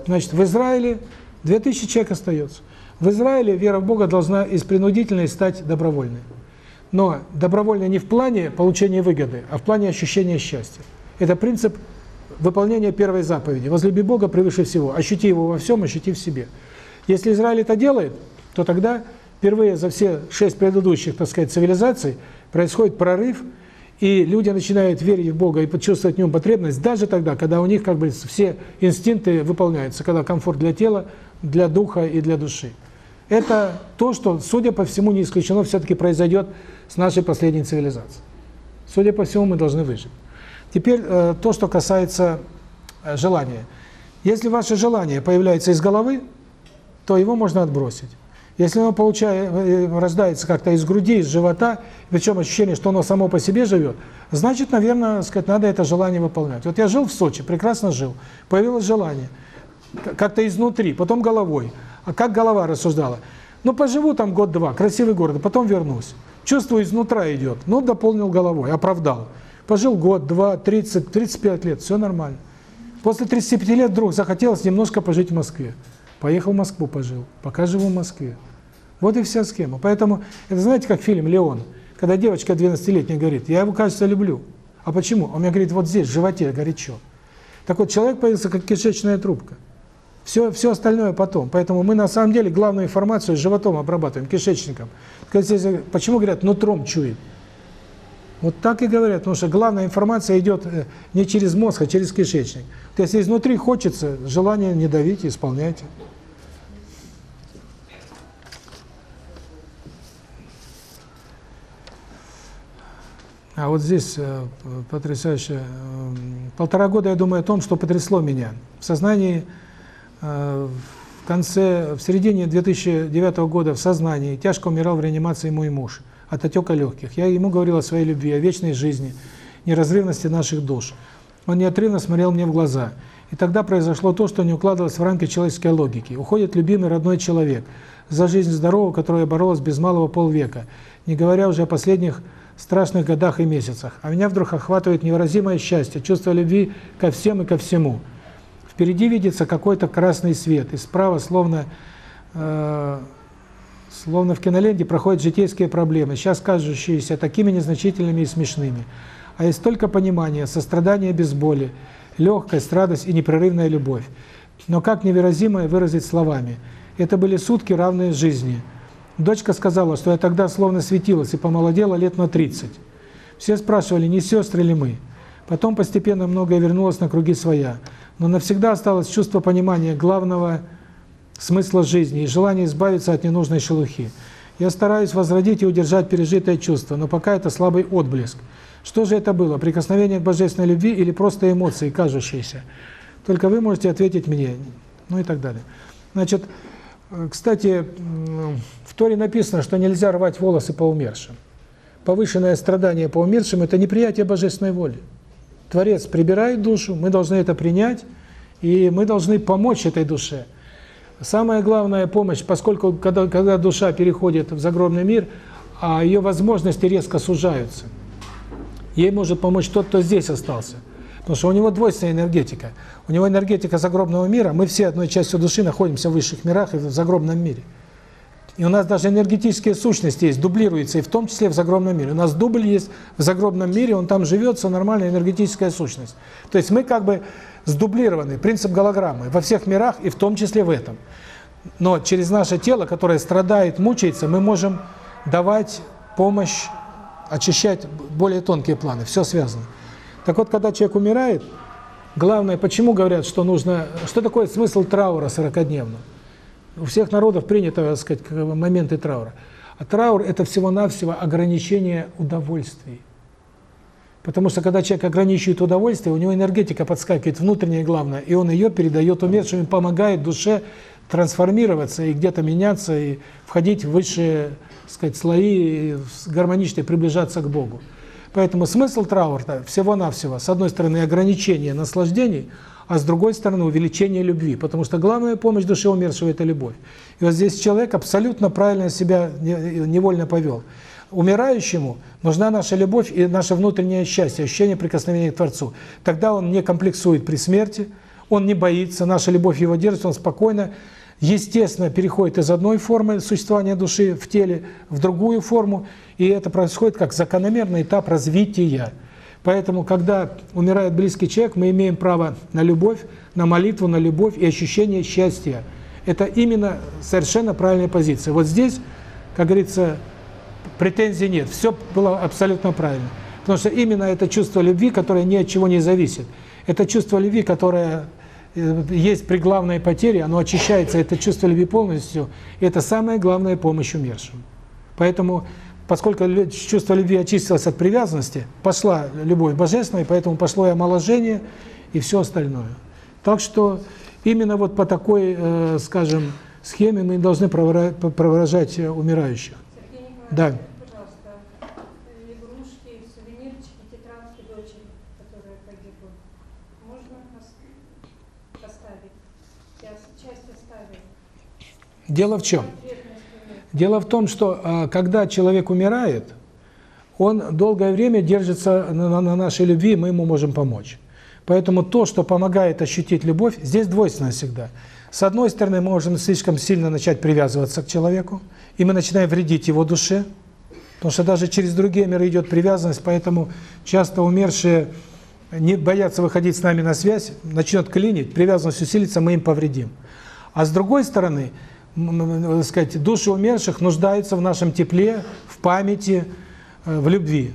Значит, в Израиле 2000 человек остается. В Израиле вера в Бога должна из принудительной стать добровольной. Но добровольной не в плане получения выгоды, а в плане ощущения счастья. Это принцип выполнения первой заповеди. Возлюби Бога превыше всего. Ощути Его во всем, ощути в себе. Если Израиль это делает, то тогда впервые за все шесть предыдущих, так сказать, цивилизаций происходит прорыв – и люди начинают верить в Бога и почувствовать в нем потребность даже тогда, когда у них как бы все инстинкты выполняются, когда комфорт для тела, для духа и для души. Это то, что, судя по всему, не исключено, все-таки произойдет с нашей последней цивилизацией. Судя по всему, мы должны выжить. Теперь э, то, что касается э, желания. Если ваше желание появляется из головы, то его можно отбросить. Если оно получает, э, рождается как-то из груди, из живота, причем ощущение, что оно само по себе живет, значит, наверное, сказать, надо это желание выполнять. Вот я жил в Сочи, прекрасно жил, появилось желание, как-то изнутри, потом головой. А как голова рассуждала? Ну, поживу там год-два, красивый город, потом вернусь. Чувствую, изнутра идет. Ну, дополнил головой, оправдал. Пожил год, два, 30, 35 лет, все нормально. После 35 лет вдруг захотелось немножко пожить в Москве. Поехал в Москву, пожил. Пока живу в Москве. Вот и вся схема. Поэтому, это знаете, как фильм «Леон», когда девочка 12-летняя говорит, я его, кажется, люблю. А почему? Он мне говорит, вот здесь, в животе горячо. Так вот, человек появился как кишечная трубка. Все, все остальное потом. Поэтому мы на самом деле главную информацию животом обрабатываем, кишечником. Почему говорят, нутром чует? Вот так и говорят, потому что главная информация идет э, не через мозг, а через кишечник. То есть, изнутри хочется, желание не давите, исполняйте. А вот здесь э, потрясающе. Э, полтора года я думаю о том, что потрясло меня. В сознании э, в конце, в середине 2009 года в сознании тяжко умирал в реанимации мой муж от отека легких. Я ему говорил о своей любви, о вечной жизни, неразрывности наших душ. Он неотрывно смотрел мне в глаза. И тогда произошло то, что не укладывалось в рамки человеческой логики. Уходит любимый родной человек, за жизнь здорового, которая боролась без малого полвека, не говоря уже о последних страшных годах и месяцах. А меня вдруг охватывает невыразимое счастье, чувство любви ко всем и ко всему. Впереди видится какой-то красный свет, и справа, словно э, словно в киноленте, проходят житейские проблемы, сейчас кажущиеся такими незначительными и смешными. А есть только понимание, сострадание без боли, легкость, радость и непрерывная любовь. Но как невыразимое выразить словами? Это были сутки, равные жизни. Дочка сказала, что я тогда словно светилась и помолодела лет на 30. Все спрашивали, не сестры ли мы. Потом постепенно многое вернулось на круги своя. Но навсегда осталось чувство понимания главного смысла жизни и желание избавиться от ненужной шелухи. Я стараюсь возродить и удержать пережитое чувство, но пока это слабый отблеск. Что же это было? Прикосновение к божественной любви или просто эмоции, кажущиеся? Только вы можете ответить мне. Ну и так далее. Значит, кстати, в Торе написано, что нельзя рвать волосы по умершим. Повышенное страдание по умершим – это неприятие божественной воли. Творец прибирает душу, мы должны это принять, и мы должны помочь этой душе. Самая главная помощь, поскольку когда, когда душа переходит в загробный мир, а ее возможности резко сужаются. Ей может помочь тот, кто здесь остался. Потому что у него двойственная энергетика. У него энергетика загробного мира, мы все одной частью души находимся в высших мирах и в загробном мире. И у нас даже энергетические сущности есть, дублируются, и в том числе в загробном мире. У нас дубль есть в загробном мире, он там живет, все нормальная энергетическая сущность. То есть мы как бы сдублированы, принцип голограммы, во всех мирах, и в том числе в этом. Но через наше тело, которое страдает, мучается, мы можем давать помощь, очищать более тонкие планы, все связано. Так вот, когда человек умирает, главное, почему говорят, что нужно, что такое смысл траура 40-дневного? У всех народов принято, так сказать, моменты траура. А траур – это всего-навсего ограничение удовольствий. Потому что когда человек ограничивает удовольствие, у него энергетика подскакивает, внутренняя главное, и он ее передает умершим, помогает душе трансформироваться и где-то меняться, и входить в высшие, так сказать, слои, и гармонично приближаться к Богу. Поэтому смысл траура всего-навсего, с одной стороны, ограничение наслаждений, а с другой стороны увеличение любви, потому что главная помощь душе умершего – это любовь. И вот здесь человек абсолютно правильно себя невольно повел. Умирающему нужна наша любовь и наше внутреннее счастье, ощущение прикосновения к Творцу. Тогда он не комплексует при смерти, он не боится, наша любовь его держит, он спокойно, естественно, переходит из одной формы существования души в теле в другую форму, и это происходит как закономерный этап развития. Поэтому, когда умирает близкий человек, мы имеем право на любовь, на молитву, на любовь и ощущение счастья. Это именно совершенно правильная позиция. Вот здесь, как говорится, претензий нет. Все было абсолютно правильно. Потому что именно это чувство любви, которое ни от чего не зависит. Это чувство любви, которое э, есть при главной потере, оно очищается, это чувство любви полностью. И это самая главная помощь умершим. Поэтому поскольку чувство любви очистилось от привязанности, пошла любовь божественная, поэтому пошло и омоложение, и все остальное. Так что именно вот по такой, э, скажем, схеме мы должны провожать э, умирающих. Да. Дело в чем? Дело в том, что а, когда человек умирает, он долгое время держится на, на нашей любви, мы ему можем помочь. Поэтому то, что помогает ощутить любовь, здесь двойственно всегда. С одной стороны, мы можем слишком сильно начать привязываться к человеку, и мы начинаем вредить его душе, потому что даже через другие миры идет привязанность, поэтому часто умершие не боятся выходить с нами на связь, начнет клинить, привязанность усилится, мы им повредим. А с другой стороны, так сказать, души умерших нуждаются в нашем тепле, в памяти, э, в любви.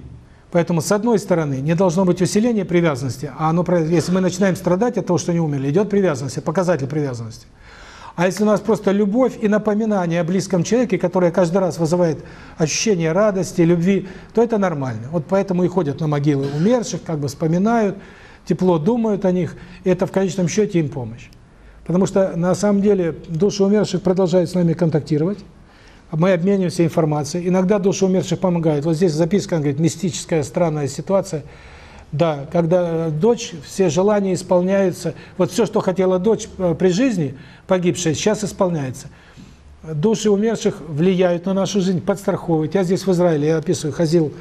Поэтому, с одной стороны, не должно быть усиления привязанности, а оно, если мы начинаем страдать от того, что не умерли, идет привязанность, показатель привязанности. А если у нас просто любовь и напоминание о близком человеке, которое каждый раз вызывает ощущение радости, любви, то это нормально. Вот поэтому и ходят на могилы умерших, как бы вспоминают, тепло думают о них, и это в конечном счете им помощь. Потому что на самом деле души умерших продолжают с нами контактировать, мы обмениваемся информацией. Иногда души умерших помогают. Вот здесь записка, он говорит, мистическая, странная ситуация. Да, когда дочь, все желания исполняются. Вот все, что хотела дочь э, при жизни, погибшая, сейчас исполняется. Души умерших влияют на нашу жизнь, подстраховывают. Я здесь в Израиле, я описываю, ходил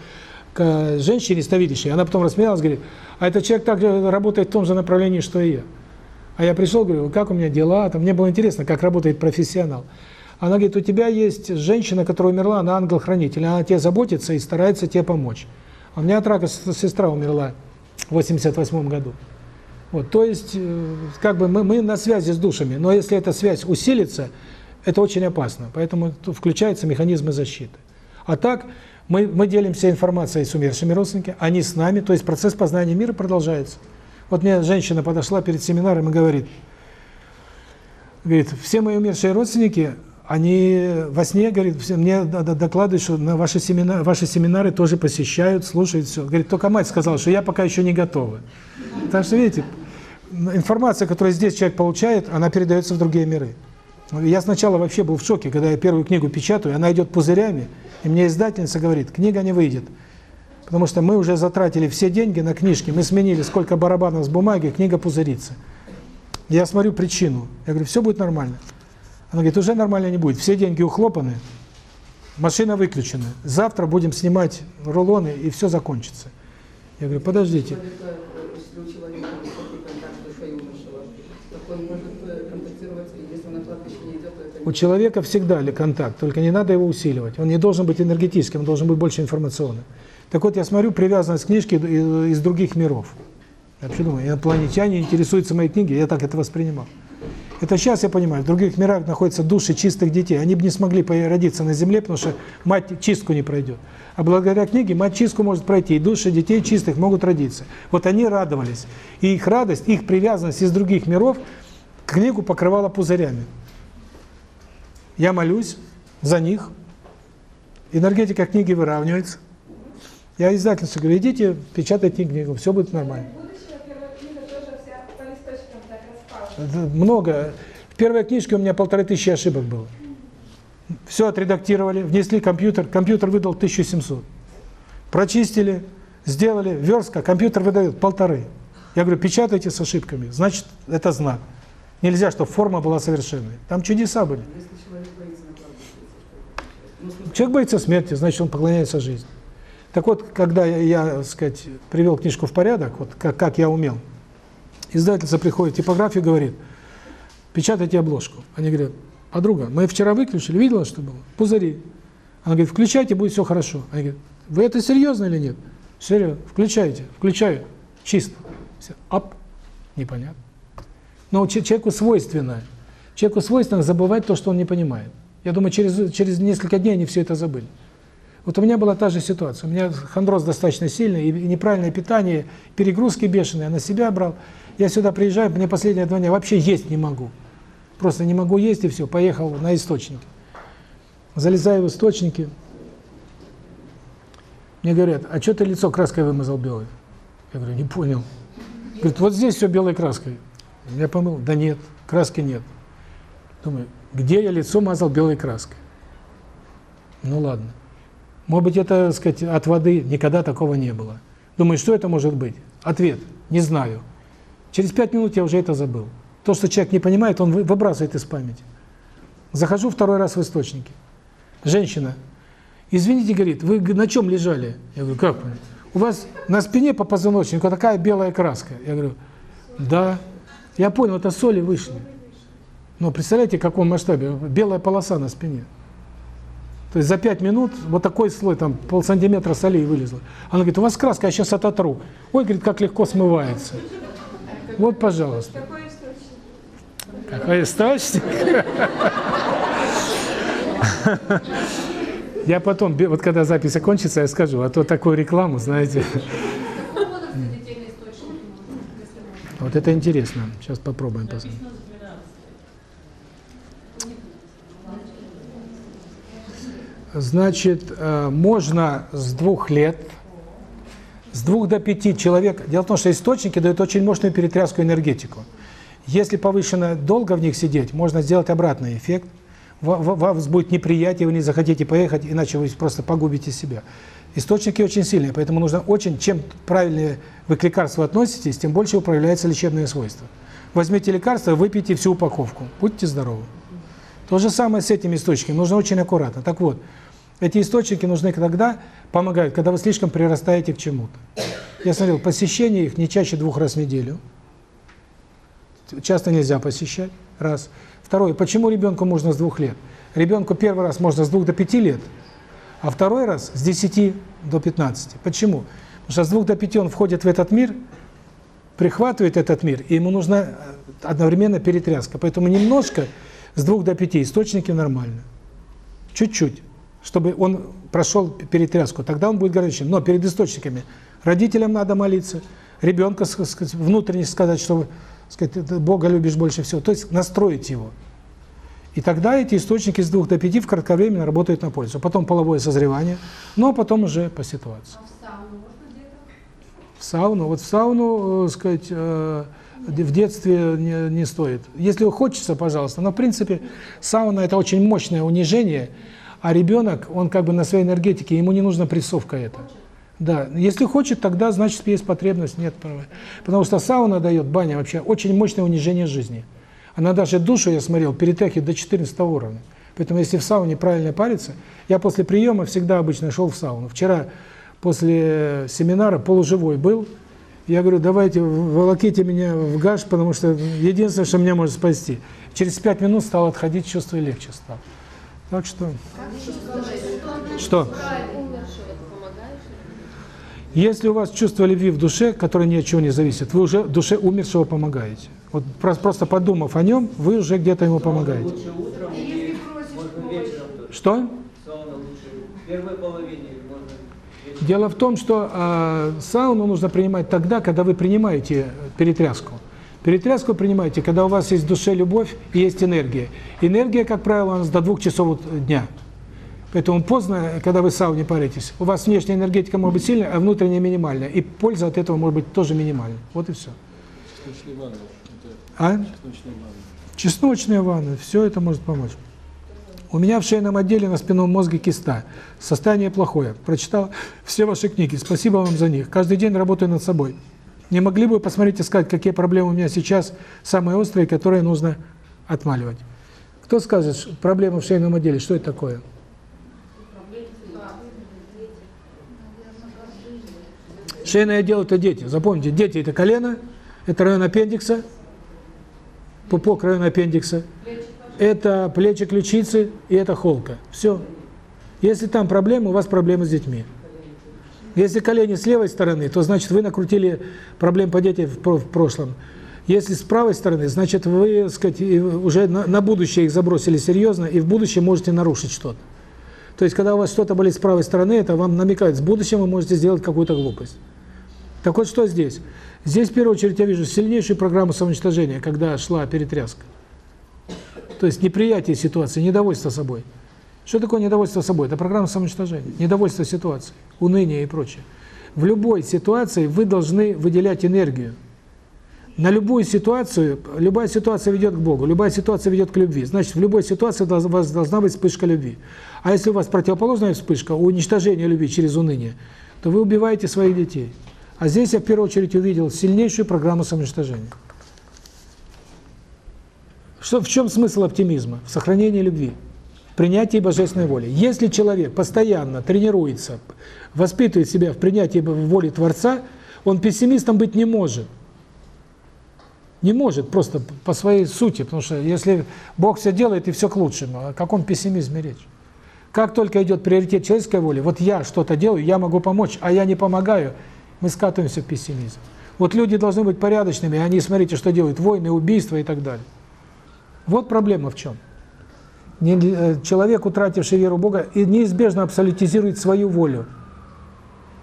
к женщине ставидящей, она потом рассмеялась, говорит, а этот человек так работает в том же направлении, что и я. А я пришел, говорю, как у меня дела, там мне было интересно, как работает профессионал. Она говорит, у тебя есть женщина, которая умерла, она ангел-хранитель, она тебе заботится и старается тебе помочь. А у меня от рака сестра умерла в 88 году. Вот, то есть, э, как бы мы, мы на связи с душами, но если эта связь усилится, это очень опасно. Поэтому включаются механизмы защиты. А так, мы, мы делимся информацией с умершими родственниками, они с нами, то есть процесс познания мира продолжается. Вот мне женщина подошла перед семинаром и говорит, говорит, все мои умершие родственники, они во сне, говорит, все, мне докладывают, что на ваши семинары, ваши семинары тоже посещают, слушают все. Говорит, только мать сказала, что я пока еще не готова. Так что, видите, информация, которую здесь человек получает, она передается в другие миры. Я сначала вообще был в шоке, когда я первую книгу печатаю, она идет пузырями, и мне издательница говорит, книга не выйдет. Потому что мы уже затратили все деньги на книжки, мы сменили сколько барабанов с бумаги, книга пузырится. Я смотрю причину. Я говорю, все будет нормально. Она говорит, уже нормально не будет. Все деньги ухлопаны, машина выключена. Завтра будем снимать рулоны, и все закончится. Я говорю, подождите. У человека всегда ли контакт, только не надо его усиливать. Он не должен быть энергетическим, он должен быть больше информационным. Так вот, я смотрю привязанность книжки из других миров. Я вообще думаю, инопланетяне интересуются моей книгой, я так это воспринимал. Это сейчас я понимаю, в других мирах находятся души чистых детей. Они бы не смогли родиться на земле, потому что мать чистку не пройдет. А благодаря книге мать чистку может пройти, и души детей чистых могут родиться. Вот они радовались. И их радость, их привязанность из других миров книгу покрывала пузырями. Я молюсь за них. Энергетика книги выравнивается. Я издательству говорю, идите, печатайте книгу, все будет нормально. много. В первой книжке у меня полторы тысячи ошибок было. Все отредактировали, внесли компьютер, компьютер выдал 1700. Прочистили, сделали, верстка, компьютер выдает полторы. Я говорю, печатайте с ошибками, значит, это знак. Нельзя, чтобы форма была совершенной. Там чудеса были. Человек боится смерти, значит, он поклоняется жизни. Так вот, когда я, так сказать, привел книжку в порядок, вот как, как я умел, Издательство приходит, типография говорит, печатайте обложку. Они говорят, подруга, мы вчера выключили, видела, что было? Пузыри. Она говорит, включайте, будет все хорошо. Они говорят, вы это серьезно или нет? Серьезно, включайте, включаю, чисто. Все, ап, непонятно. Но человеку свойственно, человеку свойственно забывать то, что он не понимает. Я думаю, через, через несколько дней они все это забыли. Вот у меня была та же ситуация. У меня хондроз достаточно сильный, и неправильное питание, перегрузки бешеные, я на себя брал. Я сюда приезжаю, мне последние два дня вообще есть не могу. Просто не могу есть и все, поехал на источники. Залезаю в источники. Мне говорят, а что ты лицо краской вымазал белой? Я говорю, не понял. Говорит, вот здесь все белой краской. Я помыл, да нет, краски нет. Думаю, где я лицо мазал белой краской? Ну ладно. Может быть, это, так сказать, от воды никогда такого не было. Думаю, что это может быть? Ответ – не знаю. Через пять минут я уже это забыл. То, что человек не понимает, он выбрасывает из памяти. Захожу второй раз в источники. Женщина, извините, говорит, вы на чем лежали? Я говорю, как? У вас на спине по позвоночнику такая белая краска. Я говорю, да. Я понял, это соли вышли. Но представляете, в каком масштабе? Белая полоса на спине. То есть за пять минут вот такой слой, там, полсантиметра солей вылезло. Она говорит, у вас краска, я сейчас ототру. Ой, говорит, как легко смывается. Вот, пожалуйста. Какой источник? Я потом, вот когда запись окончится, я скажу, а то такую рекламу, знаете. Вот это интересно. Сейчас попробуем посмотреть. Значит, э, можно с двух лет с двух до пяти человек. Дело в том, что источники дают очень мощную перетряску энергетику. Если повышенно долго в них сидеть, можно сделать обратный эффект. ва- ва- вас будет неприятие, вы не захотите поехать, иначе вы просто погубите себя. Источники очень сильные, поэтому нужно очень, чем правильнее вы к лекарству относитесь, тем больше проявляется лечебные свойства. Возьмите лекарство, выпейте всю упаковку, будьте здоровы. То же самое с этими источниками, нужно очень аккуратно. Так вот, эти источники нужны тогда, помогают, когда вы слишком прирастаете к чему-то. Я смотрел, посещение их не чаще двух раз в неделю. Часто нельзя посещать, раз. Второе, почему ребенку можно с двух лет? Ребенку первый раз можно с двух до пяти лет, а второй раз с 10 до 15. Почему? Потому что с двух до пяти он входит в этот мир, прихватывает этот мир, и ему нужна э, одновременно перетряска. Поэтому немножко с двух до пяти источники нормально. Чуть-чуть, чтобы он прошел перетряску. Тогда он будет горячим. Но перед источниками родителям надо молиться, ребенка ск- ск- внутренне сказать, что сказать, «Ты Бога любишь больше всего. То есть настроить его. И тогда эти источники с двух до пяти в кратковременно работают на пользу. Потом половое созревание, но потом уже по ситуации. В сауну. Вот в сауну, э, сказать, э, в детстве не, не стоит. Если хочется, пожалуйста. Но в принципе сауна это очень мощное унижение, а ребенок, он как бы на своей энергетике, ему не нужна прессовка это. Да, если хочет, тогда значит есть потребность, нет права. Потому что сауна дает, баня вообще, очень мощное унижение жизни. Она даже душу, я смотрел, перетряхивает до 14 уровня. Поэтому если в сауне правильно париться, я после приема всегда обычно шел в сауну. Вчера после семинара полуживой был, я говорю, давайте волоките меня в гаш, потому что единственное, что меня может спасти. Через пять минут стал отходить, чувство легче стало. Так что... Что? Если у вас чувство любви в душе, которое ни от чего не зависит, вы уже душе умершего помогаете. Вот прос- просто подумав о нем, вы уже где-то ему помогаете. Что? Дело в том, что э, сауну нужно принимать тогда, когда вы принимаете перетряску. Перетряску принимаете, когда у вас есть в душе любовь и есть энергия. Энергия, как правило, у нас до двух часов дня. Поэтому поздно, когда вы в сауне паритесь, у вас внешняя энергетика может быть сильная, а внутренняя минимальная. И польза от этого может быть тоже минимальная. Вот и все. Чесночные ванны. А? чесночные ванны. Чесночные ванны, все это может помочь. У меня в шейном отделе на спинном мозге киста. Состояние плохое. Прочитал все ваши книги. Спасибо вам за них. Каждый день работаю над собой. Не могли бы посмотреть и сказать, какие проблемы у меня сейчас самые острые, которые нужно отмаливать? Кто скажет, проблемы в шейном отделе, что это такое? Шейное отдел – это дети. Запомните, дети – это колено, это район аппендикса, пупок район аппендикса, это плечи, ключицы и это холка. Все. Если там проблемы, у вас проблемы с детьми. Если колени с левой стороны, то значит вы накрутили проблем по детям в про- в прошлом. Если с правой стороны, значит вы, так сказать, уже на будущее их забросили серьезно, и в будущем можете нарушить что-то. То есть, когда у вас что-то болит с правой стороны, это вам намекает, в будущем вы можете сделать какую-то глупость. Так вот, что здесь? Здесь, в первую очередь, я вижу сильнейшую программу самоуничтожения, когда шла перетряска. То есть неприятие ситуации, недовольство собой. Что такое недовольство собой? Это программа самоуничтожения, недовольство ситуацией, уныние и прочее. В любой ситуации вы должны выделять энергию. На любую ситуацию, любая ситуация ведет к Богу, любая ситуация ведет к любви. Значит, в любой ситуации у вас должна быть вспышка любви. А если у вас противоположная вспышка, уничтожение любви через уныние, то вы убиваете своих детей. А здесь я в первую очередь увидел сильнейшую программу самоуничтожения. Что, в чем смысл оптимизма? В сохранении любви, принятии божественной воли. Если человек постоянно тренируется, воспитывает себя в принятии воли Творца, он пессимистом быть не может. Не может просто по своей сути, потому что если Бог все делает и все к лучшему, о каком пессимизме речь? Как только идет приоритет человеческой воли, вот я что-то делаю, я могу помочь, а я не помогаю, мы скатываемся в пессимизм. Вот люди должны быть порядочными, они, смотрите, что делают, войны, убийства и так далее. Вот проблема в чем. Э, Человек, утративший веру в Бога, неизбежно абсолютизирует свою волю.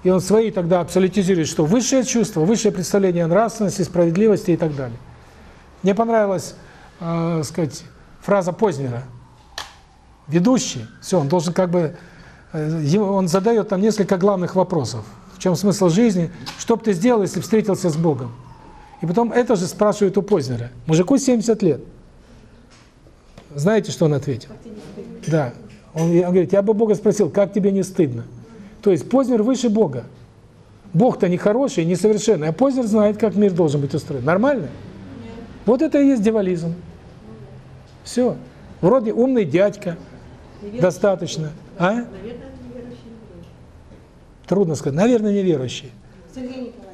И он свои тогда абсолютизирует, что высшее чувство, высшее представление о нравственности, справедливости и так далее. Мне понравилась, э, сказать, фраза Познера. Ведущий, все, он должен как бы, э, он задает там несколько главных вопросов. В чем смысл жизни? Что бы ты сделал, если встретился с Богом? И потом это же спрашивают у Познера. Мужику 70 лет. Знаете, что он ответил? Да. Он, он говорит, я бы Бога спросил, как тебе не стыдно? То есть Познер выше Бога. Бог-то не хороший, не совершенный, а Познер знает, как мир должен быть устроен. Нормально? Вот это и есть дьяволизм. Все. Вроде умный дядька. Достаточно. А? Трудно сказать. Наверное, неверующий.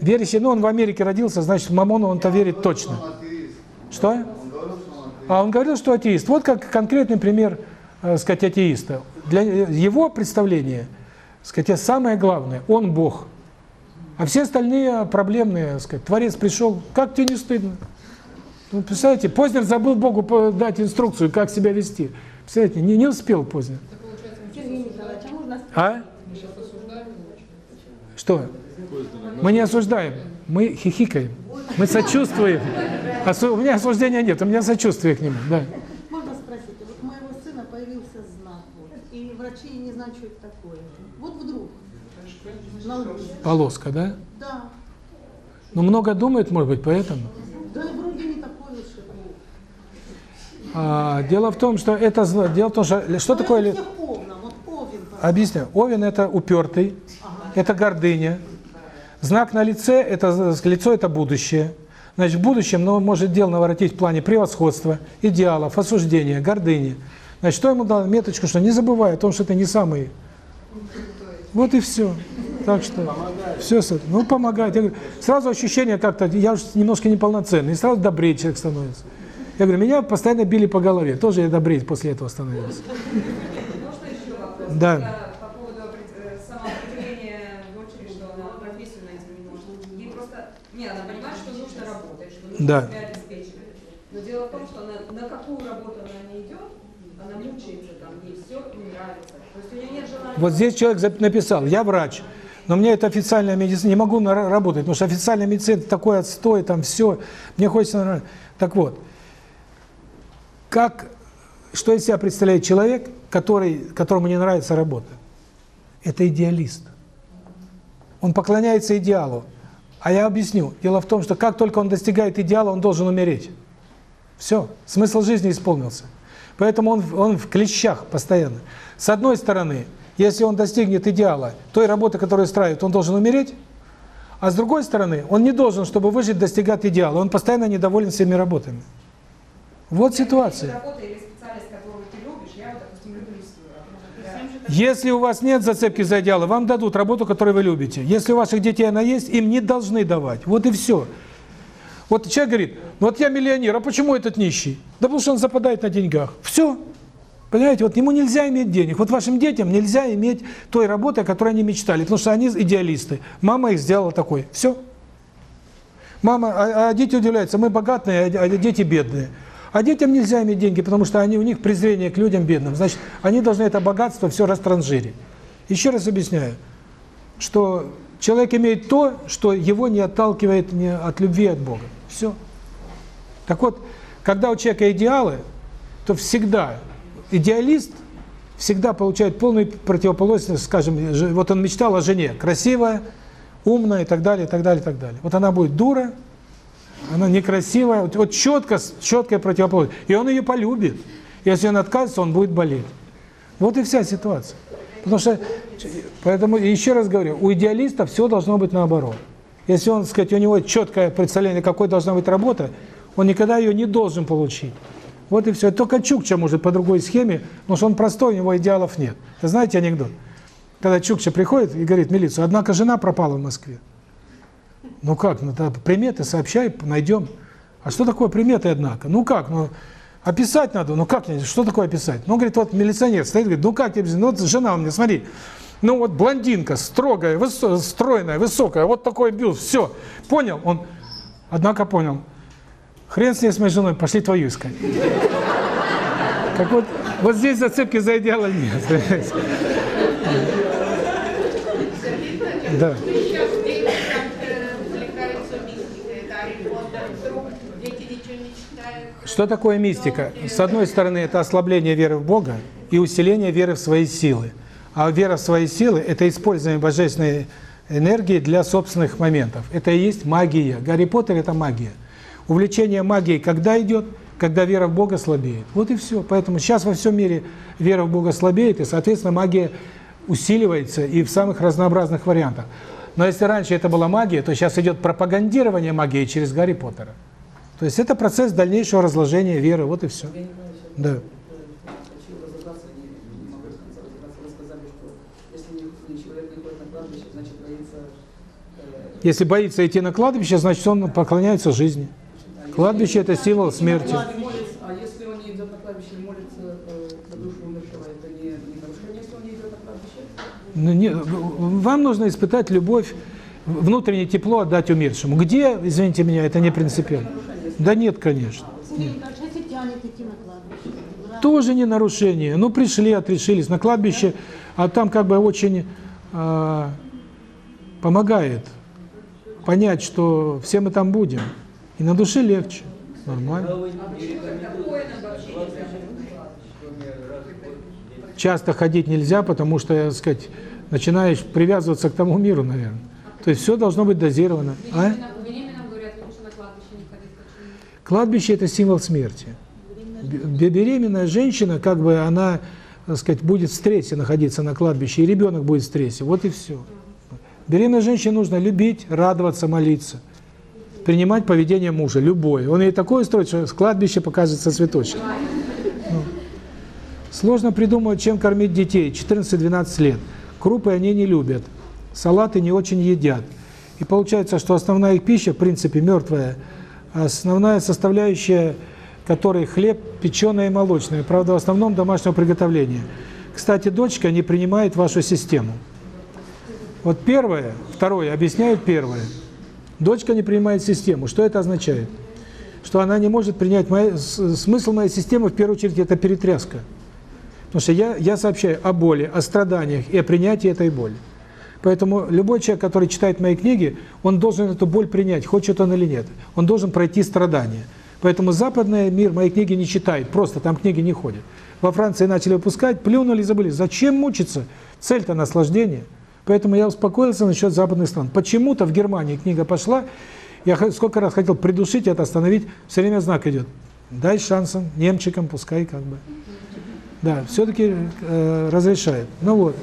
Верующий, ну он в Америке родился, значит, в Мамону он-то верит точно. Что? А он говорил, что атеист. Вот как конкретный пример, э, сказать, атеиста. Для его представления, сказать, самое главное, он Бог. А все остальные проблемные, сказать, Творец пришел, как тебе не стыдно? Ну, представляете, Познер забыл Богу дать инструкцию, как себя вести. Представляете, не, не успел Познер. А? Что? Мы не осуждаем, мы хихикаем, мы сочувствуем. Осу... У меня осуждения нет, у меня сочувствие к нему. Да. Можно спросить, вот у моего сына появился знак, вот, и врачи не знают, что это такое. Вот вдруг на лбу. Полоска, да? Да. Ну, много думает, может быть, поэтому. Да вроде не такой уж и а, Дело в том, что это зло. Дело в том, что что Но такое... Овна, вот овен. Объясню. Овен – это упертый, это гордыня. Знак на лице – это лицо – это будущее. Значит, в будущем ну, может дело наворотить в плане превосходства, идеалов, осуждения, гордыни. Значит, что ему дал меточку, что не забывай о том, что ты не самый. Вот и все. Так что помогает. все, ну помогает. Я говорю, сразу ощущение как-то, я уже немножко неполноценный, и сразу добрее человек становится. Я говорю, меня постоянно били по голове, тоже я добрее после этого становился. Да. Что она Да. себя обеспечивать. Но дело в том, что она, на какую работу она не идет, она мучается там, ей все не нравится. То есть у нее нет желания... Вот здесь человек написал, я врач, но мне это официальная медицина, не могу работать, потому что официальная медицина такой отстой, там все, мне хочется. Так вот, как, что из себя представляет человек, который, которому не нравится работа? Это идеалист. Он поклоняется идеалу. А я объясню. Дело в том, что как только он достигает идеала, он должен умереть. Все, смысл жизни исполнился. Поэтому он, он в клещах постоянно. С одной стороны, если он достигнет идеала, той работы, которую устраивает, он должен умереть. А с другой стороны, он не должен, чтобы выжить, достигать идеала. Он постоянно недоволен всеми работами. Вот ситуация. Работа или специальность, которую ты любишь, я вот, допустим, люблю свою работу. Если у вас нет зацепки за идеалы, вам дадут работу, которую вы любите. Если у ваших детей она есть, им не должны давать. Вот и все. Вот человек говорит, ну вот я миллионер, а почему этот нищий? Да потому что он западает на деньгах. Все. Понимаете, вот ему нельзя иметь денег. Вот вашим детям нельзя иметь той работы, о которой они мечтали, потому что они идеалисты. Мама их сделала такой. Все. Мама, а, а дети удивляются, мы богатые, а, а дети бедные. А детям нельзя иметь деньги, потому что они у них презрение к людям бедным. Значит, они должны это богатство все растранжирить. Еще раз объясняю, что человек имеет то, что его не отталкивает не от любви от Бога. Все. Так вот, когда у человека идеалы, то всегда идеалист всегда получает полную противоположность, скажем, вот он мечтал о жене, красивая, умная и так далее, и так далее, и так далее. Вот она будет дура, она некрасивая, вот, вот четко, четкая противоположность. И он ее полюбит. Если он откажется, он будет болеть. Вот и вся ситуация. Потому что, поэтому еще раз говорю, у идеалиста все должно быть наоборот. Если он, сказать, у него четкое представление, какой должна быть работа, он никогда ее не должен получить. Вот и все. Только Чукча может по другой схеме, потому что он простой, у него идеалов нет. Вы знаете анекдот? Когда Чукча приходит и говорит милицию, однако жена пропала в Москве. Ну как, ну приметы сообщай, найдем. А что такое приметы, однако? Ну как, ну описать надо, ну как, что такое описать? Ну, говорит, вот милиционер стоит, говорит, ну как тебе, ну вот жена у меня, смотри, ну вот блондинка, строгая, высо стройная, высокая, вот такой бюст, все, понял? Он, однако понял, хрен с ней, с моей женой, пошли твою искать. Так вот, вот здесь зацепки за идеала нет. [laughs] Да. Сейчас дети как-то увлекаются мистикой. Это Гарри Поттер, вдруг дети ничего не читают. Что такое мистика? С одной стороны, это ослабление веры в Бога и усиление веры в свои силы. А вера в свои силы – это использование божественной энергии для собственных моментов. Это и есть магия. Гарри Поттер – это магия. Увлечение магией когда идет? когда вера в Бога слабеет. Вот и все. Поэтому сейчас во всем мире вера в Бога слабеет, и, соответственно, магия усиливается и в самых разнообразных вариантах. Но если раньше это была магия, то сейчас идет пропагандирование магии через Гарри Поттера. То есть это процесс дальнейшего разложения веры, вот и все. Да. не, если боится... идти на кладбище, значит он поклоняется жизни. Кладбище – это символ смерти. а если он не идет на кладбище и молится за душу умершего, это не, не нарушение, если он не идет на кладбище? Ну, не, вам нужно испытать любовь, внутреннее тепло отдать умершему. Где, извините меня, это не принципиально. Да нет, конечно. Ура. Тоже не нарушение. Ну, пришли, отрешились на кладбище, а там как бы очень а, помогает понять, что все мы там будем. И на душе легче. Нормально. Часто ходить нельзя, потому что, так сказать, начинаешь привязываться к тому миру, наверное. То есть все должно быть дозировано. А? Беременным говорят, лучше на кладбище не ходить. Почему? Кладбище – это символ смерти. Беременная женщина, как бы она, так сказать, будет в стрессе находиться на кладбище, и ребенок будет в стрессе. Вот и все. Беременной женщине нужно любить, радоваться, молиться. Принимать поведение мужа, любое. Он ей такое строит, что с кладбища покажется цветочек. Ну. Сложно придумать, чем кормить детей 14-12 лет. Крупы они не любят, салаты не очень едят. И получается, что основная их пища, в принципе, мертвая, основная составляющая которой хлеб печеное и молочное, правда, в основном домашнего приготовления. Кстати, дочка не принимает вашу систему. Вот первое, второе, объясняют первое. Дочка не принимает систему. Что это означает? Что она не может принять моя, смысл моей системы, в первую очередь, это перетряска. Потому что я, я сообщаю о боли, о страданиях и о принятии этой боли. Поэтому любой человек, который читает мои книги, он должен эту боль принять, хочет он или нет. Он должен пройти страдания. Поэтому западный мир мои книги не читает, просто там книги не ходят. Во Франции начали выпускать, плюнули, забыли. Зачем мучиться? Цель-то наслаждение. Поэтому я успокоился насчет западных стран. Почему-то в Германии книга пошла, я сколько раз хотел придушить это, остановить, все время знак идет. Дай шансом немчикам, пускай как бы. Да, все-таки э, разрешает. Ну вот.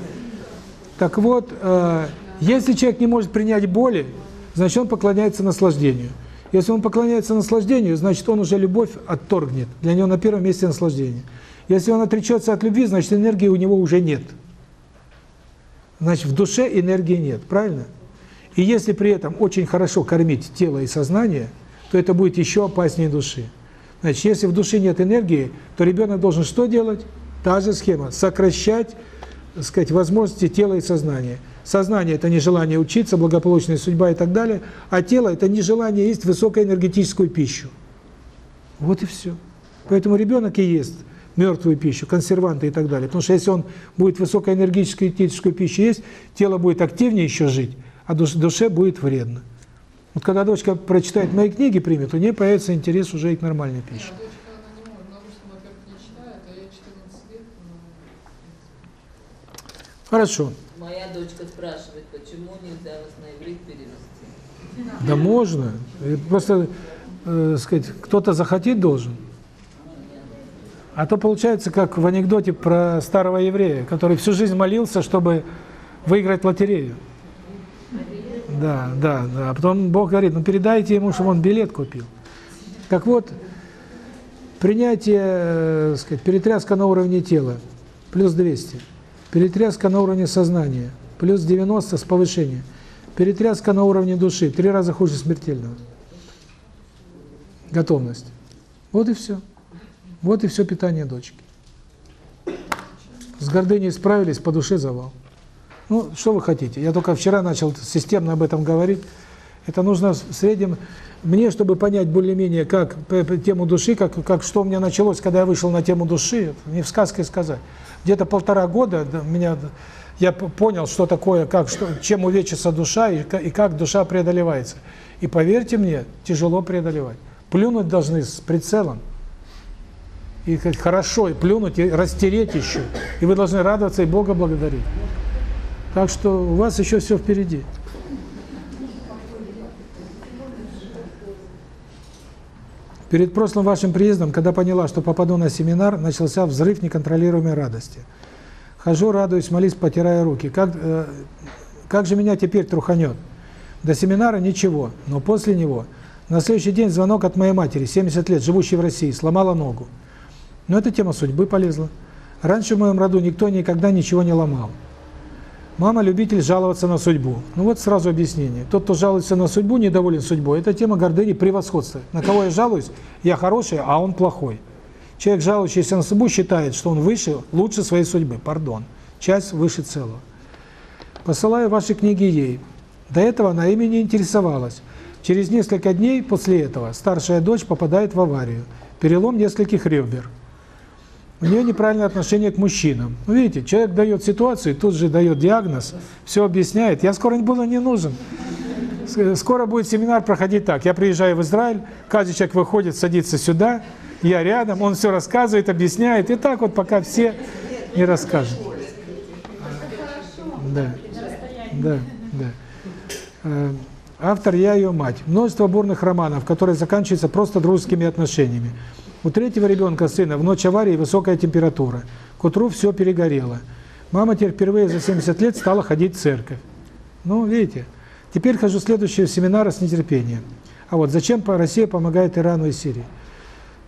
Так вот, э, если человек не может принять боли, значит он поклоняется наслаждению. Если он поклоняется наслаждению, значит он уже любовь отторгнет. Для него на первом месте наслаждение. Если он отречется от любви, значит энергии у него уже нет. Значит в душе энергии нет, правильно? И если при этом очень хорошо кормить тело и сознание, то это будет еще опаснее души. Значит, если в душе нет энергии, то ребенок должен что делать? Та же схема. Сокращать, сказать, возможности тела и сознания. Сознание – это нежелание учиться, благополучная судьба и так далее, а тело – это нежелание есть высокоэнергетическую пищу. Вот и все. Поэтому ребенок и ест мертвую пищу, консерванты и так далее. Потому что если он будет высокоэнергетическую диетическую пищу есть, тело будет активнее еще жить, а душ- душе будет вредно. Вот когда дочка прочитает мои книги, примет, у нее появится интерес уже и к нормальной пище. Дочка, она не может, на русском, во-первых, не читает, а я 14 лет, ну, Хорошо. Моя дочка спрашивает, почему нельзя вас на иврит перевести? Да можно. Просто, э, сказать, кто-то захотеть должен. А то получается, как в анекдоте про старого еврея, который всю жизнь молился, чтобы выиграть лотерею. Да, да, да. А потом Бог говорит, ну передайте ему, чтобы он билет купил. Так вот, принятие, э, сказать, перетряска на уровне тела, плюс 200. Перетряска на уровне сознания, плюс 90 с повышением. Перетряска на уровне души, три раза хуже смертельного. Готовность. Вот и все. Вот и все питание дочки. С гордыней справились, по душе завал. Ну, что вы хотите? Я только вчера начал системно об этом говорить. Это нужно в среднем... Мне, чтобы понять более-менее, как тему души, как, как что у меня началось, когда я вышел на тему души, не в сказке сказать. Где-то полтора года да, меня, я понял, что такое, как, что, чем увечится душа и, и как душа преодолевается. И поверьте мне, тяжело преодолевать. Плюнуть должны с прицелом. И хорошо, и плюнуть, и растереть еще. И вы должны радоваться и Бога благодарить. Так что у вас еще все впереди. Перед прошлым вашим приездом, когда поняла, что попаду на семинар, начался взрыв неконтролируемой радости. Хожу, радуюсь, молюсь, потирая руки. Как, э, как же меня теперь труханет? До семинара ничего, но после него. На следующий день звонок от моей матери, 70 лет, живущей в России, сломала ногу. Но эта тема судьбы полезла. Раньше в моем роду никто никогда ничего не ломал. Мама любитель жаловаться на судьбу. Ну вот сразу объяснение. Тот, кто жалуется на судьбу, недоволен судьбой. Это тема гордыни, превосходства. На кого я жалуюсь? Я хороший, а он плохой. Человек, жалующийся на судьбу, считает, что он выше, лучше своей судьбы. Пардон. Часть выше целого. Посылаю ваши книги ей. До этого она ими не интересовалась. Через несколько дней после этого старшая дочь попадает в аварию. Перелом нескольких ребер. У нее неправильное отношение к мужчинам. Ну, видите, человек дает ситуацию, тут же дает диагноз, все объясняет. Я скоро не буду не нужен. Скоро будет семинар проходить так. Я приезжаю в Израиль, каждый человек выходит, садится сюда, я рядом, он все рассказывает, объясняет. И так вот, пока все не расскажут. Да, да, да. Э, автор «Я ее мать». Множество бурных романов, которые заканчиваются просто дружескими отношениями. У третьего ребенка, сына, в ночь аварии высокая температура. К утру все перегорело. Мама теперь впервые за 70 лет стала ходить в церковь. Ну, видите, теперь хожу следующего семинара с нетерпением. А вот зачем Россия помогает Ирану и Сирии?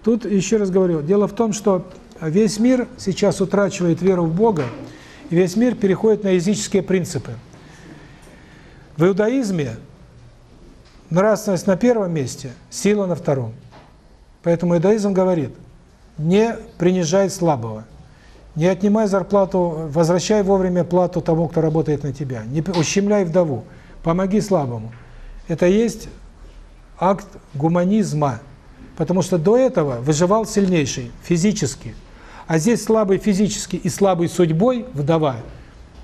Тут еще раз говорю, дело в том, что весь мир сейчас утрачивает веру в Бога, и весь мир переходит на языческие принципы. В иудаизме нравственность на первом месте, сила на втором. Поэтому иудаизм говорит, не принижай слабого, не отнимай зарплату, возвращай вовремя плату тому, кто работает на тебя, не ущемляй вдову, помоги слабому. Это есть акт гуманизма, потому что до этого выживал сильнейший, физически. А здесь слабый физически и слабый судьбой, вдова,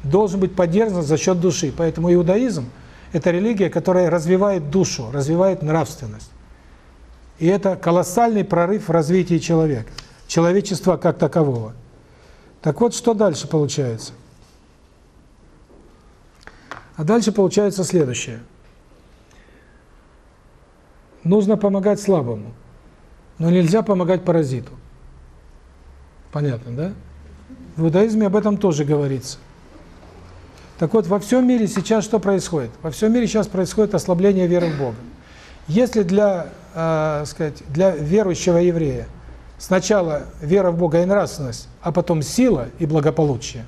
должен быть поддержан за счет души. Поэтому иудаизм – это религия, которая развивает душу, развивает нравственность. И это колоссальный прорыв в развитии человека, человечества как такового. Так вот, что дальше получается? А дальше получается следующее. Нужно помогать слабому, но нельзя помогать паразиту. Понятно, да? В иудаизме об этом тоже говорится. Так вот, во всем мире сейчас что происходит? Во всем мире сейчас происходит ослабление веры в Бога. Если для э, сказать, для верующего еврея сначала вера в Бога и нравственность, а потом сила и благополучие,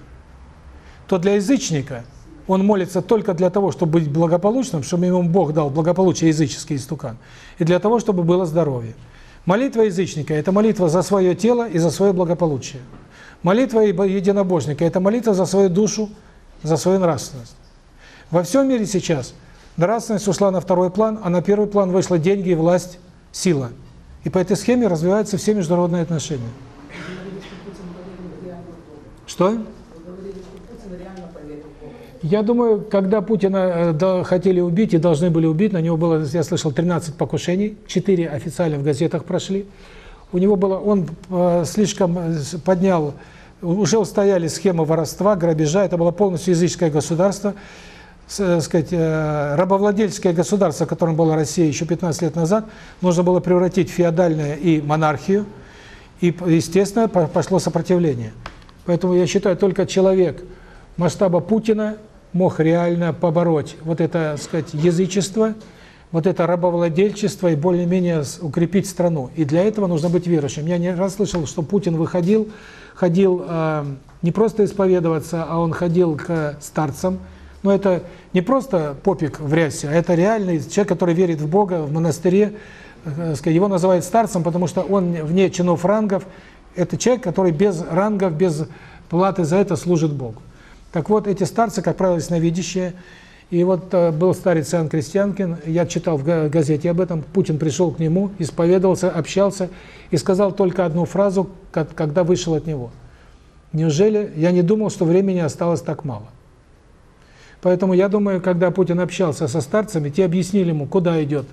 то для язычника он молится только для того, чтобы быть благополучным, чтобы ему Бог дал благополучие языческий истукан, и для того, чтобы было здоровье. Молитва язычника – это молитва за свое тело и за свое благополучие. Молитва единобожника – это молитва за свою душу, за свою нравственность. Во всем мире сейчас – Нравственность ушла на второй план, а на первый план вышла деньги, власть, сила. И по этой схеме развиваются все международные отношения. Что? Я думаю, когда Путина э, хотели убить и должны были убить, на него было, я слышал, 13 покушений, 4 официально в газетах прошли. У него было, он э, слишком э, поднял, уже устояли схемы воровства, грабежа, это было полностью языческое государство сказать, э, рабовладельческое государство, которым была Россия еще 15 лет назад, нужно было превратить в феодальное и монархию, и, естественно, пошло сопротивление. Поэтому я считаю, только человек масштаба Путина мог реально побороть вот это, сказать, язычество, вот это рабовладельчество и более-менее укрепить страну. И для этого нужно быть верующим. Я не раз слышал, что Путин выходил, ходил э, не просто исповедоваться, а он ходил к старцам, но это не просто попик в рясе, а это реальный человек, который верит в Бога, в монастыре. Э, его называют старцем, потому что он вне чинов рангов. Это человек, который без рангов, без платы за это служит Богу. Так вот, эти старцы, как правило, ясновидящие. И вот э, был старец Иоанн Крестьянкин, я читал в газете об этом, Путин пришел к нему, исповедовался, общался и сказал только одну фразу, когда вышел от него. Неужели я не думал, что времени осталось так мало? Поэтому я думаю, когда Путин общался со старцами, те объяснили ему, куда идет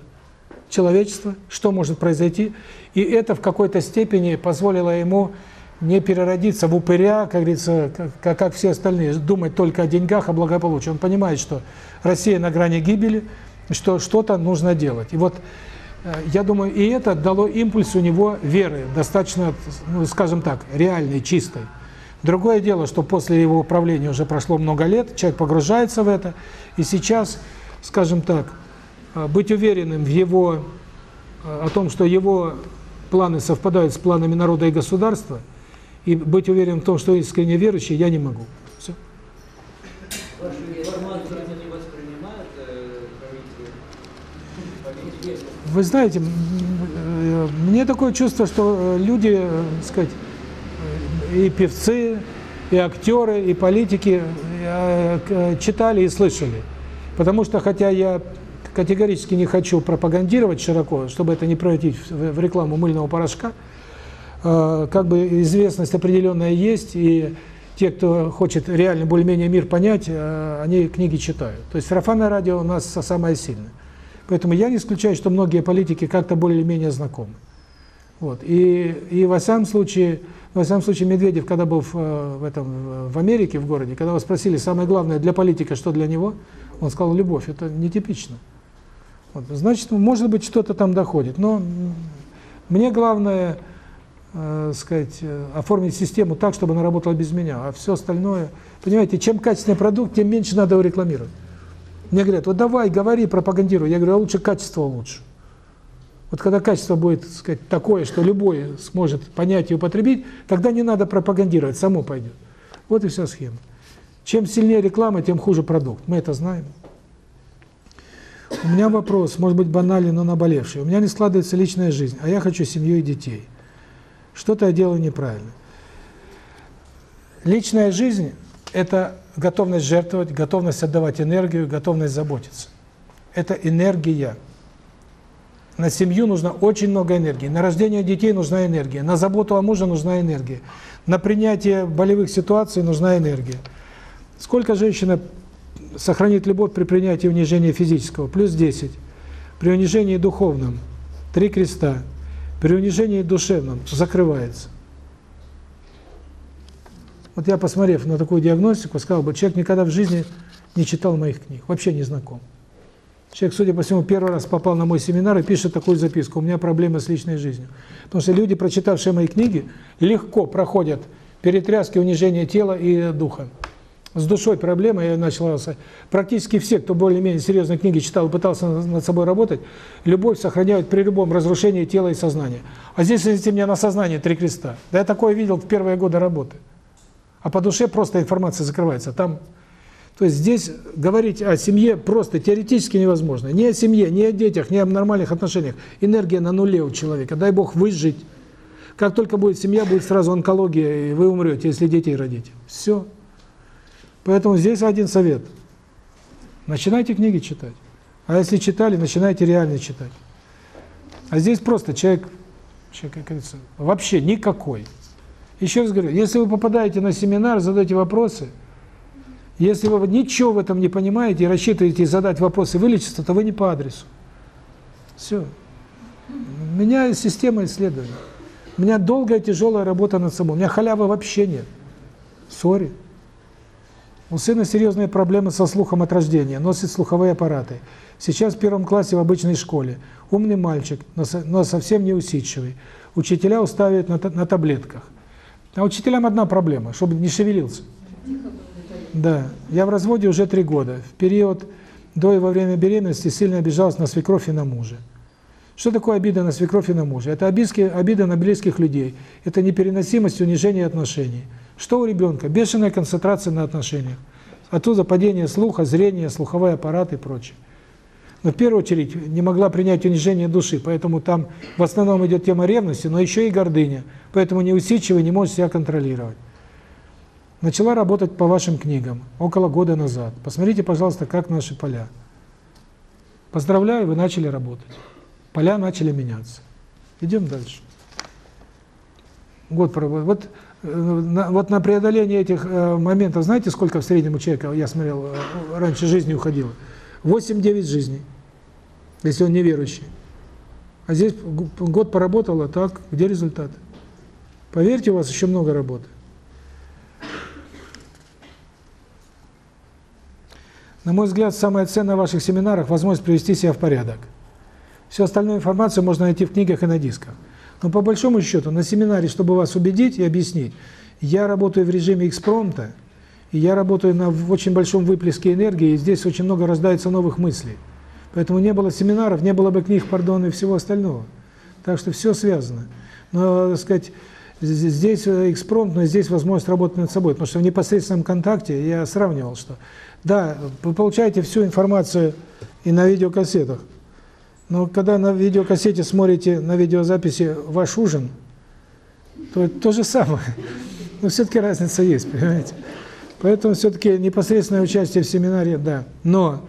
человечество, что может произойти, и это в какой-то степени позволило ему не переродиться в упыря, как говорится, как, как все остальные, думать только о деньгах, о благополучии. Он понимает, что Россия на грани гибели, что что-то нужно делать. И вот Э, Я думаю, и это дало импульс у него веры, достаточно, ну, скажем так, реальной, чистой. Другое дело, что после его управления уже прошло много лет, человек погружается в это, и сейчас, скажем так, э, быть уверенным в его, э, о том, что его планы совпадают с планами народа и государства, и быть уверенным в том, что искренне верующий, я не могу. Все. Э? Вы знаете, мне такое чувство, что люди, сказать, и певцы, и актеры, и политики э, к- читали и слышали. Потому что, хотя я категорически не хочу пропагандировать широко, чтобы это не превратить в рекламу мыльного порошка, э, как бы известность определенная есть, и те, кто хочет реально более-менее мир понять, э, они книги читают. То есть сарафанное радио у нас самое сильное. Поэтому я не исключаю, что многие политики как-то более-менее знакомы. Вот. И, и во всяком случае, во всяком случае, Медведев, когда был в, э, в этом в Америке, в городе, когда его спросили, самое главное для политика, что для него, он сказал, любовь. Это нетипично. Вот. Значит, может быть, что-то там доходит. Но мне главное, э, сказать, э, оформить систему так, чтобы она работала без меня. А все остальное, понимаете, чем качественный продукт, тем меньше надо его рекламировать. Мне говорят, вот давай, говори, пропагандируй. Я говорю, а лучше качество лучше. Вот когда качество будет, так сказать, такое, что любой сможет понять и употребить, тогда не надо пропагандировать, само пойдет. Вот и вся схема. Чем сильнее реклама, тем хуже продукт. Мы это знаем. У меня вопрос, может быть банальный, но наболевший. У меня не складывается личная жизнь, а я хочу семью и детей. Что-то я делаю неправильно. Личная жизнь – это готовность жертвовать, готовность отдавать энергию, готовность заботиться. Это энергия. На семью нужно очень много энергии, на рождение детей нужна энергия, на заботу о муже нужна энергия, на принятие болевых ситуаций нужна энергия. Сколько женщина сохранит любовь при принятии унижения физического? Плюс 10. При унижении духовном – три креста. При унижении душевном – закрывается. Вот я, посмотрев на такую диагностику, сказал бы, человек никогда в жизни не читал моих книг, вообще не знаком. Человек, судя по всему, первый раз попал на мой семинар и пишет такую записку, у меня проблемы с личной жизнью. Потому что люди, прочитавшие мои книги, легко проходят перетряски, унижения тела и духа. С душой проблема, я начал... Практически все, кто более-менее серьезные книги читал и пытался над собой работать, любовь сохраняют при любом разрушении тела и сознания. А здесь, извините меня, на сознание три креста. Да я такое видел в первые годы работы. А по душе просто информация закрывается. Там, то есть здесь говорить о семье просто теоретически невозможно. Ни о семье, ни о детях, ни о нормальных отношениях. Энергия на нуле у человека. Дай Бог выжить. Как только будет семья, будет сразу онкология, и вы умрете, если детей родите. Все. Поэтому здесь один совет. Начинайте книги читать. А если читали, начинайте реально читать. А здесь просто человек, человек как говорится, вообще никакой. Еще раз говорю, если вы попадаете на семинар, задаете вопросы, если вы ничего в этом не понимаете и рассчитываете задать вопросы вылечиться, то вы не по адресу. Все. У меня система исследований. У меня долгая, тяжелая работа над собой. У меня халявы вообще нет. Сори. У сына серьезные проблемы со слухом от рождения, носит слуховые аппараты. Сейчас в первом классе в обычной школе. Умный мальчик, но, со, но совсем не усидчивый. Учителя уставят на, на таблетках. А учителям одна проблема, чтобы не шевелился. Да, я в разводе уже три года. В период до и во время беременности сильно обижалась на свекровь и на мужа. Что такое обида на свекровь и на мужа? Это обиски, обида на близких людей. Это непереносимость, унижение отношений. Что у ребенка? Бешеная концентрация на отношениях. Оттуда падение слуха, зрения, слуховой аппарат и прочее. Но в первую очередь не могла принять унижение души, поэтому там в основном идет тема ревности, но еще и гордыня. Поэтому неусидчивый не может себя контролировать. Начала работать по вашим книгам около года назад. Посмотрите, пожалуйста, как наши поля. Поздравляю, вы начали работать. Поля начали меняться. Идем дальше. Год проработал. Вот, э, на, вот на преодоление этих э, моментов, знаете, сколько в среднем у человека, я смотрел, э, раньше жизни уходило? 8-9 жизней, если он неверующий. А здесь год поработал, а так, где результаты? Поверьте, у вас еще много работы. На мой взгляд, самое ценное в ваших семинарах – возможность привести себя в порядок. Всю остальную информацию можно найти в книгах и на дисках. Но по большому счету, на семинаре, чтобы вас убедить и объяснить, я работаю в режиме экспромта, и я работаю на очень большом выплеске энергии, и здесь очень много рождается новых мыслей. Поэтому не было семинаров, не было бы книг, пардон, и всего остального. Так что все связано. Но, так сказать, здесь экспромт, но здесь возможность работать над собой. Потому что в непосредственном контакте я сравнивал, что да, вы получаете всю информацию и на видеокассетах, но когда на видеокассете смотрите на видеозаписи ваш ужин, то то же самое. [laughs] Но все-таки разница есть, понимаете? Поэтому все-таки непосредственное участие в семинаре, да. Но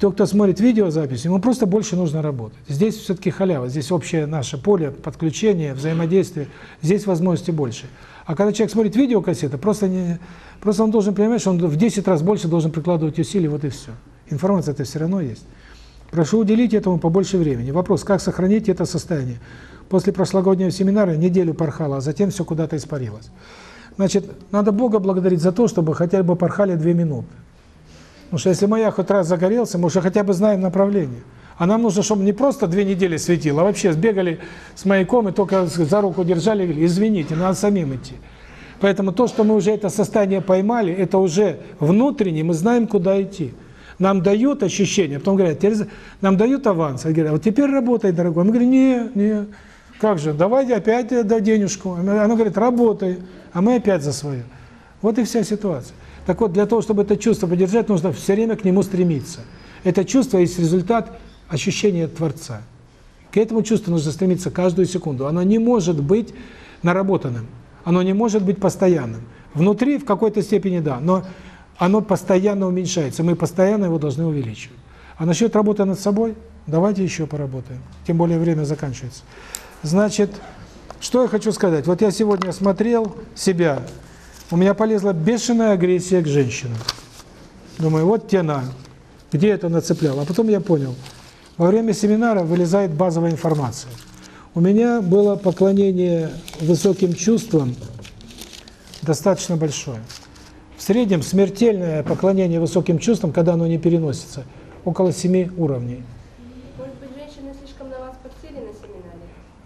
тот, кто смотрит видеозапись, ему просто больше нужно работать. Здесь все-таки халява, здесь общее наше поле, подключение, взаимодействие, здесь возможностей больше. А когда человек смотрит видеокассеты, просто не, просто он должен понимать, что он в 10 раз больше должен прикладывать усилий, вот и все. Информация-то все равно есть. Прошу уделить этому побольше времени. Вопрос, как сохранить это состояние? После прошлогоднего семинара неделю порхало, а затем все куда-то испарилось. Значит, надо Бога благодарить за то, чтобы хотя бы порхали две минуты. Потому что если маяк хоть раз загорелся, мы уже хотя бы знаем направление. А нам нужно, чтобы не просто две недели светило, а вообще сбегали с маяком и только за руку держали, говорили, извините, надо самим идти. Поэтому то, что мы уже это состояние поймали, это уже внутренне, мы знаем, куда идти. Нам дают ощущение, потом говорят, нам дают аванс, говорят, «А вот теперь работай, дорогой. Мы говорим, не, не, как же, давайте опять до денежку. Она говорит, работай, а мы опять за свое. Вот и вся ситуация. Так вот, для того, чтобы это чувство поддержать, нужно все время к нему стремиться. Это чувство есть результат ощущения Творца. К этому чувству нужно стремиться каждую секунду. Оно не может быть наработанным, оно не может быть постоянным. Внутри в какой-то степени да, но оно постоянно уменьшается, мы постоянно его должны увеличивать. А насчет работы над собой, давайте еще поработаем. Тем более время заканчивается. Значит, что я хочу сказать. Вот я сегодня смотрел себя, у меня полезла бешеная агрессия к женщинам. Думаю, вот тена, где это нацеплял. А потом я понял, во время семинара вылезает базовая информация. У меня было поклонение высоким чувствам достаточно большое. В среднем смертельное поклонение высоким чувствам, когда оно не переносится, около семи уровней. Может быть, женщины слишком на вас подсели на семинаре?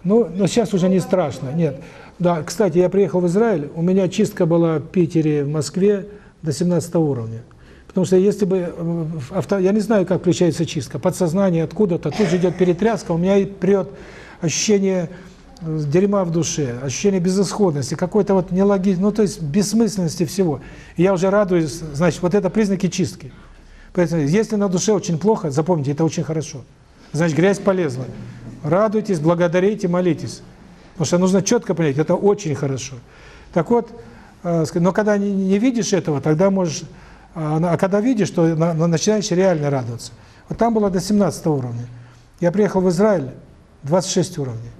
Ну, но сейчас уже не страшно, нет. Да, кстати, я приехал в Израиль, у меня чистка была в Питере, в Москве до 17 уровня. Потому что если бы, э, авто, я не знаю, как включается чистка, подсознание откуда-то, тут же идет перетряска, у меня прет ощущение э, дерьма в душе, ощущение безысходности, какой-то вот нелогизм, ну то есть бессмысленности всего. И я уже радуюсь, значит, вот это признаки чистки. Поэтому, если на душе очень плохо, запомните, это очень хорошо. Значит, грязь полезла. Радуйтесь, благодарите, молитесь. Потому что нужно четко понять, это очень хорошо. Так вот, э, но когда не видишь этого, тогда можешь... А, а когда видишь, то начинаешь реально радоваться. Вот там было до 17 уровня. Я приехал в Израиль, 26 уровней.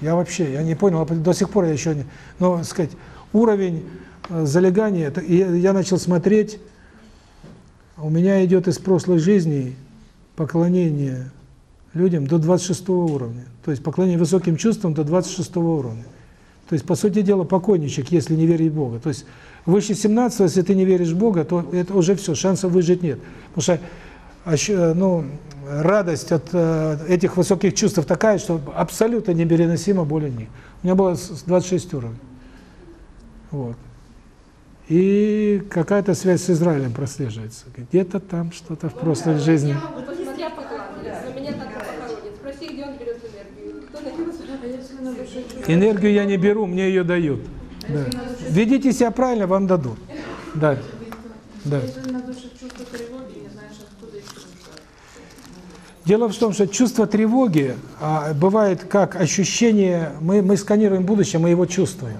Я вообще, я не понял, до сих пор я еще не... Но, сказать, уровень э, залегания, это, я начал смотреть, у меня идет из прошлой жизни поклонение людям до 26 уровня. То есть поклонение высоким чувствам до 26 уровня. То есть, по сути дела, покойничек, если не верить в Бога. То есть, выше 17, если ты не веришь в Бога, то это уже все, шансов выжить нет. Потому что ну, радость от э, этих высоких чувств такая, что абсолютно непереносима более них. У меня было 26 уровней. Вот. И какая-то связь с Израилем прослеживается. Где-то там что-то в прошлой жизни. Энергию я не беру, мне ее дают. Да. Ведите себя правильно, вам дадут. Да. Да. Дело в том, что чувство тревоги а, бывает как ощущение, мы, мы сканируем будущее, мы его чувствуем.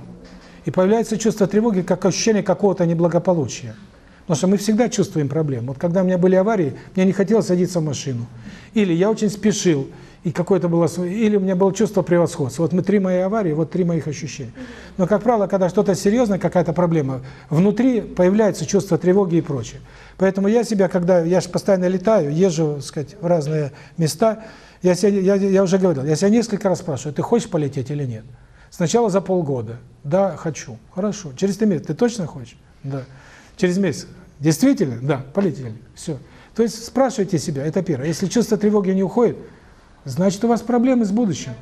И появляется чувство тревоги как ощущение какого-то неблагополучия. Потому что мы всегда чувствуем проблемы. Вот когда у меня были аварии, мне не хотелось садиться в машину. Или я очень спешил, и какое-то было... Или у меня было чувство превосходства. Вот мы три мои аварии, вот три моих ощущения. Но, как правило, когда что-то серьезное, какая-то проблема, внутри появляется чувство тревоги и прочее. Поэтому я себя, когда... Я же постоянно летаю, езжу, так сказать, в разные места. Я, себя, я, я уже говорил, я себя несколько раз спрашиваю, ты хочешь полететь или нет? Сначала за полгода. Да, хочу. Хорошо. Через три месяца. Ты точно хочешь? Да. Через месяц. Действительно? Да, полетели. Все. То есть спрашивайте себя, это первое. Если чувство тревоги не уходит, значит у вас проблемы с будущим.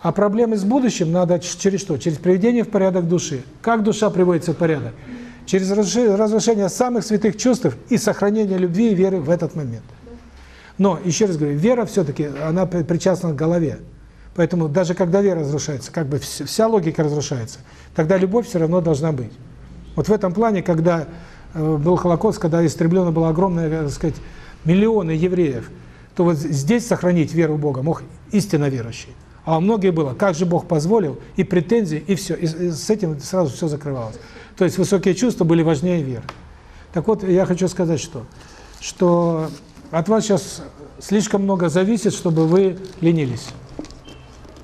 А проблемы с будущим надо через что? Через приведение в порядок души. Как душа приводится в порядок? Через разрушение самых святых чувств и сохранение любви и веры в этот момент. Но, еще раз говорю, вера все-таки, она при- причастна к голове. Поэтому даже когда вера разрушается, как бы вс- вся логика разрушается, тогда любовь все равно должна быть. Вот в этом плане, когда э, был Холокост, когда истреблено было огромное, так сказать, миллионы евреев, то вот здесь сохранить веру в Бога мог истинно верующий. А у многих было, как же Бог позволил, и претензии, и все. И, с этим сразу все закрывалось. То есть высокие чувства были важнее веры. Так вот, я хочу сказать, что, что от вас сейчас слишком много зависит, чтобы вы ленились.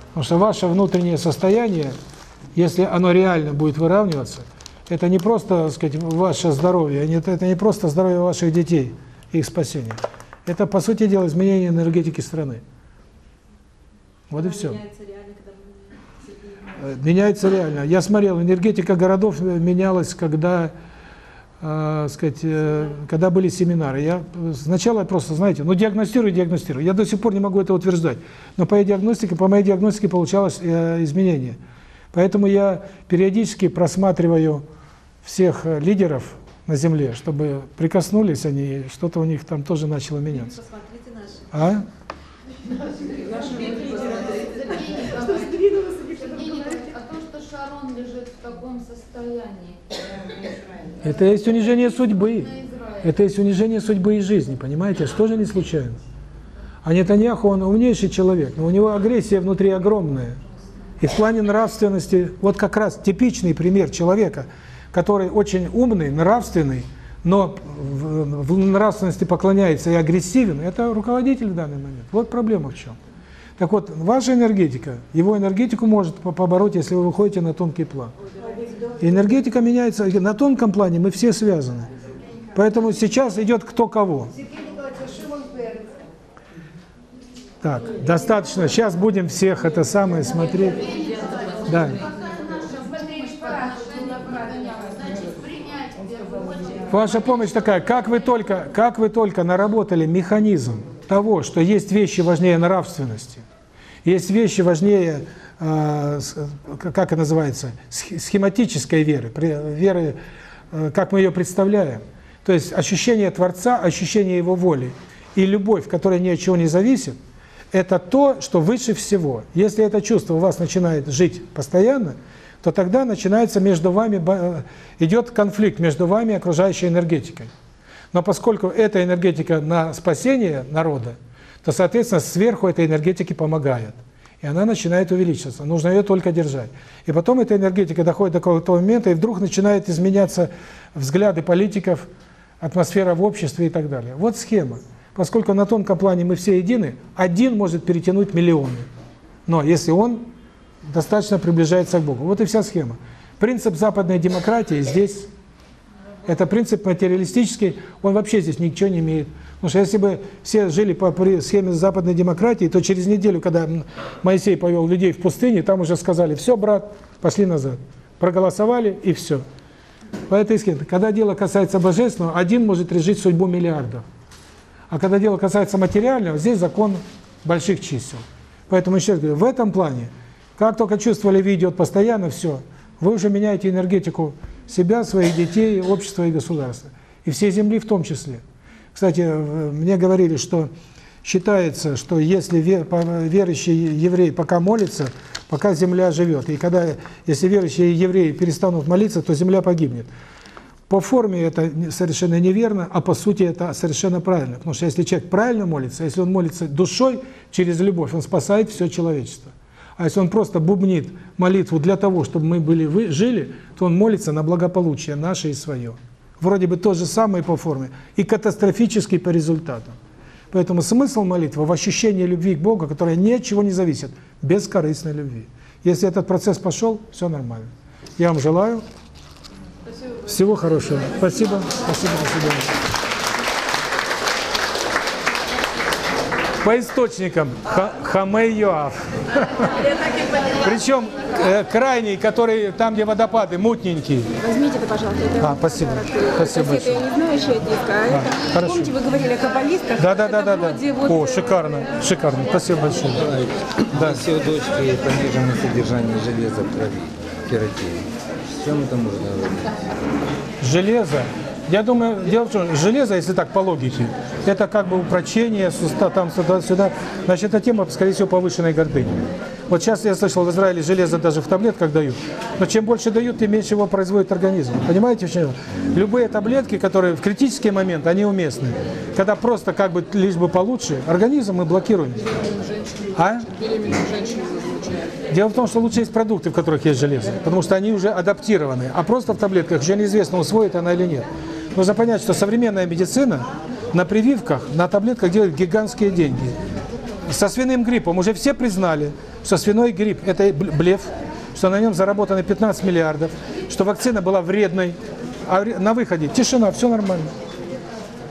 Потому что ваше внутреннее состояние, если оно реально будет выравниваться, это не просто, так сказать, ваше здоровье, это не просто здоровье ваших детей, их спасение. Это, по сути дела, изменение энергетики страны. Вот и все. Э, Меняется реально. Я смотрел, энергетика городов э, менялась, когда, э, сказать, э, когда были семинары. Я э, сначала просто, знаете, ну диагностирую, диагностирую. Я до сих пор не могу это утверждать. Но по диагностике, по моей диагностике получалось э, изменение. Поэтому я периодически просматриваю всех лидеров на Земле, чтобы прикоснулись они, что-то у них там тоже начало меняться. Посмотрите наши. А? То, что Шарон лежит в таком состоянии, Это есть унижение судьбы. Это есть унижение судьбы и жизни, понимаете? Что же не случайно? А Нетаньяху, он умнейший человек, но у него агрессия внутри огромная. И в плане нравственности, вот как раз типичный пример человека, который очень умный, нравственный, но в, нравственности поклоняется и агрессивен, это руководитель в данный момент. Вот проблема в чем. Так вот, ваша энергетика, его энергетику может по- побороть, если вы выходите на тонкий план. Энергетика меняется, на тонком плане мы все связаны. Поэтому сейчас идет кто кого. А. Так, достаточно. Сейчас будем всех это самое смотреть. Да. значит, принять в первую очередь. Ваша помощь такая, как вы только, как вы только наработали механизм того, что есть вещи важнее нравственности, есть вещи важнее, э, как это называется, сх- схематической веры, веры, э, как мы ее представляем. То есть ощущение Творца, ощущение Его воли и любовь, которая ни от чего не зависит, это то, что выше всего. Если это чувство у вас начинает жить постоянно, то тогда начинается между вами, э, идет конфликт между вами и окружающей энергетикой. Но поскольку эта энергетика на спасение народа, то, соответственно, сверху этой энергетики помогает. И она начинает увеличиваться. Нужно ее только держать. И потом эта энергетика доходит до какого-то момента, и вдруг начинают изменяться взгляды политиков, атмосфера в обществе и так далее. Вот схема. Поскольку на тонком плане мы все едины, один может перетянуть миллионы. Но если он достаточно приближается к Богу. Вот и вся схема. Принцип западной демократии здесь, это принцип материалистический, он вообще здесь ничего не имеет. Потому что если бы все жили по схеме западной демократии, то через неделю, когда Моисей повел людей в пустыне, там уже сказали, все, брат, пошли назад. Проголосовали и все. По этой схеме. Когда дело касается божественного, один может решить судьбу миллиардов. А когда дело касается материального, здесь закон больших чисел. Поэтому еще раз говорю, в этом плане, как только чувство любви идет постоянно, все, вы уже меняете энергетику себя, своих детей, общества и государства. И всей Земли в том числе. Кстати, в- мне говорили, что считается, что если ве- по- верующий еврей пока молится, пока земля живет. И когда, если верующие евреи перестанут молиться, то земля погибнет. По форме это совершенно неверно, а по сути это совершенно правильно. Потому что если человек правильно молится, если он молится душой через любовь, он спасает все человечество. А если он просто бубнит молитву для того, чтобы мы были вы, жили, то он молится на благополучие наше и свое. Вроде бы то же самое по форме и катастрофический по результатам. Поэтому смысл молитвы в ощущении любви к Богу, которая ни от чего не зависит, бескорыстной любви. Если этот процесс пошел, все нормально. Я вам желаю всего хорошего. Спасибо. Спасибо. До свидания. По источникам. Ха- Хамей Йоав. Причем э, крайний, который там, где водопады, мутненький. Возьмите это, пожалуйста. Это А, спасибо. Спасибо Кассета, я большое. не знаю, чья диска, а это... хорошо. Помните, вы говорили о каббалистах? Да, да, да, да, да. вот, О, э, шикарно, шикарно. Спасибо большое. Да. У дочки пониженное содержание железа в крови, кератин, с чем это можно? Железо. Я думаю, дело в том, железо, если так по логике, это как бы упрочение, суста, там сюда-сюда. Значит, эта тема, скорее всего, повышенной гордыни. Вот сейчас я слышал, в Израиле железо даже в таблетках дают. Но чем больше дают, тем меньше его производит организм. Понимаете, в чем? Любые таблетки, которые в критический момент, они уместны. Когда просто как бы лишь бы получше, организм мы блокируем. А? Дело в том, что лучше есть продукты, в которых есть железо, потому что они уже адаптированы, а просто в таблетках еще неизвестно, усвоит она или нет. Нужно понять, что современная медицина на прививках, на таблетках делает гигантские деньги. Со свиным гриппом уже все признали, что свиной грипп – это бл- блеф, что на нем заработано 15 миллиардов, что вакцина была вредной, а на выходе тишина, все нормально.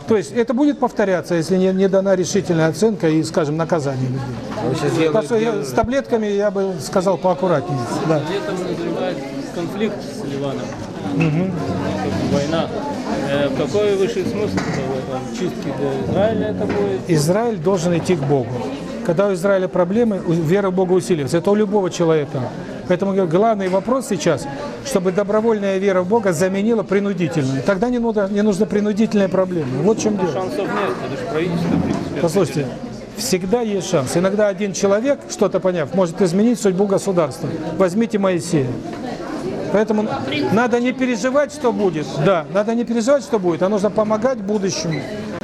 То есть это будет повторяться, если не, не дана решительная оценка и, скажем, наказание людей. А делаете- что я- с таблетками я бы сказал поаккуратнее. Да. Летом назревает конфликт с Ливаном, бы война. Э, какой высший смысл? Чистки для Израиля это будет? Израиль должен идти к Богу. Когда у Израиля проблемы, вера в Бога усиливается. Это у любого человека. Поэтому главный вопрос сейчас, чтобы добровольная вера в Бога заменила принудительную. Тогда не нужно, не нужно принудительная проблема. Вот в чем дело. Шансов нет, потому что правительство, в принципе, Послушайте, всегда есть шанс. Иногда один человек, что-то поняв, может изменить судьбу государства. Возьмите Моисея. Поэтому надо не переживать, что будет. Да, надо не переживать, что будет, а нужно помогать будущему.